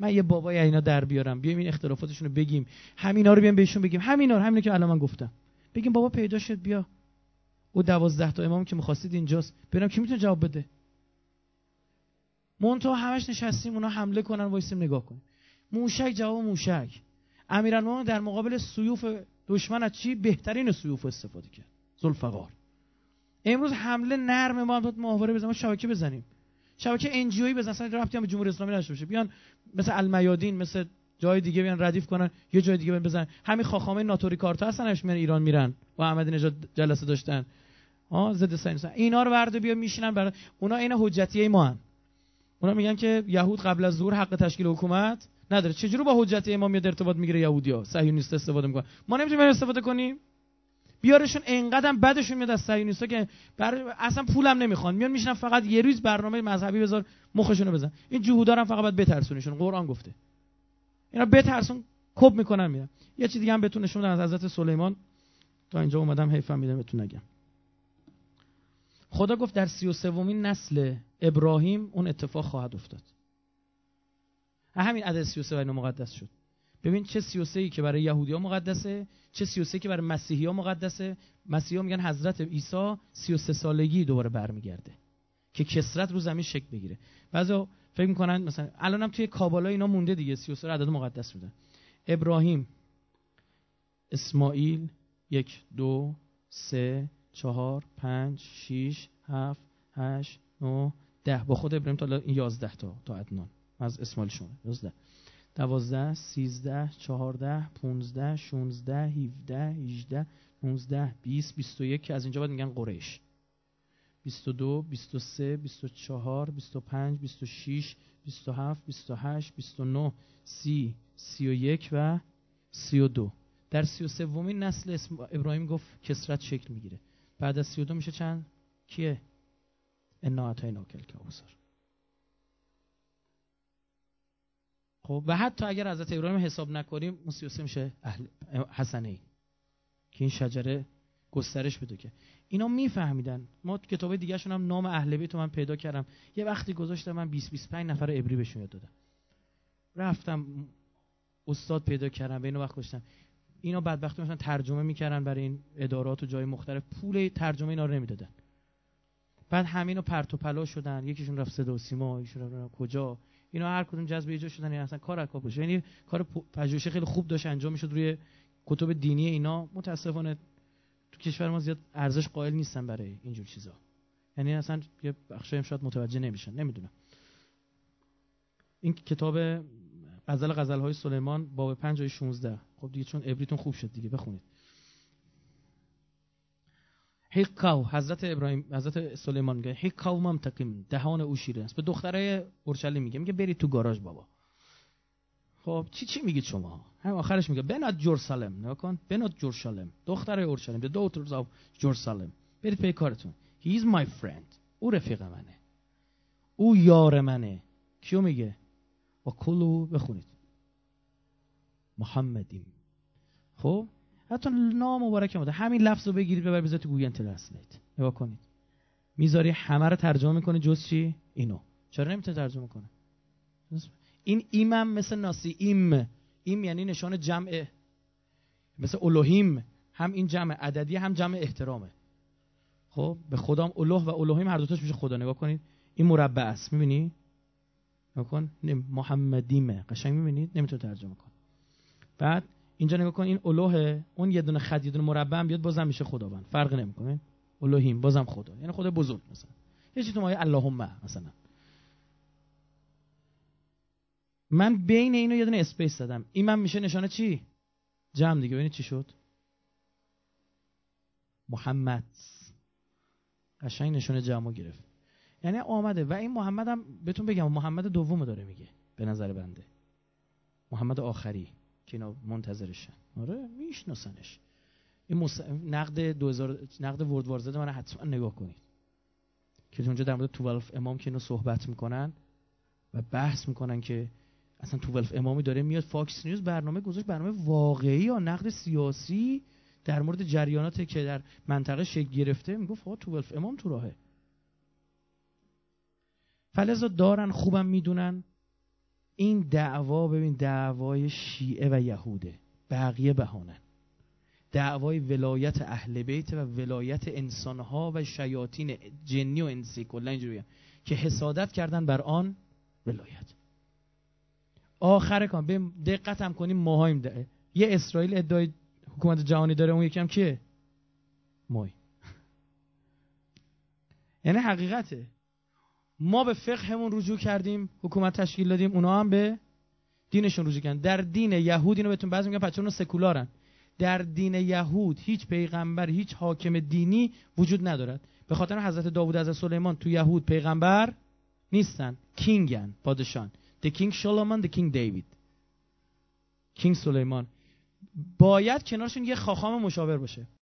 S1: من یه بابای اینا در بیارم. بیایم این اختلافاتشون رو بگیم. همینا رو بیام بهشون بگیم. همینا رو همینو که الان من گفتم. بگیم بابا پیدا شد بیا. او دوازده تا امام که می‌خواستید اینجاست. ببینم کی می‌تونه جواب بده. منتها همش نشستیم اونا حمله کنن وایسیم نگاه کنیم. موشک جواب موشک. امیرالمومنین در مقابل سیوف دشمن از چی؟ بهترین سیوف استفاده کرد. ذوالفقار. امروز حمله نرم ما هم ماهواره بزنیم شبکه بزنیم. شبکه ان جی بزنن اصلا ربطی هم به جمهوری اسلامی نداشته باشه. بیان مثل المیادین مثل جای دیگه بیان ردیف کنن یه جای دیگه بزنن. همین خاخامه ناتوری کارتا هستن میان ایران میرن. و احمدی نژاد جلسه داشتن. ها ضد اینا رو ورده بیا میشینن برای اونا این حجتیه ما هن. اونا میگن که یهود قبل از ظهور حق تشکیل حکومت نداره. چجوری با حجت امام میاد ارتباط می‌گیره یهودیا صهیونیست استفاده می‌کنن. ما نمی‌تونیم استفاده کنیم. بیارشون انقدر بدشون میاد از صهیونیستا که بر... اصلا پولم نمی‌خوان. میان میشنن فقط یه روز برنامه مذهبی بذار مخشونو بزن این جهودا فقط باید بترسونشون. قرآن گفته. اینا بترسون کب می‌کنن میرن. یه چیز دیگه هم بهتون نشون از حضرت سلیمان. تا اینجا اومدم حیفم میدم بهتون نگم. خدا گفت در سی و سومین نسل ابراهیم اون اتفاق خواهد افتاد. همین عدد 33 مقدس شد. ببین چه 33 ای که برای یهودی ها مقدسه چه 33 که برای مسیحی ها مقدسه. مسیحی ها میگن حضرت عیسی 33 سالگی دوباره برمیگرده که کسرت رو زمین شکل بگیره. بعضی فکر می‌کنن مثلا الانم توی کابالا اینا مونده دیگه 33 عدد مقدس بودن. ابراهیم اسماعیل یک دو سه چهار پنج شیش هفت هشت نو ده. با خود ابراهیم تا یازده تا تا عدنان. از اسماعیل شما. یازده. دوازده سیزده چهارده پونزده شونزده هیفده هیجده نونزده بیست بیست و یک. که از اینجا باید میگن قریش. بیست و دو بیست و سه بیست و چهار بیست و پنج بیست و شیش بیست و هفت بیست و هشت بیست و نه. سی سی و یک و سی و دو. در سی و سومین نسل ابراهیم گفت کثرت شکل می‌گیره. بعد از سی و دو میشه چند؟ کیه؟ انا اعطیناک الکوثر خب و حتی اگر حضرت ابراهیم حساب نکنیم اون 33 میشه اهل حسنه ای که این شجره گسترش بده که. اینا میفهمیدن. ما کتاب دیگه هم نام اهل بیت من پیدا کردم. یه وقتی گذاشتم من 20 25 نفر عبری بهشون یاد دادم. رفتم استاد پیدا کردم به اینو وقت گذاشتم. اینا بدبختی مثلا ترجمه می‌کردن برای این ادارات و جای مختلف. پول ترجمه اینا رو نمی‌دادن. بعد همینو پرت و پلا شدن. یکیشون رفت صدا و سیما یکیشون رفت کجا. اینا هر کدوم جذب یه جا شدن. یعنی اصلا کار اکا باشه. یعنی کار پژوهشی خیلی خوب داشت انجام می‌شد روی کتب دینی اینا. متاسفانه تو کشور ما زیاد ارزش قائل نیستن برای اینجور چیزا. یعنی اصلا یه بخشی شاید متوجه نمیشن. نمی‌دونم. این کتاب غزل غزل های سلیمان باب 5 و 16 خب دیگه چون ابریتون خوب شد دیگه بخونید. حقاو حضرت ابراهیم حضرت سلیمان میگه حقاو ممتقیم دهان او شیره است. به دختره اورشلیم میگه میگه برید تو گاراژ بابا. خب چی چی میگید شما؟ هم آخرش میگه بنات Jerusalem نگاه کن بنات Jerusalem دختره اورشلیم the daughters of Jerusalem برید پی کارتون. He is my friend. او رفیق منه. او یار منه. کیو میگه؟ و کلو بخونید. محمدیم. خب؟ حتی نام مبارک بوده همین لفظ رو بگیرید ببرید بذارید تو Google Translate نگاه کنید. می‌ذاری همه رو ترجمه می‌کنه جز چی؟ اینو. چرا نمی‌تونه ترجمه کنه؟ این ایمم مثل ناسی ایم. ایم یعنی نشان جمع مثل الوهیم هم این جمع عددی هم جمع احترامه. خب؟ به خدام الوه و الوهیم هر دوتاش میشه خدا. نگاه کنید. این مربع است. می‌بینی؟ نگاه کن. محمدیمه. قشنگ می‌بینید؟ نمی‌تونه ترجمه کن بعد اینجا نگاه کن این الوه اون یه دونه خط یه دونه مربع بیاد بازم میشه خداوند. فرق نمی‌کنه. الوهیم بازم خدا. یعنی خدا بزرگ مثلا. یه چیزی تو مایه اللهم مثلا. من بین اینو یه دونه اسپیس دادم این من میشه نشانه چی؟ جمع دیگه. ببینید چی شد. محمد. قشنگ نشانه جمع گرفت. یعنی آمده. و این محمد هم بهتون بگم محمد دوم داره میگه. به نظر بنده. محمد آخری. که اینا منتظرشن. آره میشناسنش. این مس... نقد 2000 نقد ورد وارزد من حتما نگاه کنید. که اونجا در مورد 12 امام که اینو صحبت می‌کنن و بحث می‌کنن که اصلا 12 امامی داره میاد فاکس نیوز برنامه گذاشت برنامه واقعی یا نقد سیاسی در مورد جریاناتی که در منطقه شکل گرفته. می‌گفت آقا 12 امام تو راهه. فلزا دارن خوبم می‌دونن. این دعوا ببین دعوای شیعه و یهوده. بقیه بهانن. دعوای ولایت اهل بیت و ولایت انسانها و شیاطین جنی و انسی کلا اینجوریه که حسادت کردن بر آن ولایت. آخر کام به دقت هم کنیم ماهایم ده. یه اسرائیل ادعای حکومت جهانی داره اون یکم کیه؟ مای *laughs* یعنی حقیقته. ما به فقهمون رجوع کردیم حکومت تشکیل دادیم اونا هم به دینشون رجوع کردن. در دین یهود اینو بهتون بعضی میگن بچه‌ها سکولارن. در دین یهود هیچ پیغمبر هیچ حاکم دینی وجود ندارد. به خاطر حضرت داوود از سلیمان تو یهود پیغمبر نیستن. کینگن پادشان. The king Solomon the king David. کینگ سلیمان باید کنارشون یه خاخام مشاور باشه.